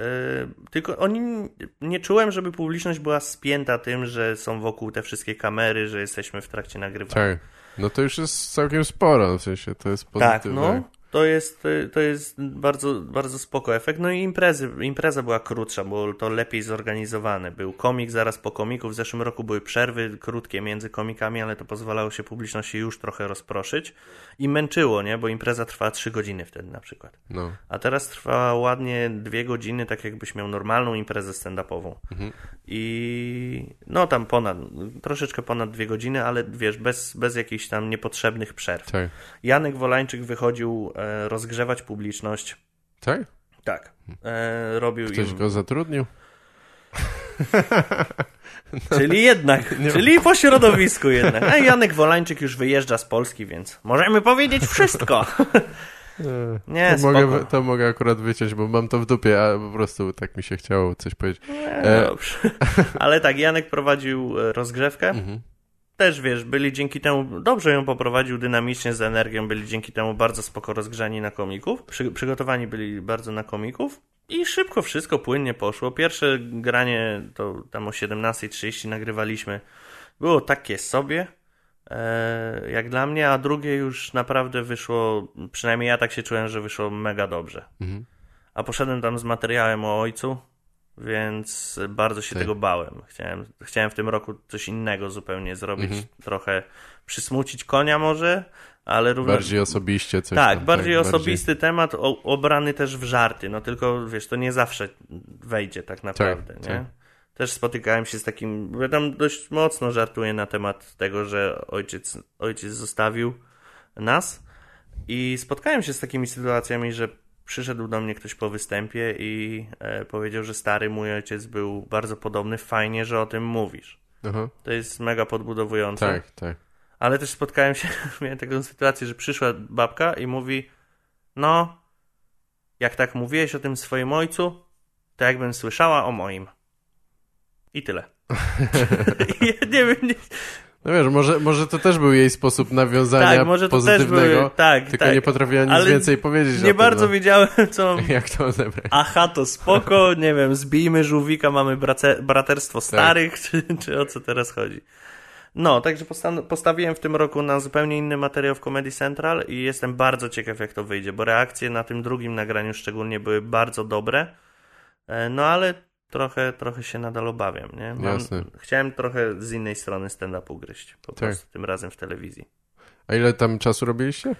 tylko oni nie czułem, żeby publiczność była spięta tym, że są wokół te wszystkie kamery, że jesteśmy w trakcie nagrywania. Tak. No to już jest całkiem sporo, w sensie to jest Tak, pozytywne. no. To jest, y, to jest bardzo, bardzo spoko efekt. No i imprezy, impreza była krótsza, bo to lepiej zorganizowane. Był komik zaraz po komiku. W zeszłym roku były przerwy krótkie między komikami, ale to pozwalało się publiczności już trochę rozproszyć. I męczyło, nie? Bo impreza trwała 3 godziny wtedy na przykład. No. A teraz trwa ładnie dwie godziny, tak jakbyś miał normalną imprezę stand-upową. Mhm. I no tam ponad, troszeczkę ponad dwie godziny, ale wiesz, bez, bez jakichś tam niepotrzebnych przerw. Tak. Janek Wolańczyk wychodził e, rozgrzewać publiczność. Tak? Tak. E, robił Ktoś im. go zatrudnił? Czyli jednak, czyli po środowisku jednak. A Janek Wolańczyk już wyjeżdża z Polski, więc możemy powiedzieć wszystko. Nie, to, mogę, to mogę akurat wyciąć, bo mam to w dupie, a po prostu tak mi się chciało coś powiedzieć. Nie, E. dobrze. Ale tak, Janek prowadził e, rozgrzewkę. Mhm. Też wiesz, byli dzięki temu, dobrze ją poprowadził dynamicznie z energią, byli dzięki temu bardzo spoko rozgrzani na komików. Przy, przygotowani byli bardzo na komików. I szybko wszystko płynnie poszło. Pierwsze granie to tam o 17.30 nagrywaliśmy. Było takie sobie, e, jak dla mnie, a drugie już naprawdę wyszło, przynajmniej ja tak się czułem, że wyszło mega dobrze. Mhm. A poszedłem tam z materiałem o ojcu, więc bardzo się Tak. tego bałem. Chciałem, chciałem w tym roku coś innego zupełnie zrobić, Mhm. trochę przysmucić konia może, ale również... Bardziej osobiście coś tak, tam, bardziej osobisty temat, o, obrany też w żarty, no tylko wiesz, to nie zawsze wejdzie tak naprawdę, Tak, nie? tak. Też spotykałem się z takim, bo ja tam dość mocno żartuję na temat tego, że ojciec, ojciec zostawił nas i spotkałem się z takimi sytuacjami, że przyszedł do mnie ktoś po występie i e, powiedział, że stary mój ojciec był bardzo podobny, fajnie, że o tym mówisz. Aha. To jest mega podbudowujące. Tak, tak. Ale też spotkałem się, miałem taką sytuację, że przyszła babka i mówi, no, jak tak mówiłeś o tym swoim ojcu, to jakbym słyszała o moim. I tyle. Ja nie wiem, nie, No wiesz, może, może to też był jej sposób nawiązania tak, może to też pozytywnego, były, tak, tylko tak. nie potrafiła nic Ale więcej powiedzieć Nie tym, bardzo no. wiedziałem, co... Jak to odebrać? Aha, to spoko, nie wiem, zbijmy żółwika, mamy brace, braterstwo Tak. starych, czy, czy o co teraz chodzi. No, także postawiłem w tym roku na zupełnie inny materiał w Comedy Central i jestem bardzo ciekaw, jak to wyjdzie, bo reakcje na tym drugim nagraniu szczególnie były bardzo dobre, E, no ale trochę, trochę się nadal obawiam, nie? Mam, Jasne. Chciałem trochę z innej strony stand-upu gryźć, po Tak. prostu tym razem w telewizji. A ile tam czasu robiliście?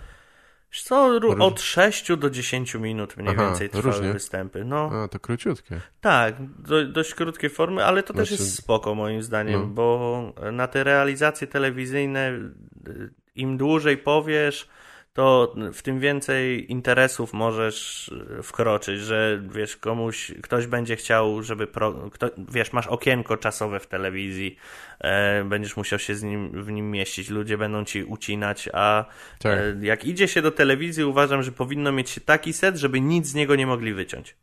Co, od 6 do 10 minut mniej Aha, więcej trwały różnie. występy. No, A, to króciutkie. Tak, do, dość krótkie formy, ale to też Znaczy- jest spoko moim zdaniem, No. bo na te realizacje telewizyjne y, im dłużej powiesz, to w tym więcej interesów możesz y, wkroczyć, że wiesz, komuś, ktoś będzie chciał, żeby, pro, kto, wiesz, masz okienko czasowe w telewizji, e, będziesz musiał się z nim, w nim mieścić, ludzie będą ci ucinać, a Tak. e, jak idzie się do telewizji, uważam, że powinno mieć się taki set, żeby nic z niego nie mogli wyciąć.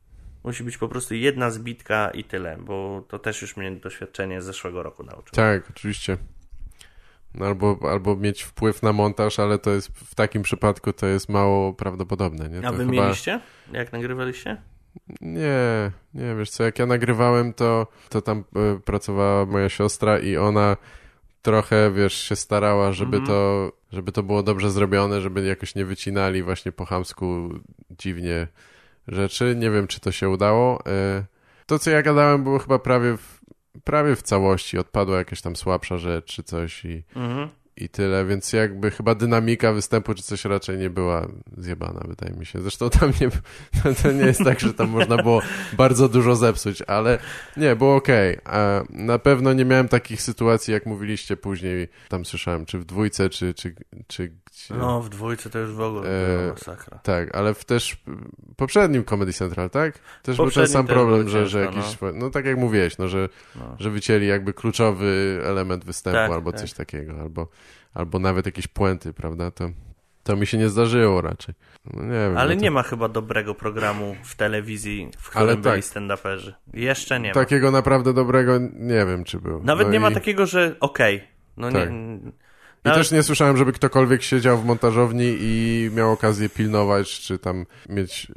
Musi być po prostu jedna zbitka i tyle, bo to też już mnie doświadczenie z zeszłego roku nauczyło. Tak, oczywiście. Albo, albo mieć wpływ na montaż, ale to jest w takim przypadku to jest mało prawdopodobne, nie? A wy chyba- mieliście? Jak nagrywaliście? Nie, nie, wiesz co, jak ja nagrywałem, to, to tam y, pracowała moja siostra i ona trochę, wiesz, się starała, żeby Mhm. to, żeby to było dobrze zrobione, żeby jakoś nie wycinali właśnie po chamsku dziwnie rzeczy. Nie wiem, czy to się udało. Y, To, co ja gadałem, było chyba prawie w, prawie w całości. Odpadła jakaś tam słabsza rzecz czy coś i, Mhm. i tyle, więc jakby chyba dynamika występu czy coś raczej nie była zjebana, wydaje mi się. Zresztą tam nie, to nie jest tak, że tam można było bardzo dużo zepsuć, ale nie, było okej. Okay. Na pewno nie miałem takich sytuacji, jak mówiliście później, tam słyszałem, czy w dwójce, czy, czy, czy No, w dwójce to już w ogóle e, masakra. Tak, ale w też poprzednim Comedy Central, tak? Też był ten sam problem, że, że jakiś, no. no. tak jak mówiłeś, no, że, no. że wycięli jakby kluczowy element występu tak, albo tak. coś takiego, albo, albo nawet jakieś puenty, prawda? To, to mi się nie zdarzyło raczej. No, nie wiem, Ale no nie ma chyba dobrego programu w telewizji, w którym Ale byli tak. stand-uperzy. Jeszcze nie ma. Takiego naprawdę dobrego nie wiem, czy był. Nawet no nie i... ma takiego, że okej. Okay. No tak. nie... I też nie słyszałem, żeby ktokolwiek siedział w montażowni i miał okazję pilnować, czy tam mieć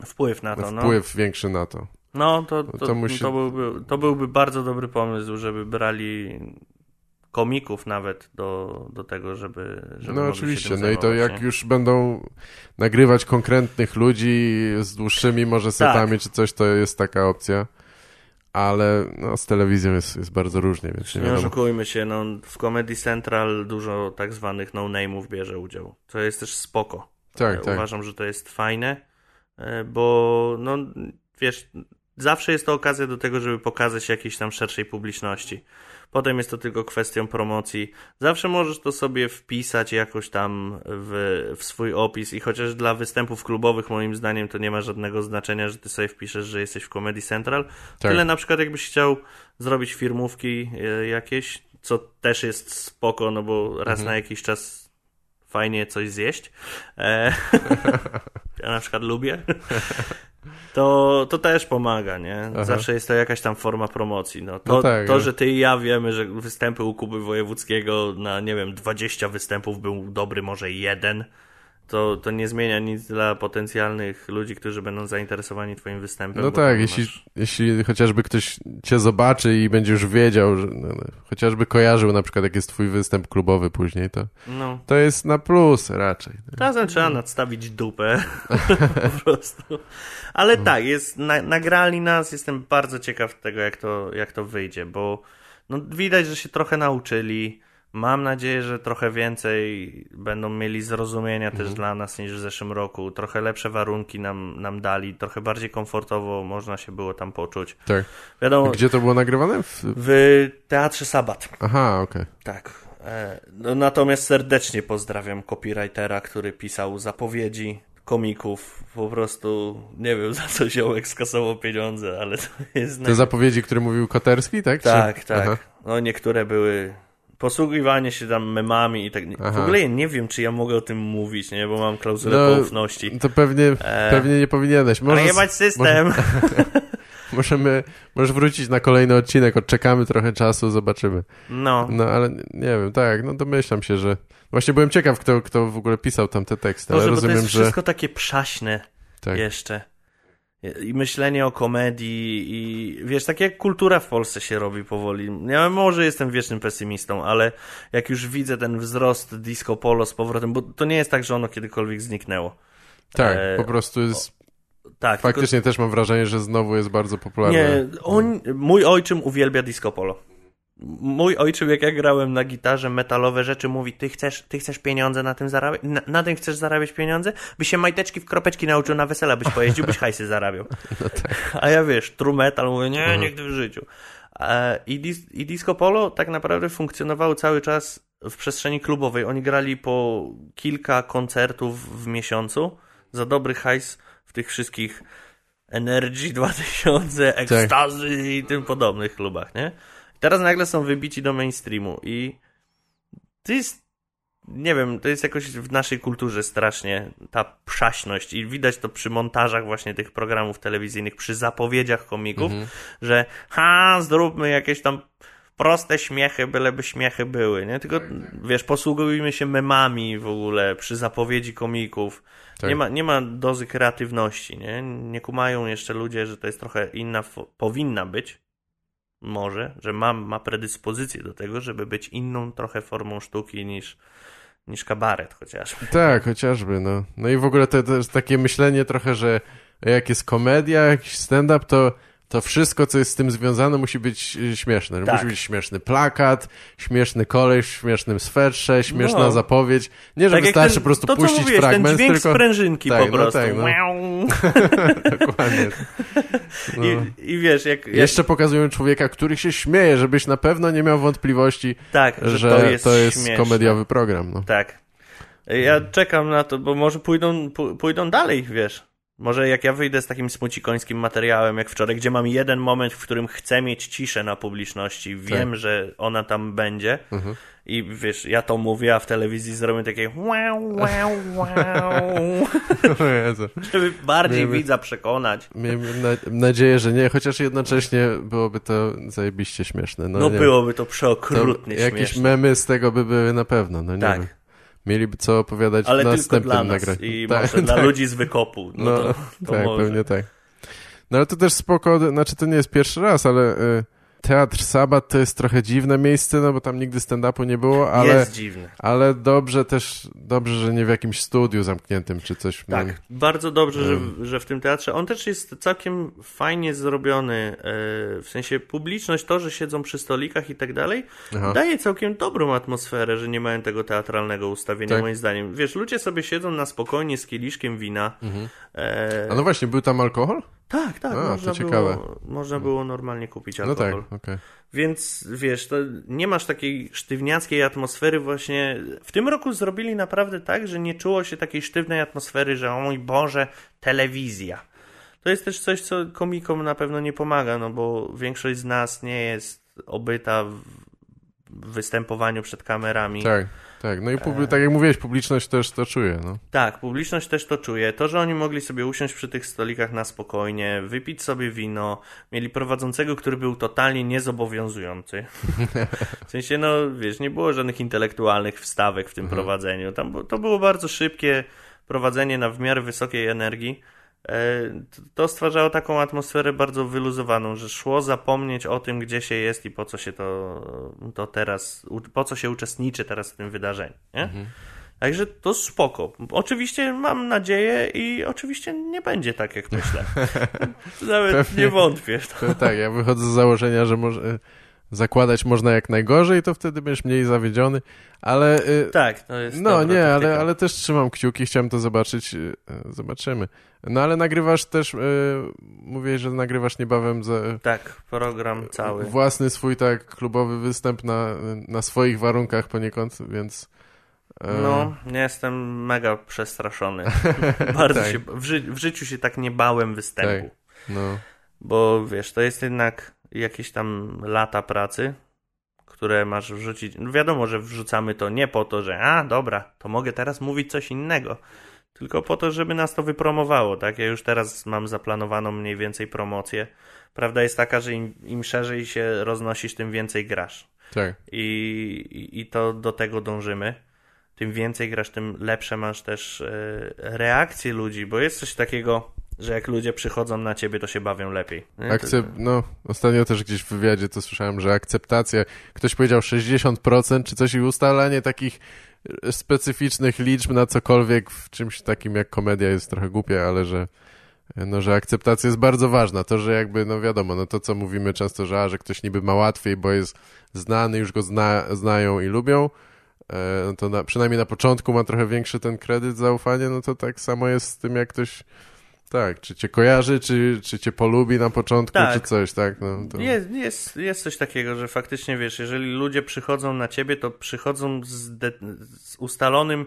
y, wpływ na to. No. Wpływ no. większy na to. No, to, to, to, musi... to, byłby, to byłby bardzo dobry pomysł, żeby brali komików nawet do, do tego, żeby, żeby No oczywiście, no i to jak już będą nagrywać konkretnych ludzi z dłuższymi może setami tak. czy coś, to jest taka opcja. Ale no, z telewizją jest, jest bardzo różnie, więc nie, nie oszukujmy się, no, w Comedy Central dużo tak zwanych no-name'ów bierze udział, co jest też spoko. Tak, tak. Uważam, że to jest fajne, e, bo no wiesz, zawsze jest to okazja do tego, żeby pokazać jakiejś tam szerszej publiczności. Potem jest to tylko kwestią promocji. Zawsze możesz to sobie wpisać jakoś tam w, w swój opis i chociaż dla występów klubowych moim zdaniem to nie ma żadnego znaczenia, że ty sobie wpiszesz, że jesteś w Comedy Central. Tak. Tyle na przykład jakbyś chciał zrobić firmówki e, jakieś, co też jest spoko, no bo raz mhm. na jakiś czas fajnie coś zjeść. E, ja na przykład lubię to, to też pomaga, nie? Aha. Zawsze jest to jakaś tam forma promocji. No, to, no tak, to, no. że ty i ja wiemy, że występy u Kuby Wojewódzkiego na, nie wiem, 20 występów był dobry, może jeden, to, to nie zmienia nic dla potencjalnych ludzi, którzy będą zainteresowani twoim występem. No tak, jeśli, masz... jeśli chociażby ktoś cię zobaczy i będzie już wiedział, że no, no, chociażby kojarzył na przykład, jak jest twój występ klubowy później, to, no. to jest na plus raczej. Czasem trzeba nadstawić dupę po prostu. Ale no. tak, jest, na, nagrali nas, jestem bardzo ciekaw tego, jak to, jak to wyjdzie, bo no, widać, że się trochę nauczyli, Mam nadzieję, że trochę więcej będą mieli zrozumienia mhm. też dla nas niż w zeszłym roku. Trochę lepsze warunki nam, nam dali, trochę bardziej komfortowo można się było tam poczuć. Tak. Wiadomo, Gdzie to było nagrywane? W, w Teatrze Sabat. Aha, okej. Okay. Tak. E, no, natomiast serdecznie pozdrawiam copywritera, który pisał zapowiedzi komików. Po prostu nie wiem, za co ziołek skasował pieniądze, ale to jest... Te zapowiedzi, które mówił Koterski, tak? Tak, Czy... tak. Aha. No niektóre były posługiwanie się tam memami i tak. Aha. W ogóle nie wiem, czy ja mogę o tym mówić, nie? Bo mam klauzulę no, poufności. To pewnie, e... pewnie nie powinieneś. Może ale jebać system. Może... Możemy, możesz wrócić na kolejny odcinek, odczekamy trochę czasu, zobaczymy. No. No, ale nie wiem, tak, no domyślam się, że... Właśnie byłem ciekaw, kto, kto w ogóle pisał tam te teksty, Boże, ale rozumiem, to jest że... wszystko takie przaśne tak. jeszcze i myślenie o komedii i wiesz, tak jak kultura w Polsce się robi powoli. Ja może jestem wiecznym pesymistą, ale jak już widzę ten wzrost disco polo z powrotem, bo to nie jest tak, że ono kiedykolwiek zniknęło. Tak, e... po prostu jest tak, Faktycznie tylko... też mam wrażenie, że znowu jest bardzo popularne. Nie, on, mój ojczym uwielbia disco polo mój ojczym, jak ja grałem na gitarze metalowe rzeczy, mówi, ty chcesz, ty chcesz pieniądze na tym zarabiać? Na, na tym chcesz zarabiać pieniądze? By się majteczki w kropeczki nauczył na wesela, byś pojeździł, byś hajsy zarabiał. No tak. A ja wiesz, true metal, mówię, nie, mhm. nigdy w życiu. I, dis, I disco polo tak naprawdę funkcjonowało cały czas w przestrzeni klubowej. Oni grali po kilka koncertów w miesiącu za dobry hajs w tych wszystkich Energy 2000, Ekstazy tak. i tym podobnych klubach, nie? Teraz nagle są wybici do mainstreamu i to jest, nie wiem, to jest jakoś w naszej kulturze strasznie ta przaśność i widać to przy montażach właśnie tych programów telewizyjnych, przy zapowiedziach komików, mhm. że ha, zróbmy jakieś tam proste śmiechy, byleby śmiechy były, nie? Tylko, wiesz, posługujmy się memami w ogóle przy zapowiedzi komików. Tak. Nie, ma, nie ma dozy kreatywności, nie? Nie kumają jeszcze ludzie, że to jest trochę inna, powinna być może, że ma, ma predyspozycję do tego, żeby być inną trochę formą sztuki niż, niż kabaret chociażby. Tak, chociażby, no. No i w ogóle to, to jest takie myślenie trochę, że jak jest komedia, jakiś stand-up, to to wszystko, co jest z tym związane, musi być y, śmieszne. Tak. Musi być śmieszny plakat, śmieszny koleś w śmiesznym swetrze, śmieszna No. zapowiedź. Nie, że Tak wystarczy ten- po prostu to, puścić mówiłeś, fragment, ten dźwięk tylko... sprężynki Tak, po no prostu. tak, no. Dokładnie. No. I, I wiesz, jak, jak Jeszcze pokazują człowieka, który się śmieje, żebyś na pewno nie miał wątpliwości, tak, że, że, to jest, śmieszne. komediowy program. No. Tak. Ja czekam na to, bo może pójdą, pójdą dalej, wiesz. Może jak ja wyjdę z takim smucikońskim materiałem, jak wczoraj, gdzie mam jeden moment, w którym chcę mieć ciszę na publiczności, wiem, Tak. że ona tam będzie Mhm. i wiesz, ja to mówię, a w telewizji zrobię takie wow, wow, wow, żeby bardziej Miejmy- widza przekonać. Miejmy na, nadzieję, że nie, chociaż jednocześnie byłoby to zajebiście śmieszne. No, No, byłoby to To przeokrutnie jakieś śmieszne. memy z tego by były na pewno, no nie Tak. wiem. Mieliby co opowiadać Ale w tylko następnym dla nas nagraniu. i Tak, może dla tak. ludzi z wykopu. No, No, to, to tak, może. pewnie tak. No ale to też spoko, znaczy to nie jest pierwszy raz, ale y, Teatr Sabat to jest trochę dziwne miejsce, no bo tam nigdy stand-upu nie było, ale, Jest dziwne. ale dobrze też, dobrze, że nie w jakimś studiu zamkniętym czy coś. Tak, No, bardzo dobrze, że, Mm. że w tym teatrze. On też jest całkiem fajnie zrobiony, e, w sensie publiczność, to, że siedzą przy stolikach i tak dalej, Aha. daje całkiem dobrą atmosferę, że nie mają tego teatralnego ustawienia, Tak. moim zdaniem. Wiesz, ludzie sobie siedzą na spokojnie z kieliszkiem wina. E, A no właśnie, był tam alkohol? Tak, tak, A, można, było, można było normalnie kupić No alkohol. tak, okej. Więc wiesz, to nie masz takiej sztywniackiej atmosfery właśnie. W tym roku zrobili naprawdę tak, że nie czuło się takiej sztywnej atmosfery, że o mój Boże, telewizja. To jest też coś, co komikom na pewno nie pomaga, no bo większość z nas nie jest obyta w w występowaniu przed kamerami. Tak, tak. No i publi- tak jak mówiłeś, publiczność też to czuje, no. Tak, publiczność też to czuje. To, że oni mogli sobie usiąść przy tych stolikach na spokojnie, wypić sobie wino, mieli prowadzącego, który był totalnie niezobowiązujący. W sensie, no wiesz, nie było żadnych intelektualnych wstawek w tym prowadzeniu. Tam to było bardzo szybkie prowadzenie na w miarę wysokiej energii. E, To stwarzało taką atmosferę bardzo wyluzowaną, że szło zapomnieć o tym, gdzie się jest i po co się to, to teraz, po co się uczestniczy teraz w tym wydarzeniu. Nie? Także to spoko. Oczywiście mam nadzieję i oczywiście nie będzie tak, jak myślę. Nawet Pewnie. nie wątpię w. To tak, ja wychodzę z założenia, że może, zakładać można jak najgorzej, to wtedy będziesz mniej zawiedziony, ale... y, Tak, to jest No nie, taktyka. ale, ale też trzymam kciuki, chciałem to zobaczyć, y, y, zobaczymy. No ale nagrywasz też, mówię, że nagrywasz niebawem za, Tak, program cały. własny swój tak klubowy występ na, na swoich warunkach poniekąd, więc... e, No, nie jestem mega przestraszony. Bardzo Tak. się, w, ży w życiu się tak nie bałem występu. No, Bo wiesz, to jest jednak jakieś tam lata pracy, które masz wrzucić. No wiadomo, że wrzucamy to nie po to, że a dobra, to mogę teraz mówić coś innego. Tylko po to, żeby nas to wypromowało, tak? Ja już teraz mam zaplanowaną mniej więcej promocję. Prawda jest taka, że im, im szerzej się roznosisz, tym więcej grasz. tak. I, i, i to do tego dążymy. Tym więcej grasz, tym lepsze masz też e, reakcje ludzi, bo jest coś takiego, że jak ludzie przychodzą na ciebie, to się bawią lepiej. Akcep- no, ostatnio też gdzieś w wywiadzie to słyszałem, że akceptacja, ktoś powiedział 60% czy coś i ustalanie takich e, specyficznych liczb na cokolwiek w czymś takim jak komedia jest trochę głupie, ale że e, no, że akceptacja jest bardzo ważna. To, że jakby, no wiadomo, no to co mówimy często, że, a, że ktoś niby ma łatwiej, bo jest znany, już go zna, znają i lubią, e, no to na, przynajmniej na początku ma trochę większy ten kredyt zaufania, no to tak samo jest z tym, jak ktoś tak, czy cię kojarzy, czy, czy cię polubi na początku, Tak. czy coś, tak? No, to... Jest, jest, jest coś takiego, że faktycznie wiesz, jeżeli ludzie przychodzą na ciebie, to przychodzą z, de- z ustalonym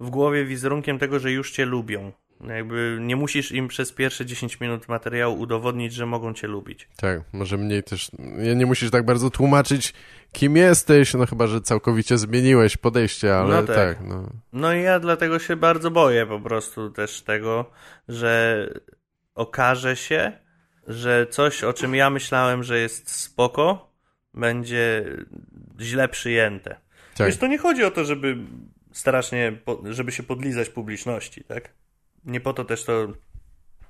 w głowie wizerunkiem tego, że już cię lubią. Jakby nie musisz im przez pierwsze 10 minut materiału udowodnić, że mogą cię lubić. Tak, może mniej też, nie, nie musisz tak bardzo tłumaczyć, kim jesteś, no chyba, że całkowicie zmieniłeś podejście, ale No tak. tak, no. No i ja dlatego się bardzo boję po prostu też tego, że okaże się, że coś, o czym ja myślałem, że jest spoko, będzie źle przyjęte. Tak. Wiesz, to nie chodzi o to, żeby strasznie, żeby się podlizać publiczności, tak? Nie po to też to...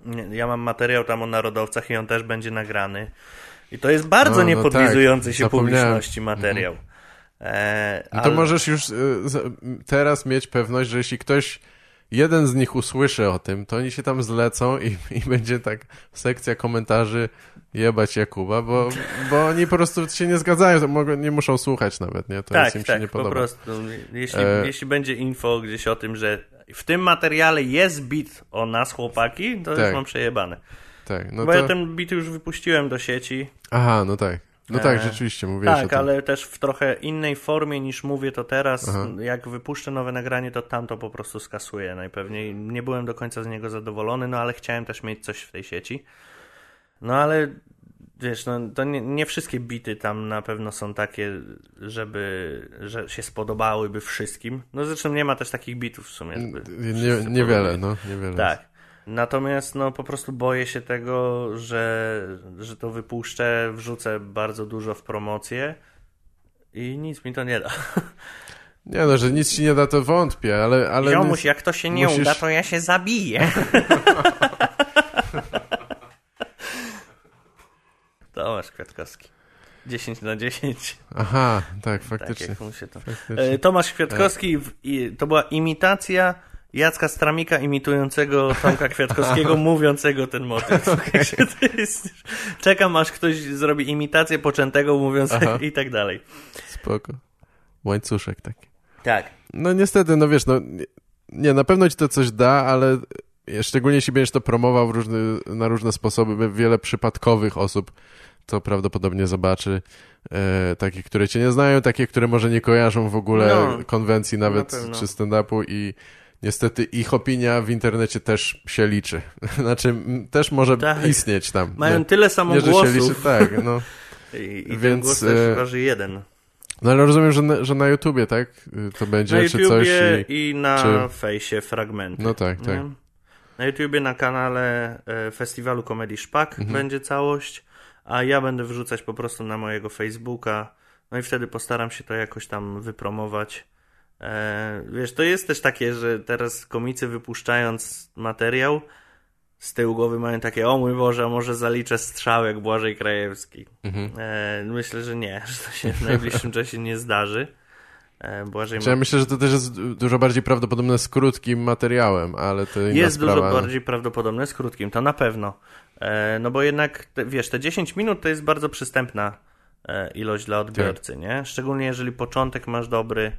Nie, ja mam materiał tam o narodowcach i on też będzie nagrany. I to jest bardzo No, no niepodlizujący tak, się publiczności materiał. E, No to ale- możesz już z- teraz mieć pewność, że jeśli ktoś jeden z nich usłyszy o tym, to oni się tam zlecą i, i będzie tak sekcja komentarzy jebać Jakuba, bo, bo oni po prostu się nie zgadzają, to mogą, nie muszą słuchać nawet, nie? To tak, jest im się tak, nie po podoba. prostu. Jeśli, E- jeśli będzie info gdzieś o tym, że w tym materiale jest bit o nas, chłopaki, to Tak. już mam przejebane. Tak, no Bo to... ja ten bit już wypuściłem do sieci. Aha, no tak. No tak, E, rzeczywiście, mówiłeś o Tak, ale też w trochę innej formie niż mówię to teraz. Aha. Jak wypuszczę nowe nagranie, to tam to po prostu skasuję najpewniej. Nie byłem do końca z niego zadowolony, no ale chciałem też mieć coś w tej sieci. No ale wiesz, no, to nie, nie wszystkie bity tam na pewno są takie, żeby że się spodobałyby wszystkim. No zresztą nie ma też takich bitów w sumie. Nie, niewiele, no, niewiele. Tak. Natomiast no po prostu boję się tego, że, że to wypuszczę, wrzucę bardzo dużo w promocję i nic mi to nie da. Nie no, że nic ci nie da, to wątpię, ale... ale Ziomuś, jak to się nie musisz- uda, to ja się zabiję. Tomasz Kwiatkowski. 10 na 10. Aha, tak, Tak faktycznie. jak mu się to... faktycznie. E, Tomasz Kwiatkowski, to była imitacja Jacka Stramika imitującego Tomka Kwiatkowskiego, mówiącego ten motyw. Jest... Czekam aż ktoś zrobi imitację poczętego mówiącego Aha. i tak dalej. Spoko. Łańcuszek taki. Tak. No niestety, no wiesz, no nie- na pewno ci to coś da, ale szczególnie jeśli będziesz to promował różny, na różne sposoby, wiele przypadkowych osób to prawdopodobnie zobaczy. E, takie, które cię nie znają, takie, które może nie kojarzą w ogóle No, konwencji nawet pewno. czy stand-upu i niestety ich opinia w internecie też się liczy. Znaczy, też może Tak. istnieć tam. Mają nie, tyle samo nie, się liczy, głosów tak, no. i, i ten Więc, głos też e, waży jeden. No ale rozumiem, że na, że na YouTubie, tak? To będzie, Na czy coś YouTubie i... i na czy- fejsie fragmenty. No tak, tak. Nie? Na YouTubie na kanale e, Festiwalu Komedii Szpak Mhm. będzie całość, a ja będę wrzucać po prostu na mojego Facebooka. No i wtedy postaram się to jakoś tam wypromować. E, wiesz, to jest też takie, że teraz komicy wypuszczając materiał z tyłu głowy mają takie, o mój Boże, a może zaliczę strzał jak Błażej Krajewski. Mhm. E, myślę, że nie, że to się w najbliższym czasie nie zdarzy. E, Błażej Znaczy, ja myślę, że to też jest du- dużo bardziej prawdopodobne z krótkim materiałem, ale to Jest sprawa. dużo bardziej prawdopodobne z krótkim, to na pewno. E, no bo jednak, wiesz, te 10 minut to jest bardzo przystępna e, ilość dla odbiorcy, Tak. nie? Szczególnie jeżeli początek masz dobry,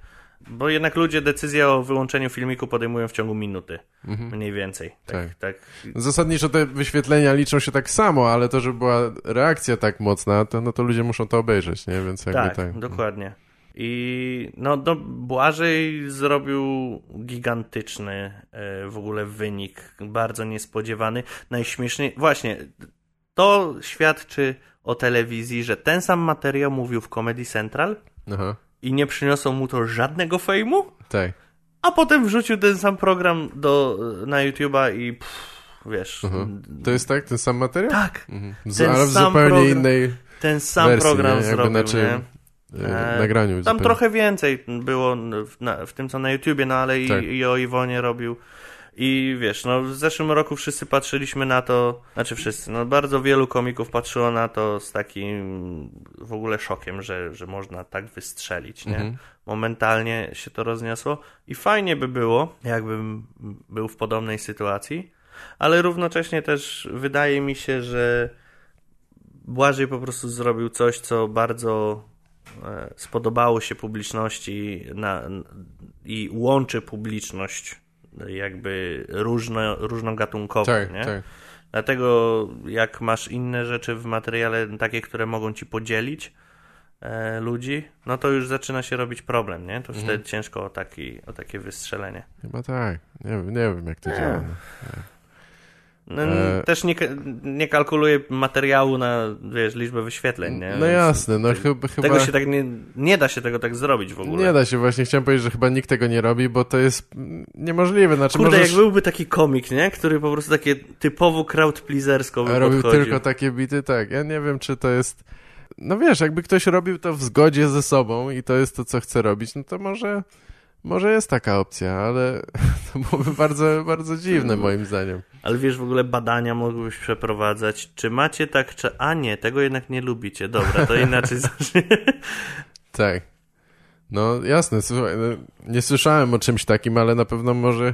bo jednak ludzie decyzję o wyłączeniu filmiku podejmują w ciągu minuty, mniej więcej. Tak, tak. Zasadniczo te wyświetlenia liczą się tak samo, ale to, żeby była reakcja tak mocna, to, no to ludzie muszą to obejrzeć, nie? Więc jakby Tak, tak. dokładnie. I no, no Błażej zrobił gigantyczny e, w ogóle wynik, bardzo niespodziewany, najśmieszniej. Właśnie, to świadczy o telewizji, że ten sam materiał mówił w Comedy Central Aha, i nie przyniosło mu to żadnego fejmu, tak. a potem wrzucił ten sam program do, na YouTube'a i pff, wiesz. Aha. To jest tak, ten sam materiał? Tak, Mhm. Z, ale w zupełnie program- innej ten sam wersji, program nie? Jakby zrobił, znaczy, nie? E, nagraniu. Tam zupełnie. trochę więcej było w, na, w tym, co na YouTubie, no ale i, Tak. i o Iwonie robił. I wiesz, no w zeszłym roku wszyscy patrzyliśmy na to, znaczy wszyscy, no bardzo wielu komików patrzyło na to z takim w ogóle szokiem, że, że można tak wystrzelić, nie? Mhm. Momentalnie się to rozniosło i fajnie by było, jakbym był w podobnej sytuacji, ale równocześnie też wydaje mi się, że Błażej po prostu zrobił coś, co bardzo spodobało się publiczności na, i łączy publiczność e, jakby różno, różnogatunkową, Tak, nie? tak. Dlatego jak masz inne rzeczy w materiale, takie, które mogą ci podzielić e, ludzi, no to już zaczyna się robić problem, nie? To już wtedy ciężko o, taki, o takie wystrzelenie. Chyba tak. Nie, wiem- nie wiem, jak to działa. No. No, E. Też nie, nie kalkuluję materiału na, wiesz, liczbę wyświetleń, nie? No jasne, no chyba... Tego się tak nie, nie da się tego tak zrobić w ogóle. Nie da się, właśnie chciałem powiedzieć, że chyba nikt tego nie robi, bo to jest niemożliwe. Znaczy, Kurde, możesz... jak byłby taki komik, nie? Który po prostu takie typowo crowd pleasersko by robił podchodził. tylko takie bity, tak. Ja nie wiem, czy to jest... No wiesz, jakby ktoś robił to w zgodzie ze sobą i to jest to, co chce robić, no to może, może jest taka opcja, ale to byłoby bardzo, bardzo dziwne moim zdaniem. Ale wiesz, w ogóle badania mogłybyś przeprowadzać. Czy macie tak, czy... A nie, tego jednak nie lubicie. Dobra, to inaczej zacznę. Tak. No jasne, słuchaj, no, nie słyszałem o czymś takim, ale na pewno może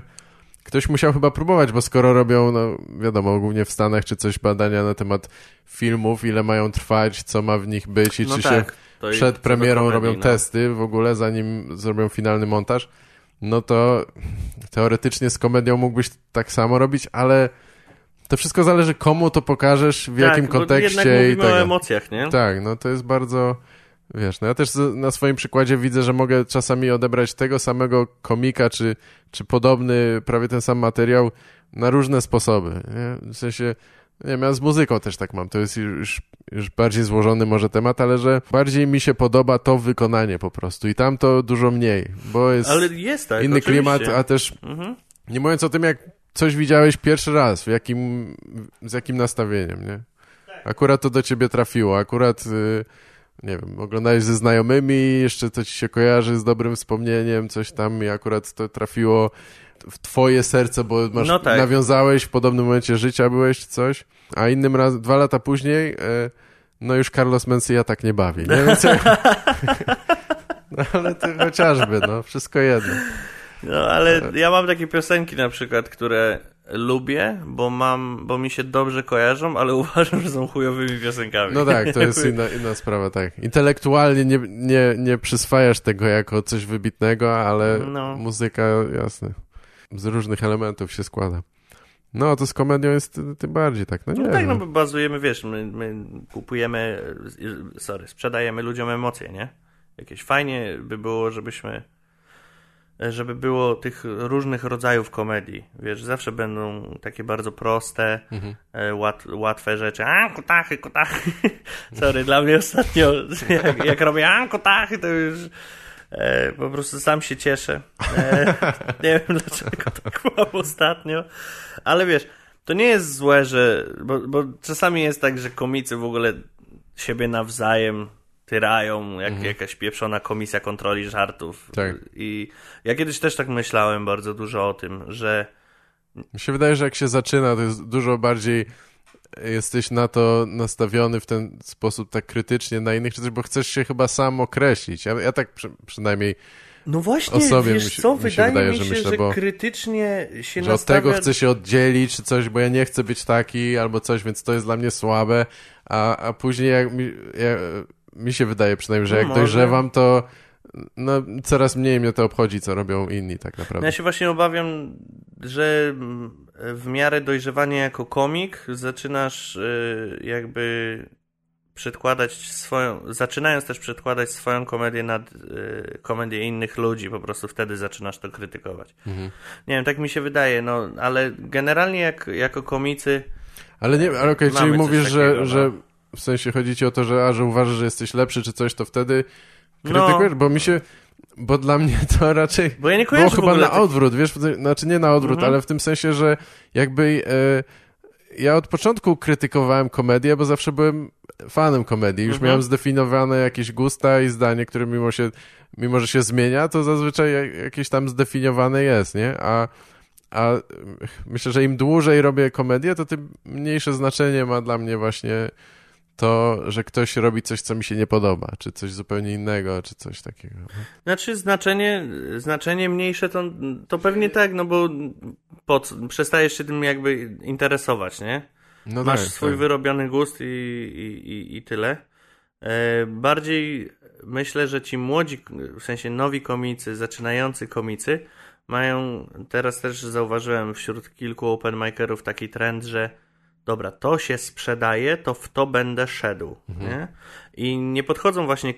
ktoś musiał chyba próbować, bo skoro robią, no wiadomo, głównie w Stanach czy coś badania na temat filmów, ile mają trwać, co ma w nich być i No czy tak, się przed premierą robią no. testy w ogóle, zanim zrobią finalny montaż, no to teoretycznie z komedią mógłbyś tak samo robić, ale to wszystko zależy komu to pokażesz, w Tak, jakim bo kontekście jednak i mówimy tego. o emocjach, nie? Tak, no to jest bardzo... Wiesz, no ja też na swoim przykładzie widzę, że mogę czasami odebrać tego samego komika, czy, czy podobny, prawie ten sam materiał na różne sposoby. Nie? W sensie, nie wiem, ja z muzyką też tak mam. To jest już, już bardziej złożony może temat, ale że bardziej mi się podoba to wykonanie po prostu. I tam to dużo mniej, bo jest Ale jest tak, inny oczywiście. klimat, a też Mhm. nie mówiąc o tym, jak coś widziałeś pierwszy raz, w jakim, z jakim nastawieniem, nie? Akurat to do ciebie trafiło, akurat, y, nie wiem, oglądałeś ze znajomymi, jeszcze to ci się kojarzy z dobrym wspomnieniem, coś tam i akurat to trafiło w twoje serce, bo masz, No tak. nawiązałeś w podobnym momencie życia byłeś, coś, a innym razem, dwa lata później, e, no już Carlos Mencia tak nie bawi, nie? Więc. No ale to chociażby, no, wszystko jedno. No, ale ja mam takie piosenki na przykład, które lubię, bo mam, bo mi się dobrze kojarzą, ale uważam, że są chujowymi piosenkami. No tak, to jest inna, inna sprawa, tak. Intelektualnie nie, nie, nie przyswajasz tego jako coś wybitnego, ale No. muzyka, jasne, z różnych elementów się składa. No, to z komedią jest ty- tym bardziej tak, no nie No tak, no bo bazujemy, wiesz, my, my kupujemy, sorry, sprzedajemy ludziom emocje, nie? Jakieś fajnie by było, żebyśmy, żeby było tych różnych rodzajów komedii, wiesz, zawsze będą takie bardzo proste, Mhm. e, łat, łatwe rzeczy, a kutachy, kutachy, sorry, dla mnie ostatnio, jak, jak robię a kutachy, to już e, po prostu sam się cieszę, e, nie wiem dlaczego tak mam ostatnio, ale wiesz, to nie jest złe, że. Bo, bo czasami jest tak, że komicy w ogóle siebie nawzajem tyrają, jak jakaś pieprzona komisja kontroli żartów. Tak. I ja kiedyś też tak myślałem bardzo dużo o tym, że. Mi się wydaje, że jak się zaczyna, to jest dużo bardziej jesteś na to nastawiony w ten sposób tak krytycznie na innych, czy coś, bo chcesz się chyba sam określić. Ja, ja tak przy, przynajmniej, No właśnie, O sobie wiesz mi co, mi wydaje wydaje, mi że się, myślę, że bo- krytycznie się że od tego chcę się oddzielić, czy coś, bo ja nie chcę być taki, albo coś, więc to jest dla mnie słabe, a, a później jak mi, mi się wydaje przynajmniej, że No jak może. dojrzewam, to no, coraz mniej mnie to obchodzi, co robią inni tak No naprawdę. Ja się właśnie obawiam, że w miarę dojrzewania jako komik zaczynasz y, jakby przedkładać swoją, zaczynając też przedkładać swoją komedię nad y, komedię innych ludzi, po prostu wtedy zaczynasz to krytykować. Mhm. Nie wiem, tak mi się wydaje, no, ale generalnie jak, jako komicy Ale nie, ale okej, Mamy czyli mówisz, takiego, że, no. że w sensie chodzi ci o to, że, a, że uważasz, że jesteś lepszy, czy coś, to wtedy No. krytykujesz, bo mi się, bo dla mnie to raczej Bo ja nie było kojarzę w chyba na tak- odwrót, wiesz, znaczy nie na odwrót, Mhm. ale w tym sensie, że jakby e, ja od początku krytykowałem komedię, bo zawsze byłem fanem komedii, już Mhm. miałem zdefiniowane jakieś gusta i zdanie, które mimo się, mimo że się zmienia, to zazwyczaj jak- jakieś tam zdefiniowane jest, nie? A a myślę, że im dłużej robię komedię, to tym mniejsze znaczenie ma dla mnie właśnie to, że ktoś robi coś, co mi się nie podoba, czy coś zupełnie innego, czy coś takiego. Znaczy znaczenie, znaczenie mniejsze to, to pewnie tak, no bo po, przestajesz się tym jakby interesować, nie? No Masz tak, swój tak. wyrobiony gust i, i, i, i tyle. E, bardziej myślę, że ci młodzi, w sensie nowi komicy, zaczynający komicy, mają, teraz też zauważyłem wśród kilku open micerów taki trend, że dobra, to się sprzedaje, to w to będę szedł, nie? I nie podchodzą właśnie,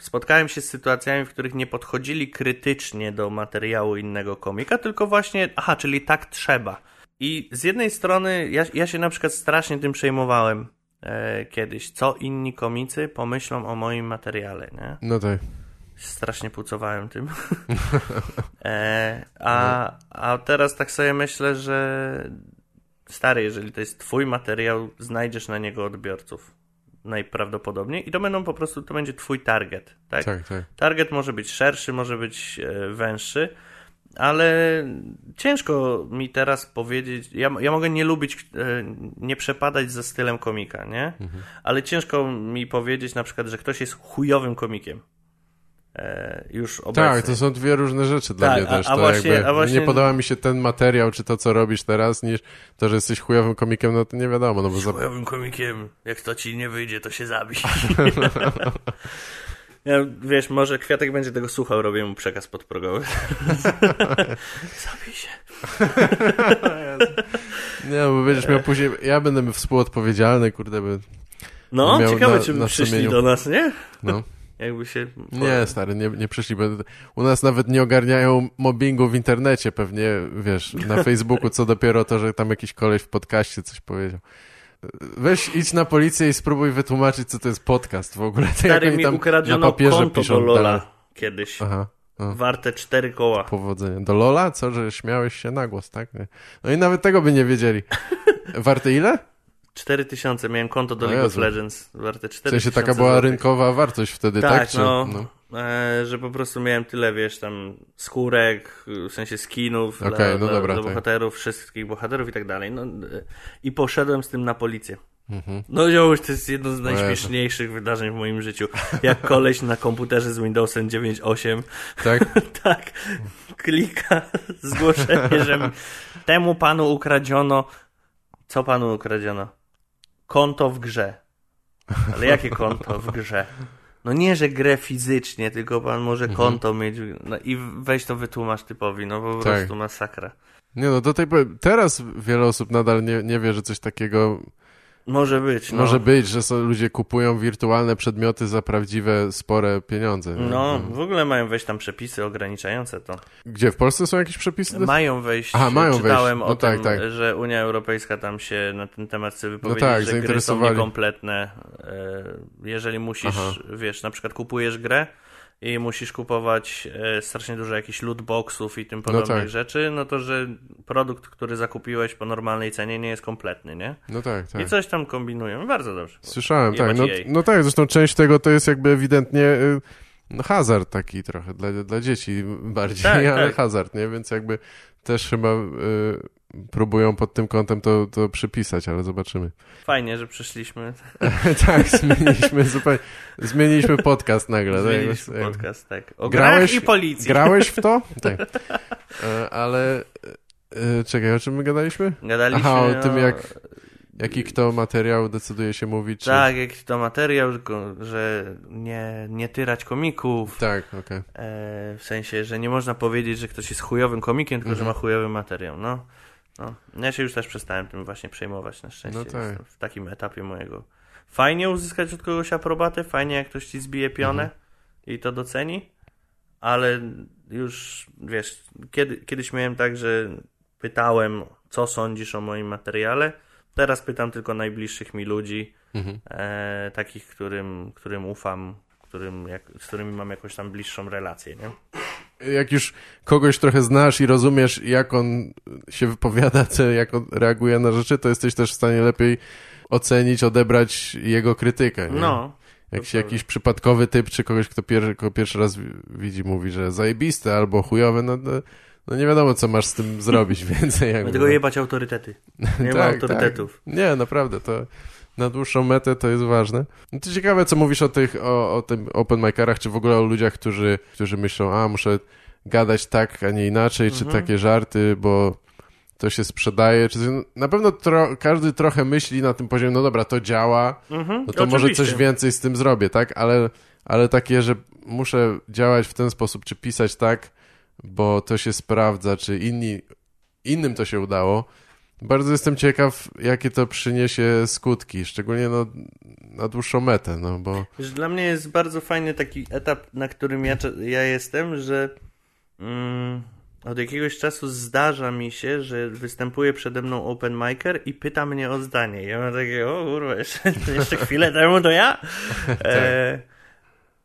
spotkałem się z sytuacjami, w których nie podchodzili krytycznie do materiału innego komika, tylko właśnie, aha, czyli tak trzeba. I z jednej strony ja, ja się na przykład strasznie tym przejmowałem e, kiedyś, co inni komicy pomyślą o moim materiale, nie? No tak. Strasznie pucowałem tym. e, a, a teraz tak sobie myślę, że stary, jeżeli to jest twój materiał, znajdziesz na niego odbiorców. Najprawdopodobniej. I to będą po prostu, to będzie twój target, tak? Tak, tak. Target może być szerszy, może być e, węższy, ale ciężko mi teraz powiedzieć. Ja, ja mogę nie lubić, e, nie przepadać za stylem komika, nie? Ale ciężko mi powiedzieć na przykład, że ktoś jest chujowym komikiem. E, już obecnie. Tak, to są dwie różne rzeczy dla Tak, mnie a- też. a to właśnie- jakby a właśnie- Nie podoba mi się ten materiał, czy to, co robisz teraz, niż to, że jesteś chujowym komikiem, no to nie wiadomo, no bo za... Chujowym komikiem, jak to ci nie wyjdzie, to się zabij. Ja, wiesz, może Kwiatek będzie tego słuchał, robię mu przekaz podprogowy. Zabij się. Nie, bo będziesz miał później... Ja będę współodpowiedzialny, kurde, by... No, ciekawe, na- czy by na przyszli sumieniu. do nas, nie? No. Jakby się... Nie, stary, nie, nie przyszli. bo U nas nawet nie ogarniają mobbingu w internecie pewnie, wiesz, na Facebooku, co dopiero to, że tam jakiś koleś w podcaście coś powiedział. Weź, idź na policję i spróbuj wytłumaczyć, co to jest podcast w ogóle. To Stary, mi tam ukradziono konto piszą do Lola dalej. kiedyś. Aha, no. Warte cztery koła. powodzenia. Do Lola? Co, że śmiałeś się na głos, tak? No i nawet tego by nie wiedzieli. Warte ile? Cztery tysiące, miałem konto do O League of. Legends. Warte W cztery sensie taka była złotych. rynkowa wartość wtedy, tak? Tak, Czy- no, E, że po prostu miałem tyle, wiesz, tam skórek, w sensie skinów dla, Okej, no dla, dobra, dla tak. bohaterów, wszystkich bohaterów i tak dalej. No, e, I poszedłem z tym na policję. Mhm. No ziołuś, to jest jedno z najśmieszniejszych wydarzeń w moim życiu. Jak koleś na komputerze z Windowsem 9.8 Tak? tak klika zgłoszenie, że temu panu ukradziono co panu ukradziono? Konto w grze. Ale jakie konto w grze? No nie, że grę fizycznie, tylko pan może Mhm. konto mieć. No i weź to wytłumacz typowi, no po Tak. prostu masakra. Nie no, do tej pory, teraz wiele osób nadal nie, nie wie, że coś takiego Może być, no. może być, że są, ludzie kupują wirtualne przedmioty za prawdziwe, spore pieniądze. No, w ogóle mają wejść tam przepisy ograniczające to. Gdzie, w Polsce są jakieś przepisy? Mają wejść, Aha, mają czytałem wejść. No o tak, tym, tak. że Unia Europejska tam się na ten temat chce wypowiedzieć, tak, że gry są niekompletne. E, Jeżeli musisz, Aha. wiesz, na przykład kupujesz grę i musisz kupować e, strasznie dużo jakichś lootboxów i tym podobnych tak. rzeczy, no to, że produkt, który zakupiłeś po normalnej cenie nie jest kompletny, nie? No tak, tak. I coś tam kombinują. Bardzo dobrze. Słyszałem, tak. No, no tak, zresztą część tego to jest jakby ewidentnie y, no, hazard taki trochę dla, dla dzieci bardziej, Tak, ale tak. hazard, nie? Więc jakby też chyba y, próbują pod tym kątem to, to przypisać, ale zobaczymy. Fajnie, że przyszliśmy. tak, zmieniliśmy zupełnie, zmieniliśmy podcast nagle. Zmieniliśmy tak, podcast, tak. O Grałeś- grach i policji. Grałeś w to? Tak. E, ale e, czekaj, o czym my gadaliśmy? Gadaliśmy Aha, o tym jak, jaki kto materiał decyduje się mówić. Czy... Tak, jak to materiał, że nie, nie tyrać komików. Tak, okej. E, w sensie, że nie można powiedzieć, że ktoś jest chujowym komikiem, tylko Mhm. że ma chujowy materiał. No, no. Ja się już też przestałem tym właśnie przejmować na szczęście. No tak. W takim etapie mojego. Fajnie uzyskać od kogoś aprobatę, fajnie jak ktoś ci zbije pionę Mhm. i to doceni, ale już wiesz, kiedy, kiedyś miałem tak, że pytałem, co sądzisz o moim materiale. Teraz pytam tylko najbliższych mi ludzi, Mhm. e, takich, którym, którym ufam, którym, jak, z którymi mam jakąś tam bliższą relację, nie? Jak już kogoś trochę znasz i rozumiesz, jak on się wypowiada, jak on reaguje na rzeczy, to jesteś też w stanie lepiej ocenić, odebrać jego krytykę. Nie? No, jak się jakiś przypadkowy typ, czy kogoś, kto pier pierwszy raz wi- widzi, mówi, że zajebiste albo chujowe, no, no, no nie wiadomo, co masz z tym zrobić więcej. Jakby, dlatego no. jebać autorytety. Nie ma Tak, autorytetów. Nie, naprawdę, to na dłuższą metę to jest ważne. No to ciekawe, co mówisz o tych, o, o tym open micerach, czy w ogóle o ludziach, którzy, którzy myślą, a muszę gadać tak, a nie inaczej, czy Mhm. takie żarty, bo to się sprzedaje, czy na pewno tro, każdy trochę myśli na tym poziomie, no dobra, to działa, Mhm, no to może oczywiście. coś więcej z tym zrobię, tak? Ale, ale takie, że muszę działać w ten sposób, czy pisać tak, bo to się sprawdza, czy inni, innym to się udało. Bardzo jestem ciekaw, jakie to przyniesie skutki, szczególnie no, na dłuższą metę, no bo Dla mnie jest bardzo fajny taki etap, na którym ja, ja jestem, że mm, od jakiegoś czasu zdarza mi się, że występuje przede mną open micer i pyta mnie o zdanie. Ja mam takie, o kurwa, jeszcze, jeszcze chwilę temu to ja? E,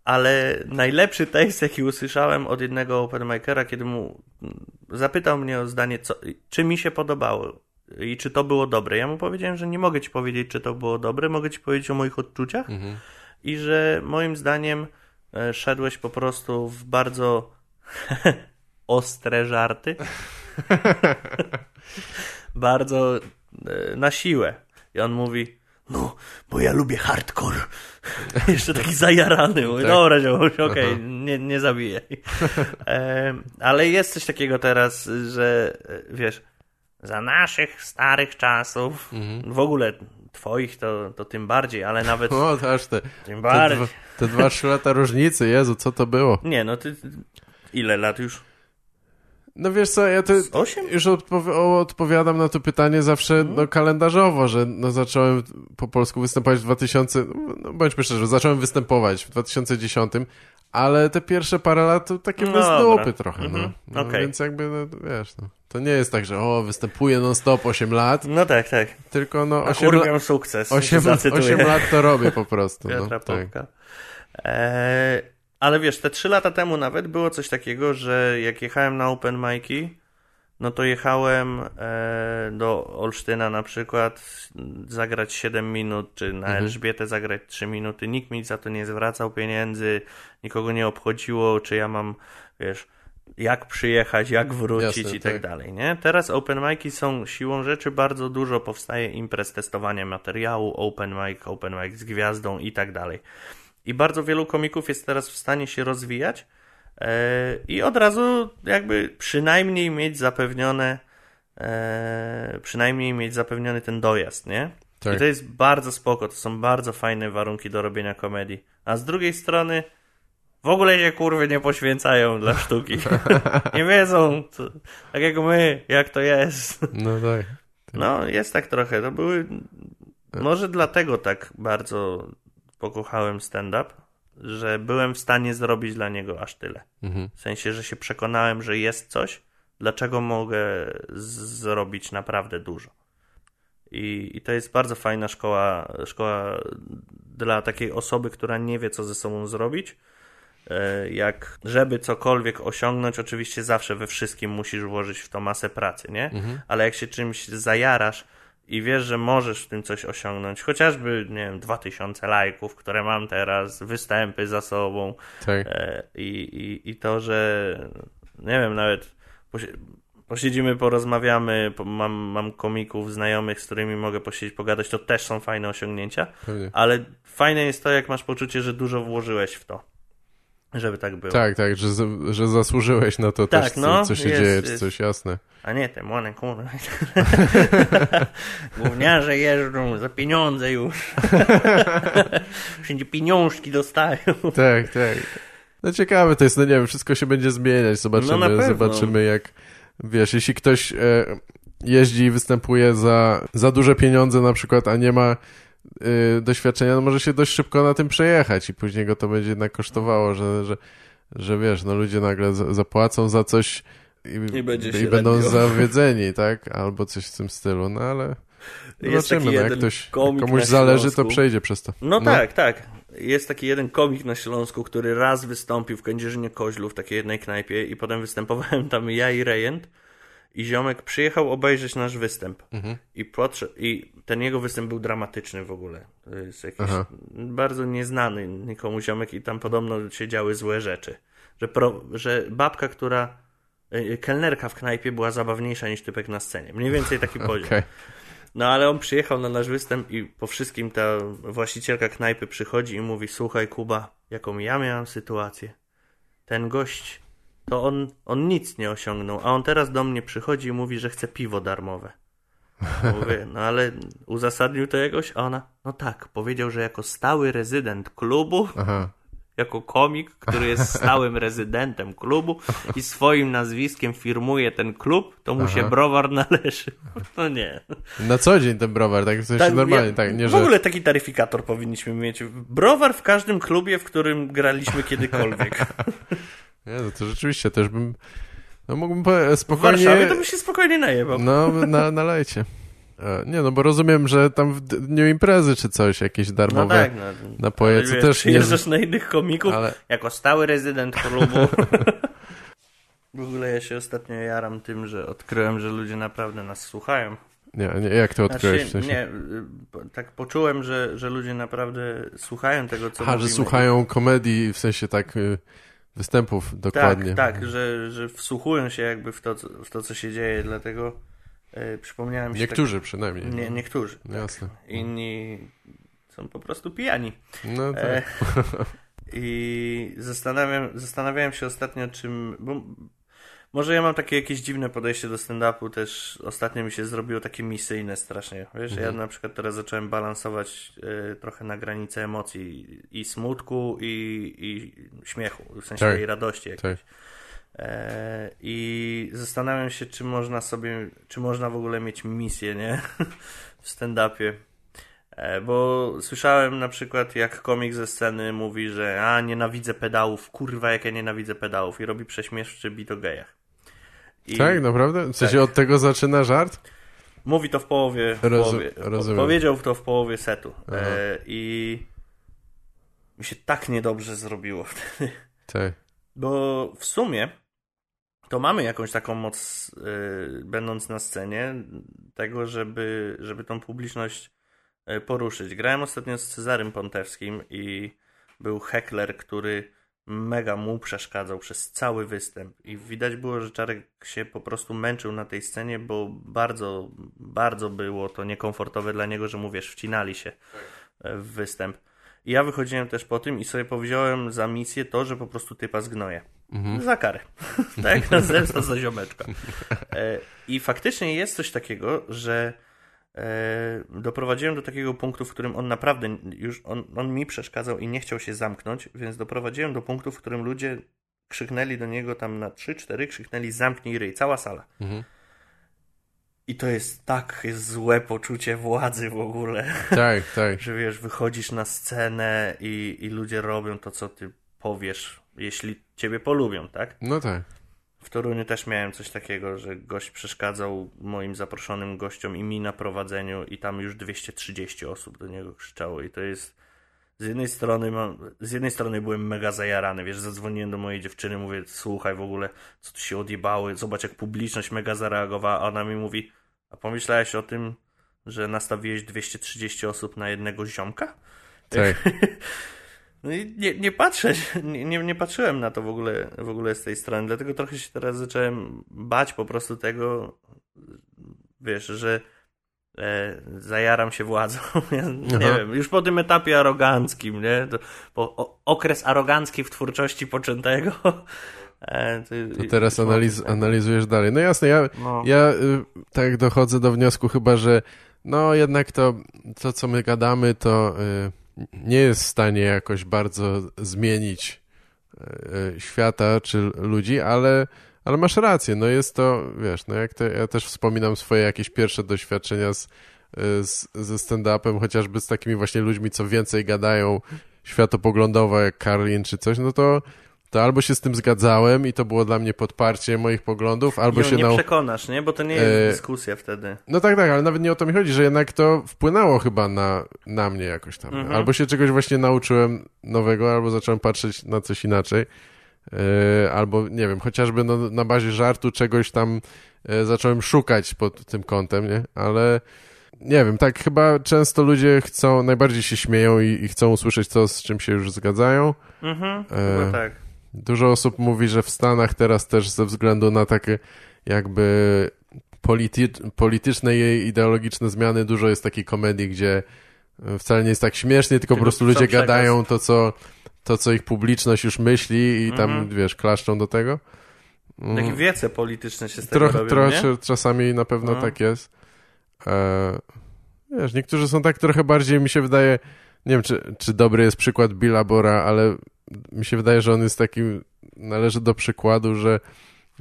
ale najlepszy tekst, jaki usłyszałem od jednego open micera, kiedy mu mm, zapytał mnie o zdanie, co, czy mi się podobało i czy to było dobre. Ja mu powiedziałem, że nie mogę ci powiedzieć, czy to było dobre, mogę ci powiedzieć o moich odczuciach i że moim zdaniem e, szedłeś po prostu w bardzo ostre żarty. bardzo e, na siłę. I on mówi, no, bo ja lubię hardcore. Jeszcze taki zajarany. Mówię, tak. Dobra, ziomuś, okej, okay, nie, nie zabijaj. E, ale jest coś takiego teraz, że wiesz, za naszych starych czasów, mhm. w ogóle twoich to, to tym bardziej, ale nawet... O, aż te, tym bardziej. Te, dwa, te dwa, trzy lata różnicy, Jezu, co to było? Nie, no ty... Ile lat już? No wiesz co, ja to już odpo odpowiadam na to pytanie zawsze mhm. no, kalendarzowo, że no, zacząłem po polsku występować w 2000, no bądźmy szczerzy, zacząłem występować w 2010, ale te pierwsze parę lat to takie no, bez dupy trochę, no. Mhm. no okay. Więc jakby, no, wiesz, no, to nie jest tak, że o, występuję non-stop 8 lat. No tak, tak. Tylko no 8 lat... sukces, 8, 8 lat to robię po prostu. no, tak. Eee, ale wiesz, te 3 lata temu nawet było coś takiego, że jak jechałem na open mic'i, no to jechałem e, do Olsztyna na przykład zagrać 7 minut, czy na mhm. Elżbietę zagrać 3 minuty. Nikt mi za to nie zwracał pieniędzy, nikogo nie obchodziło, czy ja mam, wiesz, jak przyjechać, jak wrócić Jasne, i tak, tak, dalej, nie? Teraz open mic'i są siłą rzeczy, bardzo dużo powstaje imprez testowania materiału, open mic, open mic z gwiazdą i tak dalej. I bardzo wielu komików jest teraz w stanie się rozwijać i od razu jakby przynajmniej mieć zapewnione e, przynajmniej mieć zapewniony ten dojazd, nie? Tak. I to jest bardzo spoko, to są bardzo fajne warunki do robienia komedii. A z drugiej strony w ogóle się kurwy nie poświęcają dla sztuki. nie wiedzą, co, tak jak my, jak to jest. No tak. No, jest tak trochę. To były. Może dlatego tak bardzo pokochałem stand-up, że byłem w stanie zrobić dla niego aż tyle. Mhm. W sensie, że się przekonałem, że jest coś, dlaczego mogę zrobić naprawdę dużo. I, I to jest bardzo fajna szkoła, szkoła dla takiej osoby, która nie wie, co ze sobą zrobić. E, jak, żeby cokolwiek osiągnąć, oczywiście zawsze we wszystkim musisz włożyć w to masę pracy, nie? Mhm. Ale jak się czymś zajarasz, i wiesz, że możesz w tym coś osiągnąć, chociażby, nie wiem, 2000 lajków, które mam teraz, występy za sobą tak. e, i, i, i to, że nie wiem, nawet posiedzimy, porozmawiamy, mam, mam komików, znajomych, z którymi mogę posiedzieć, pogadać, to też są fajne osiągnięcia, Pewnie. ale fajne jest to, jak masz poczucie, że dużo włożyłeś w to. Żeby tak było. Tak, tak, że, że zasłużyłeś na to tak, też, no, co, co się jest, dzieje, czy coś jasne. A nie, te młode kurwa. Gówniarze jeżdżą za pieniądze już. Wszędzie pieniążki dostają. Tak, tak. No ciekawe to jest, no nie wiem, wszystko się będzie zmieniać. Zobaczymy, no zobaczymy jak, wiesz, jeśli ktoś e, jeździ i występuje za, za duże pieniądze na przykład, a nie ma y, doświadczenia, no może się dość szybko na tym przejechać i później go to będzie jednak kosztowało, że, że, że wiesz, no ludzie nagle zapłacą za coś i, i, i będą zawiedzeni, tak? Albo coś w tym stylu, no ale zobaczymy, no, jak ktoś, komuś zależy, to przejdzie przez to. No, no, tak, tak. Jest taki jeden komik na Śląsku, który raz wystąpił w Kędzierzynie Koźlu w takiej jednej knajpie i potem występowałem tam ja i Rejent i ziomek przyjechał obejrzeć nasz występ. Mhm. I, podszedł, I ten jego występ był dramatyczny w ogóle. To jest jakiś Aha. bardzo nieznany nikomu ziomek i tam podobno się działy złe rzeczy. Że, pro, że babka, która e, kelnerka w knajpie była zabawniejsza niż typek na scenie. Mniej więcej taki poziom. Okay. No ale on przyjechał na nasz występ i po wszystkim ta właścicielka knajpy przychodzi i mówi: Słuchaj, Kuba, jaką ja miałem sytuację. Ten gość to on, on nic nie osiągnął, a on teraz do mnie przychodzi i mówi, że chce piwo darmowe. Mówię, no ale uzasadnił to jakoś? A ona, no tak, powiedział, że jako stały rezydent klubu, Aha. jako komik, który jest stałym rezydentem klubu i swoim nazwiskiem firmuje ten klub, to mu Aha. się browar należy. No nie. Na co dzień ten browar, tak w sensie tak, normalnie, ja, tak, nie, W ogóle taki taryfikator powinniśmy mieć. Browar w każdym klubie, w którym graliśmy kiedykolwiek. Nie, no to rzeczywiście też bym... No mógłbym spokojnie... W Warszawie to by się spokojnie najebał. No, na, nalejcie. E, nie, no bo rozumiem, że tam w dniu imprezy czy coś, jakieś darmowe no tak, no, napoje, co też nie... na innych komików ale... jako stały rezydent klubu. w ogóle ja się ostatnio jaram tym, że odkryłem, że ludzie naprawdę nas słuchają. Nie, nie jak to odkryłeś? Znaczy, nie, tak poczułem, że, że ludzie naprawdę słuchają tego, co A, mówimy. że słuchają komedii, w sensie tak y, występów dokładnie. Tak, tak, że, że wsłuchują się jakby w to, w to, co się dzieje, dlatego E, przypomniałem się... Niektórzy tak... przynajmniej. Nie, niektórzy. No Jasne. Inni są po prostu pijani. No tak. E, I zastanawiam, zastanawiałem się ostatnio, czym. Bo może ja mam takie jakieś dziwne podejście do stand-upu, też ostatnio mi się zrobiło takie misyjne strasznie. Wiesz, Mhm. ja na przykład teraz zacząłem balansować e, trochę na granicę emocji i smutku, i, i śmiechu, w sensie Tak. tej radości jakiejś. Tak. E, I zastanawiam się, czy można sobie, czy można w ogóle mieć misję, nie? w stand-upie. E, Bo słyszałem na przykład, jak komik ze sceny mówi, że a, nienawidzę pedałów, kurwa, jak ja nienawidzę pedałów i robi prześmieszczy bit o gejach. I Tak, naprawdę? W sensie Tak. od tego zaczyna żart? Mówi to w połowie, w Rozu- połowie rozumiem. powiedział to w połowie setu. E, I mi się tak niedobrze zrobiło wtedy. Tak. Bo w sumie to mamy jakąś taką moc, y, będąc na scenie, tego, żeby, żeby tą publiczność y, poruszyć. Grałem ostatnio z Cezarym Pontewskim i był heckler, który mega mu przeszkadzał przez cały występ. I widać było, że Czarek się po prostu męczył na tej scenie, bo bardzo, bardzo było to niekomfortowe dla niego, że mu wiesz, wcinali się y, w występ. I ja wychodziłem też po tym i sobie powiedziałem za misję to, że po prostu typa zgnoję. Mhm. Za karę. tak na zemsta za ziomeczka. E, I faktycznie jest coś takiego, że e, doprowadziłem do takiego punktu, w którym on naprawdę już, on, on mi przeszkadzał i nie chciał się zamknąć, więc doprowadziłem do punktu, w którym ludzie krzyknęli do niego tam na 3-4, krzyknęli zamknij ryj, cała sala. Mhm. I to jest tak złe poczucie władzy w ogóle. Tak, tak. że wiesz, wychodzisz na scenę i, i ludzie robią to, co ty powiesz, jeśli ciebie polubią, tak? No tak. W Toruniu też miałem coś takiego, że gość przeszkadzał moim zaproszonym gościom i mi na prowadzeniu i tam już 230 osób do niego krzyczało i to jest z jednej strony mam, z jednej strony byłem mega zajarany, wiesz, zadzwoniłem do mojej dziewczyny, mówię, słuchaj w ogóle, co tu się odjebały, zobacz jak publiczność mega zareagowała, a ona mi mówi, a pomyślałeś o tym, że nastawiłeś 230 osób na jednego ziomka? Tak. No i nie, nie patrzę, nie, nie, nie patrzyłem na to w ogóle, w ogóle z tej strony, dlatego trochę się teraz zacząłem bać po prostu tego, wiesz, że e, zajaram się władzą. Ja, nie Aha. wiem, już po tym etapie aroganckim, nie? To, po, o, okres arogancki w twórczości poczętego. E, to, To teraz analiz, analizujesz dalej. No jasne, ja, No. ja y, tak dochodzę do wniosku chyba, że no jednak to, to co my gadamy, to y, nie jest w stanie jakoś bardzo zmienić y, świata czy ludzi, ale, ale masz rację, no jest to, wiesz, no jak to, ja też wspominam swoje jakieś pierwsze doświadczenia z, y, z, ze stand-upem, chociażby z takimi właśnie ludźmi, co więcej gadają światopoglądowo, jak Karlin czy coś, no to to albo się z tym zgadzałem i to było dla mnie podparcie moich poglądów, albo Jo, się nie nau... przekonasz, nie? Bo to nie jest E, dyskusja wtedy. No tak, tak, ale nawet nie o to mi chodzi, że jednak to wpłynęło chyba na, na mnie jakoś tam. Mhm. Albo się czegoś właśnie nauczyłem nowego, albo zacząłem patrzeć na coś inaczej. E, albo nie wiem, chociażby no, na bazie żartu czegoś tam e, zacząłem szukać pod tym kątem, nie? Ale nie wiem, tak chyba często ludzie chcą, najbardziej się śmieją i, i chcą usłyszeć to, z czym się już zgadzają. Mhm, E, chyba tak. Dużo osób mówi, że w Stanach teraz też ze względu na takie jakby polity, polityczne i ideologiczne zmiany dużo jest takiej komedii, gdzie wcale nie jest tak śmiesznie, tylko po prostu ludzie gadają to co, to, co ich publiczność już myśli i tam, Mhm. wiesz, klaszczą do tego. Mm, Takie wiece polityczne się z tego Trochę, robią, trochę czasami na pewno No. tak jest. E, wiesz, niektórzy są tak trochę bardziej, mi się wydaje, nie wiem, czy, czy dobry jest przykład Billa Bora, ale mi się wydaje, że on jest takim, należy do przykładu, że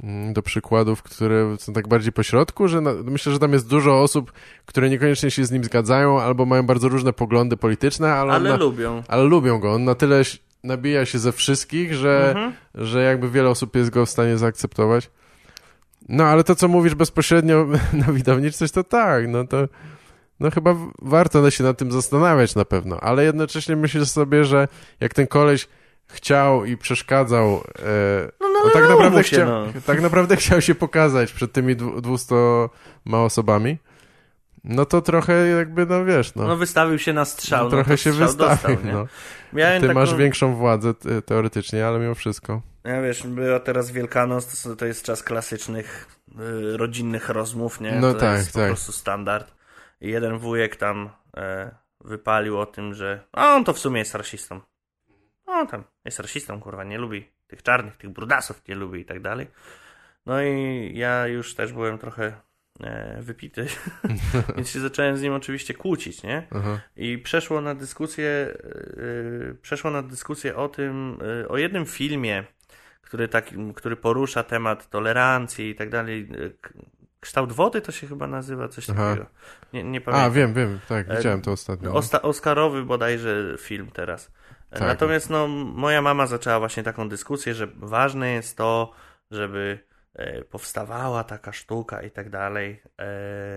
mm, do przykładów, które są tak bardziej po środku, że na, myślę, że tam jest dużo osób, które niekoniecznie się z nim zgadzają, albo mają bardzo różne poglądy polityczne, ale, Ale na, lubią. ale lubią go. On na tyle nabija się ze wszystkich, że, Mhm. że jakby wiele osób jest go w stanie zaakceptować. No, ale to, co mówisz bezpośrednio na widowniczność, to tak, no to no chyba warto się nad tym zastanawiać na pewno, ale jednocześnie myślę sobie, że jak ten koleś chciał i przeszkadzał, e, No, no, no, tak, no, naprawdę się, chcia, no. tak naprawdę chciał się pokazać przed tymi dwu- 200 osobami, no to trochę jakby, no wiesz, no, No wystawił się na strzał. no, trochę no, się strzał wystawił, dostał, no. Miałem Ty taką, masz większą władzę te- teoretycznie, ale mimo wszystko. Ja wiesz, była teraz Wielkanoc, to, to jest czas klasycznych y, rodzinnych rozmów, nie? No to tak, jest tak. po prostu standard. I jeden wujek tam e, wypalił o tym, że a on to w sumie jest rasistą. On tam jest rasistą, kurwa, nie lubi tych czarnych, tych brudasów nie lubi i tak dalej. No i ja już też byłem trochę e, wypity, więc się zacząłem z nim oczywiście kłócić, nie? Aha. I przeszło na dyskusję, yy, przeszło na dyskusję o tym, yy, o jednym filmie, który, tak, który porusza temat tolerancji i tak dalej. Kształt wody to się chyba nazywa, coś Aha. takiego. Nie, nie pamiętam. A, wiem, wiem, tak, E, widziałem to ostatnio. no. Osta- Oscarowy bodajże film teraz. E, Tak. Natomiast no, moja mama zaczęła właśnie taką dyskusję, że ważne jest to, żeby e, powstawała taka sztuka i tak dalej,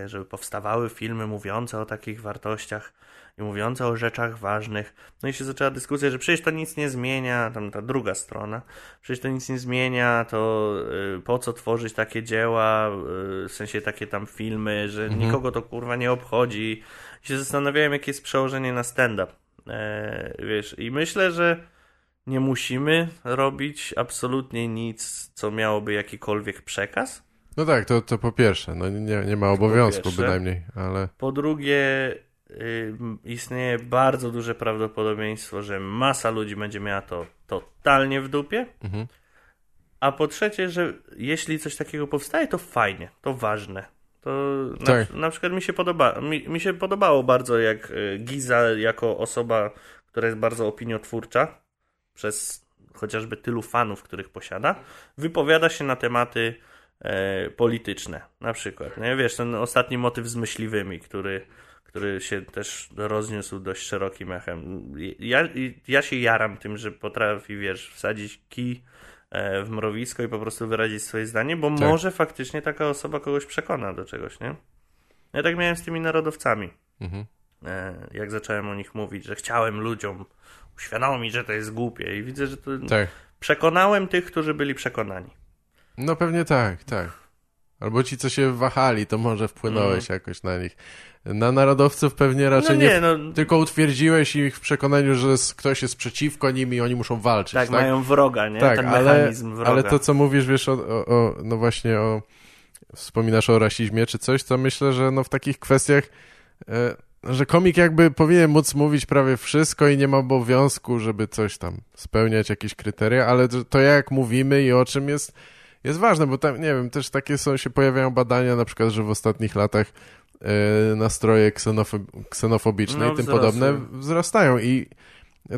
żeby powstawały filmy mówiące o takich wartościach i mówiące o rzeczach ważnych. No i się zaczęła dyskusja, że przecież to nic nie zmienia, tam ta druga strona, przecież to nic nie zmienia, to e, po co tworzyć takie dzieła, e, w sensie takie tam filmy, że nikogo to kurwa nie obchodzi. I się zastanawiałem, jakie jest przełożenie na stand-up. E, wiesz, i myślę, że nie musimy robić absolutnie nic, co miałoby jakikolwiek przekaz. No tak, to, to po pierwsze, no nie, nie ma obowiązku bynajmniej, ale Po drugie, y, istnieje bardzo duże prawdopodobieństwo, że masa ludzi będzie miała to totalnie w dupie. Mhm. A po trzecie, że jeśli coś takiego powstaje, to fajnie, to ważne. To na, Tak. na przykład mi się, podoba, mi, mi się podobało bardzo, jak y, Giza, jako osoba, która jest bardzo opiniotwórcza, przez chociażby tylu fanów, których posiada, wypowiada się na tematy e, polityczne. Na przykład, nie? Wiesz, ten ostatni motyw z myśliwymi, który, który się też rozniósł dość szerokim echem. Ja, ja się jaram tym, że potrafi, wiesz, wsadzić kij e, w mrowisko i po prostu wyrazić swoje zdanie, bo Tak. może faktycznie taka osoba kogoś przekona do czegoś, nie? Ja tak miałem z tymi narodowcami. mhm. E, jak zacząłem o nich mówić, że chciałem ludziom uświadomić, że to jest głupie i widzę, że to tak. przekonałem tych, którzy byli przekonani. No pewnie tak, tak. Albo ci, co się wahali, to może wpłynąłeś jakoś na nich. Na narodowców pewnie No raczej nie, nie, no tylko utwierdziłeś ich w przekonaniu, że ktoś jest przeciwko nim i oni muszą walczyć, tak, tak? mają wroga, nie? Tak, Ten ale, mechanizm wroga. ale to, co mówisz, wiesz, o, o, o, no właśnie o, wspominasz o rasizmie czy coś, to myślę, że no w takich kwestiach, e, że komik jakby powinien móc mówić prawie wszystko i nie ma obowiązku, żeby coś tam spełniać, jakieś kryteria, ale to, to jak mówimy i o czym jest, jest ważne, bo tam, nie wiem, też takie są, się pojawiają badania, na przykład, że w ostatnich latach e, nastroje ksenofob- ksenofobiczne No, i tym wzrosły. podobne wzrastają i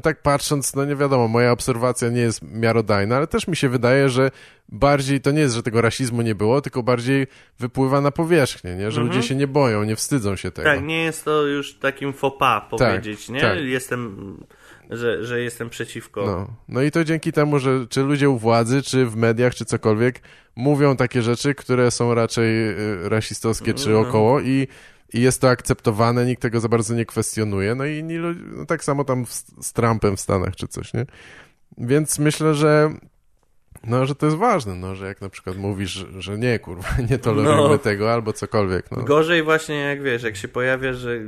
tak patrząc, no nie wiadomo, moja obserwacja nie jest miarodajna, ale też mi się wydaje, że bardziej to nie jest, że tego rasizmu nie było, tylko bardziej wypływa na powierzchnię, nie? że Mhm. ludzie się nie boją, nie wstydzą się tego. Tak, nie jest to już takim faux pas powiedzieć, nie? tak. Jestem, że, że jestem przeciwko. No. no i to dzięki temu, że czy ludzie u władzy, czy w mediach, czy cokolwiek mówią takie rzeczy, które są raczej y, rasistowskie, czy Mhm. około i, i jest to akceptowane, nikt tego za bardzo nie kwestionuje, no i inni ludzie, no tak samo tam w, z Trumpem w Stanach, czy coś, nie? Więc myślę, że no, że to jest ważne, no, że jak na przykład mówisz, że, że nie, kurwa, nie tolerujemy No. tego, albo cokolwiek, no. Gorzej właśnie jak wiesz, jak się pojawia, że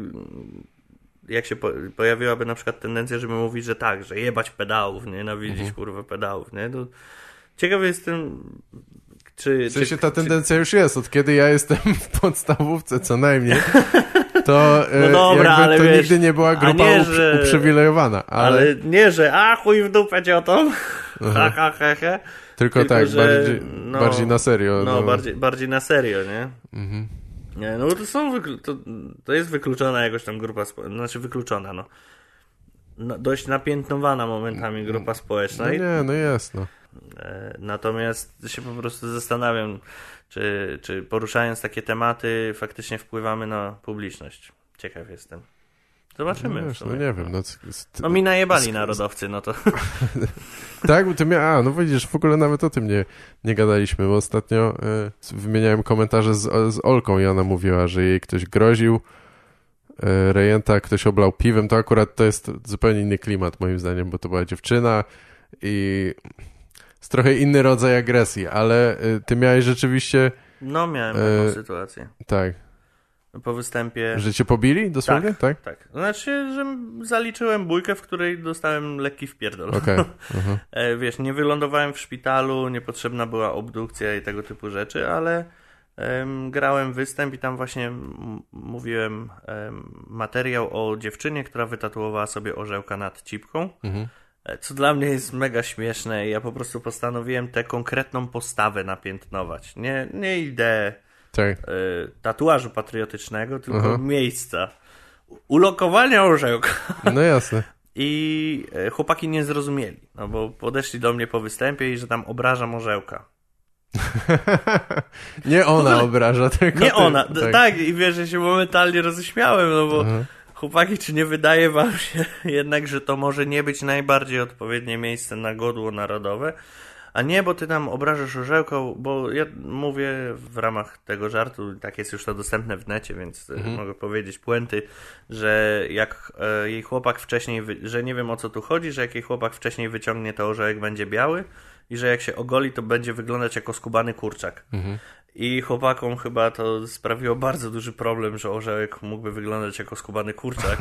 jak się po, pojawiłaby na przykład tendencja, żeby mówić, że tak, że jebać pedałów, nienawidzić Mhm. kurwa pedałów, nie? To ciekawy jestem, czy... W sensie czy, ta tendencja już jest, od kiedy ja jestem w podstawówce co najmniej, to e, No dobra, jakby ale to wiesz, nigdy nie była grupa nie, uprzy- że- uprzywilejowana, ale, Ale nie, że a chuj w dupę ciotą, ha ha ha ha. tylko, tylko, tak, że, bardziej, no, bardziej na serio. No, bardziej, bardziej na serio, nie? Mhm. Nie, no bo to są, to, to jest wykluczona jakoś tam grupa, znaczy wykluczona, no. no dość napiętnowana momentami grupa społeczna. No nie, no jest, no. E, Natomiast się po prostu zastanawiam, czy, czy poruszając takie tematy faktycznie wpływamy na publiczność. Ciekaw jestem. Zobaczymy. No, wiesz, no nie wiem, no, No mi najebali narodowcy, no to... Tak, bo ty mia... A, no widzisz, w ogóle nawet o tym nie, nie gadaliśmy, bo ostatnio y, wymieniałem komentarze z, z Olką i ona mówiła, że jej ktoś groził, y, rejenta ktoś oblał piwem, to akurat to jest zupełnie inny klimat moim zdaniem, bo to była dziewczyna i jest trochę inny rodzaj agresji, ale y, ty miałeś rzeczywiście, No miałem taką sytuację. tak, Po występie... że cię pobili dosłownie, tak? Tak. Znaczy, że zaliczyłem bójkę, w której dostałem lekki wpierdol. Okej, mhm. E, Wiesz, nie wylądowałem w szpitalu, niepotrzebna była obdukcja i tego typu rzeczy, ale em, grałem występ i tam właśnie mówiłem em, materiał o dziewczynie, która wytatuowała sobie orzełka nad cipką. Mhm. E, Co dla mnie jest mega śmieszne ja po prostu postanowiłem tę konkretną postawę napiętnować. Nie, nie ideę Tak. e, tatuażu patriotycznego, tylko Aha. miejsca. Ulokowania orzełka. No jasne. I e, chłopaki nie zrozumieli, no bo podeszli do mnie po występie i że tam obrażam orzełka. Nie ona obraża, tylko Nie ty. ona, D- tak. i wiesz, że się momentalnie roześmiałem, no bo Aha. chłopaki, czy nie wydaje wam się jednak, że to może nie być najbardziej odpowiednie miejsce na godło narodowe? A nie, bo ty tam obrażasz orzełko, bo ja mówię w ramach tego żartu, tak jest już to dostępne w necie, więc e, mogę powiedzieć puenty, że jak e, jej chłopak wcześniej, że nie wiem o co tu chodzi, że jak jej chłopak wcześniej wyciągnie, to orzełek będzie biały i że jak się ogoli, to będzie wyglądać jako skubany kurczak. I chłopakom chyba to sprawiło bardzo duży problem, że orzełek mógłby wyglądać jako skubany kurczak.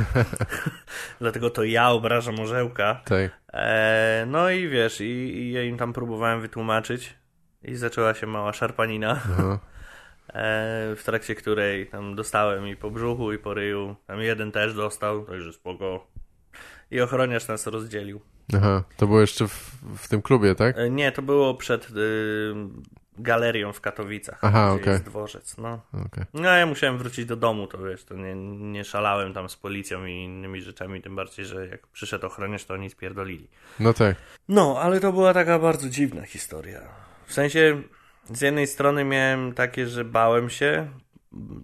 Dlatego to ja obrażam orzełka. Tak. E, no i wiesz, i, i ja im tam próbowałem wytłumaczyć. I zaczęła się mała szarpanina, Aha. e, w trakcie której tam dostałem i po brzuchu, i po ryju. Tam jeden też dostał, także spoko. I ochroniarz nas rozdzielił. Aha. To było jeszcze w, w tym klubie, tak? E, nie, to było przed y, galerią w Katowicach, Aha, gdzie okej. jest dworzec. No. Okej. No ja musiałem wrócić do domu, to wiesz, to nie, nie szalałem tam z policją i innymi rzeczami, tym bardziej, że jak przyszedł ochroniarz, to oni spierdolili. No tak. No, ale to była taka bardzo dziwna historia. W sensie, z jednej strony miałem takie, że bałem się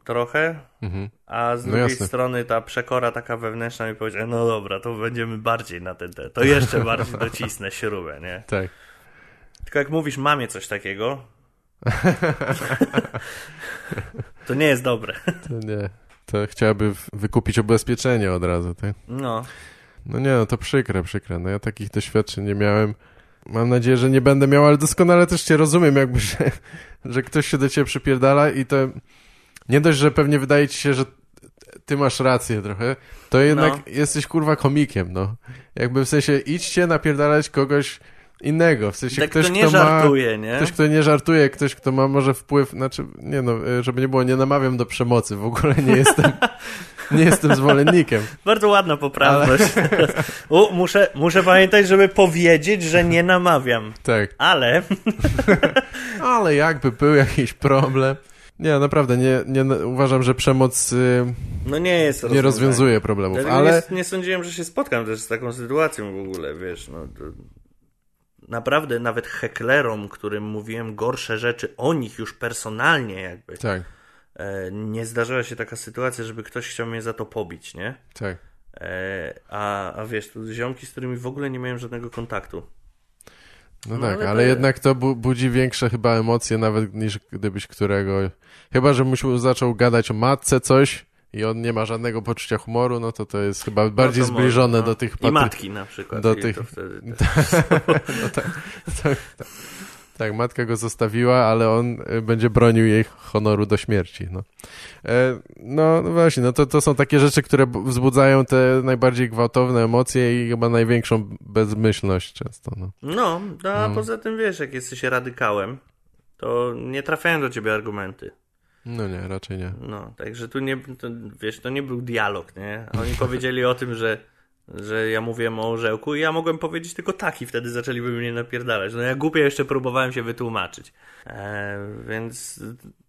trochę, Mhm. a z No drugiej jasne. strony ta przekora taka wewnętrzna mi powiedziała, no dobra, to będziemy bardziej na ten, te, to jeszcze bardziej docisnę śrubę, nie? Tak. Tylko jak mówisz mamie coś takiego, to nie jest dobre. To nie. To chciałaby wykupić ubezpieczenie od razu, tak? No, No nie, no to przykre, przykre. No ja takich doświadczeń nie miałem. Mam nadzieję, że nie będę miał, ale doskonale też cię rozumiem, jakby, że, że ktoś się do ciebie przypierdala i to nie dość, że pewnie wydaje ci się, że ty masz rację trochę, to jednak No. jesteś kurwa komikiem, no. Jakby w sensie idźcie napierdalać kogoś innego, w sensie tak ktoś, to nie kto ma... żartuje, nie? Ktoś, kto nie żartuje, ktoś, kto ma może wpływ, znaczy, nie no, e, żeby nie było, nie namawiam do przemocy, w ogóle nie jestem, nie jestem zwolennikiem. Bardzo ładna poprawność. U, muszę, muszę pamiętać, żeby powiedzieć, że nie namawiam. Tak. Ale Ale jakby był jakiś problem. Nie, naprawdę, nie, nie uważam, że przemoc y, no nie jest nie rozwiązuje problemów, ale nie, nie sądziłem, że się spotkam też z taką sytuacją w ogóle, wiesz, no to... Naprawdę nawet heklerom, którym mówiłem gorsze rzeczy o nich już personalnie jakby, tak, e, nie zdarzyła się taka sytuacja, żeby ktoś chciał mnie za to pobić, nie? tak. E, a, a wiesz, tu ziomki, z którymi w ogóle nie miałem żadnego kontaktu. No, No, tak, ale ale, to- jednak to bu budzi większe chyba emocje nawet niż gdybyś którego... Chyba, że musiał zaczął gadać o matce coś i on nie ma żadnego poczucia humoru, no to to jest chyba bardziej No to może, zbliżone no. do tych I patry... matki na przykład. do i tych- wtedy też. no tak, tak, tak. tak, matka go zostawiła, ale on y, będzie bronił jej honoru do śmierci. No, e, no, no właśnie, no to, to są takie rzeczy, które wzbudzają te najbardziej gwałtowne emocje i chyba największą bezmyślność często. No. No, no a No. poza tym wiesz, jak jesteś radykałem, to nie trafiają do ciebie argumenty. No nie, raczej nie. No, także tu nie, to, wiesz, to nie był dialog, nie? Oni powiedzieli o tym, że, że ja mówiłem o orzełku i ja mogłem powiedzieć tylko tak i wtedy zaczęliby mnie napierdalać. No ja głupie jeszcze próbowałem się wytłumaczyć. E, więc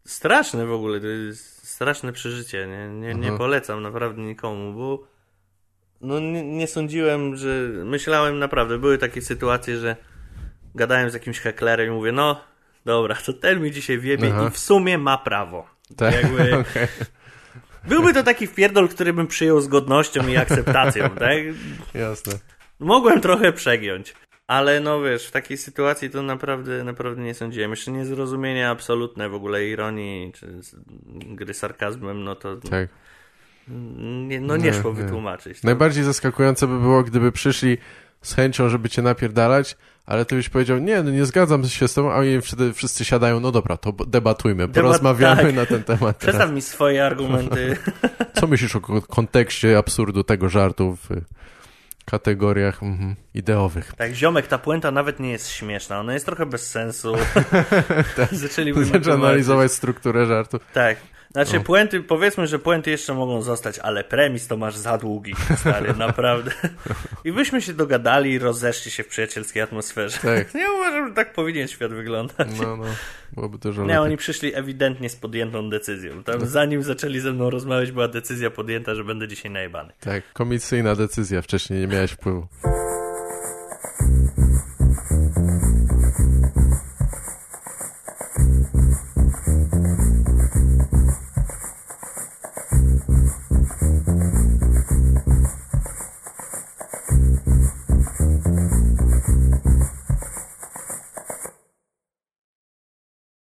straszne w ogóle, to jest straszne przeżycie, nie, nie, nie Aha. polecam naprawdę nikomu, bo no nie, nie sądziłem, że... Myślałem naprawdę, były takie sytuacje, że gadałem z jakimś heklerem i mówię, no dobra, to ten mi dzisiaj wiebie Aha. i w sumie ma prawo. Tak, Jakby- okej. Byłby to taki wpierdol, który bym przyjął z godnością i akceptacją, tak? jasne. Mogłem trochę przegiąć. Ale no wiesz, w takiej sytuacji to naprawdę, naprawdę nie sądziłem. Jeszcze niezrozumienie absolutne w ogóle ironii, czy gry sarkazmem, no to Tak. nie, no nie Nie, szło nie. wytłumaczyć. To, Najbardziej zaskakujące by było, gdyby przyszli z chęcią, żeby cię napierdalać, ale ty byś powiedział, nie, no nie zgadzam się z tobą, a oni wtedy wszyscy siadają, no dobra, to debatujmy, porozmawiamy tak. na ten temat. Przedstaw mi swoje argumenty. Co myślisz o ko- kontekście absurdu tego żartu w, kategoriach mhm, ideowych. Tak, ziomek, ta puenta nawet nie jest śmieszna, ona jest trochę bez sensu. tak. Zaczęlibyśmy Zacząć analizować strukturę żartu. Tak. Znaczy, puenty, powiedzmy, że puenty jeszcze mogą zostać, ale premis to masz za długi, stary, naprawdę. I byśmy się dogadali i rozeszli się w przyjacielskiej atmosferze. Tak. Ja uważam, że tak powinien świat wyglądać. No, no, byłoby dużo Nie, lepiej. oni przyszli ewidentnie z podjętą decyzją. Tam zanim zaczęli ze mną rozmawiać, była decyzja podjęta, że będę dzisiaj najebany. Tak, komisyjna decyzja, wcześniej nie miałeś wpływu.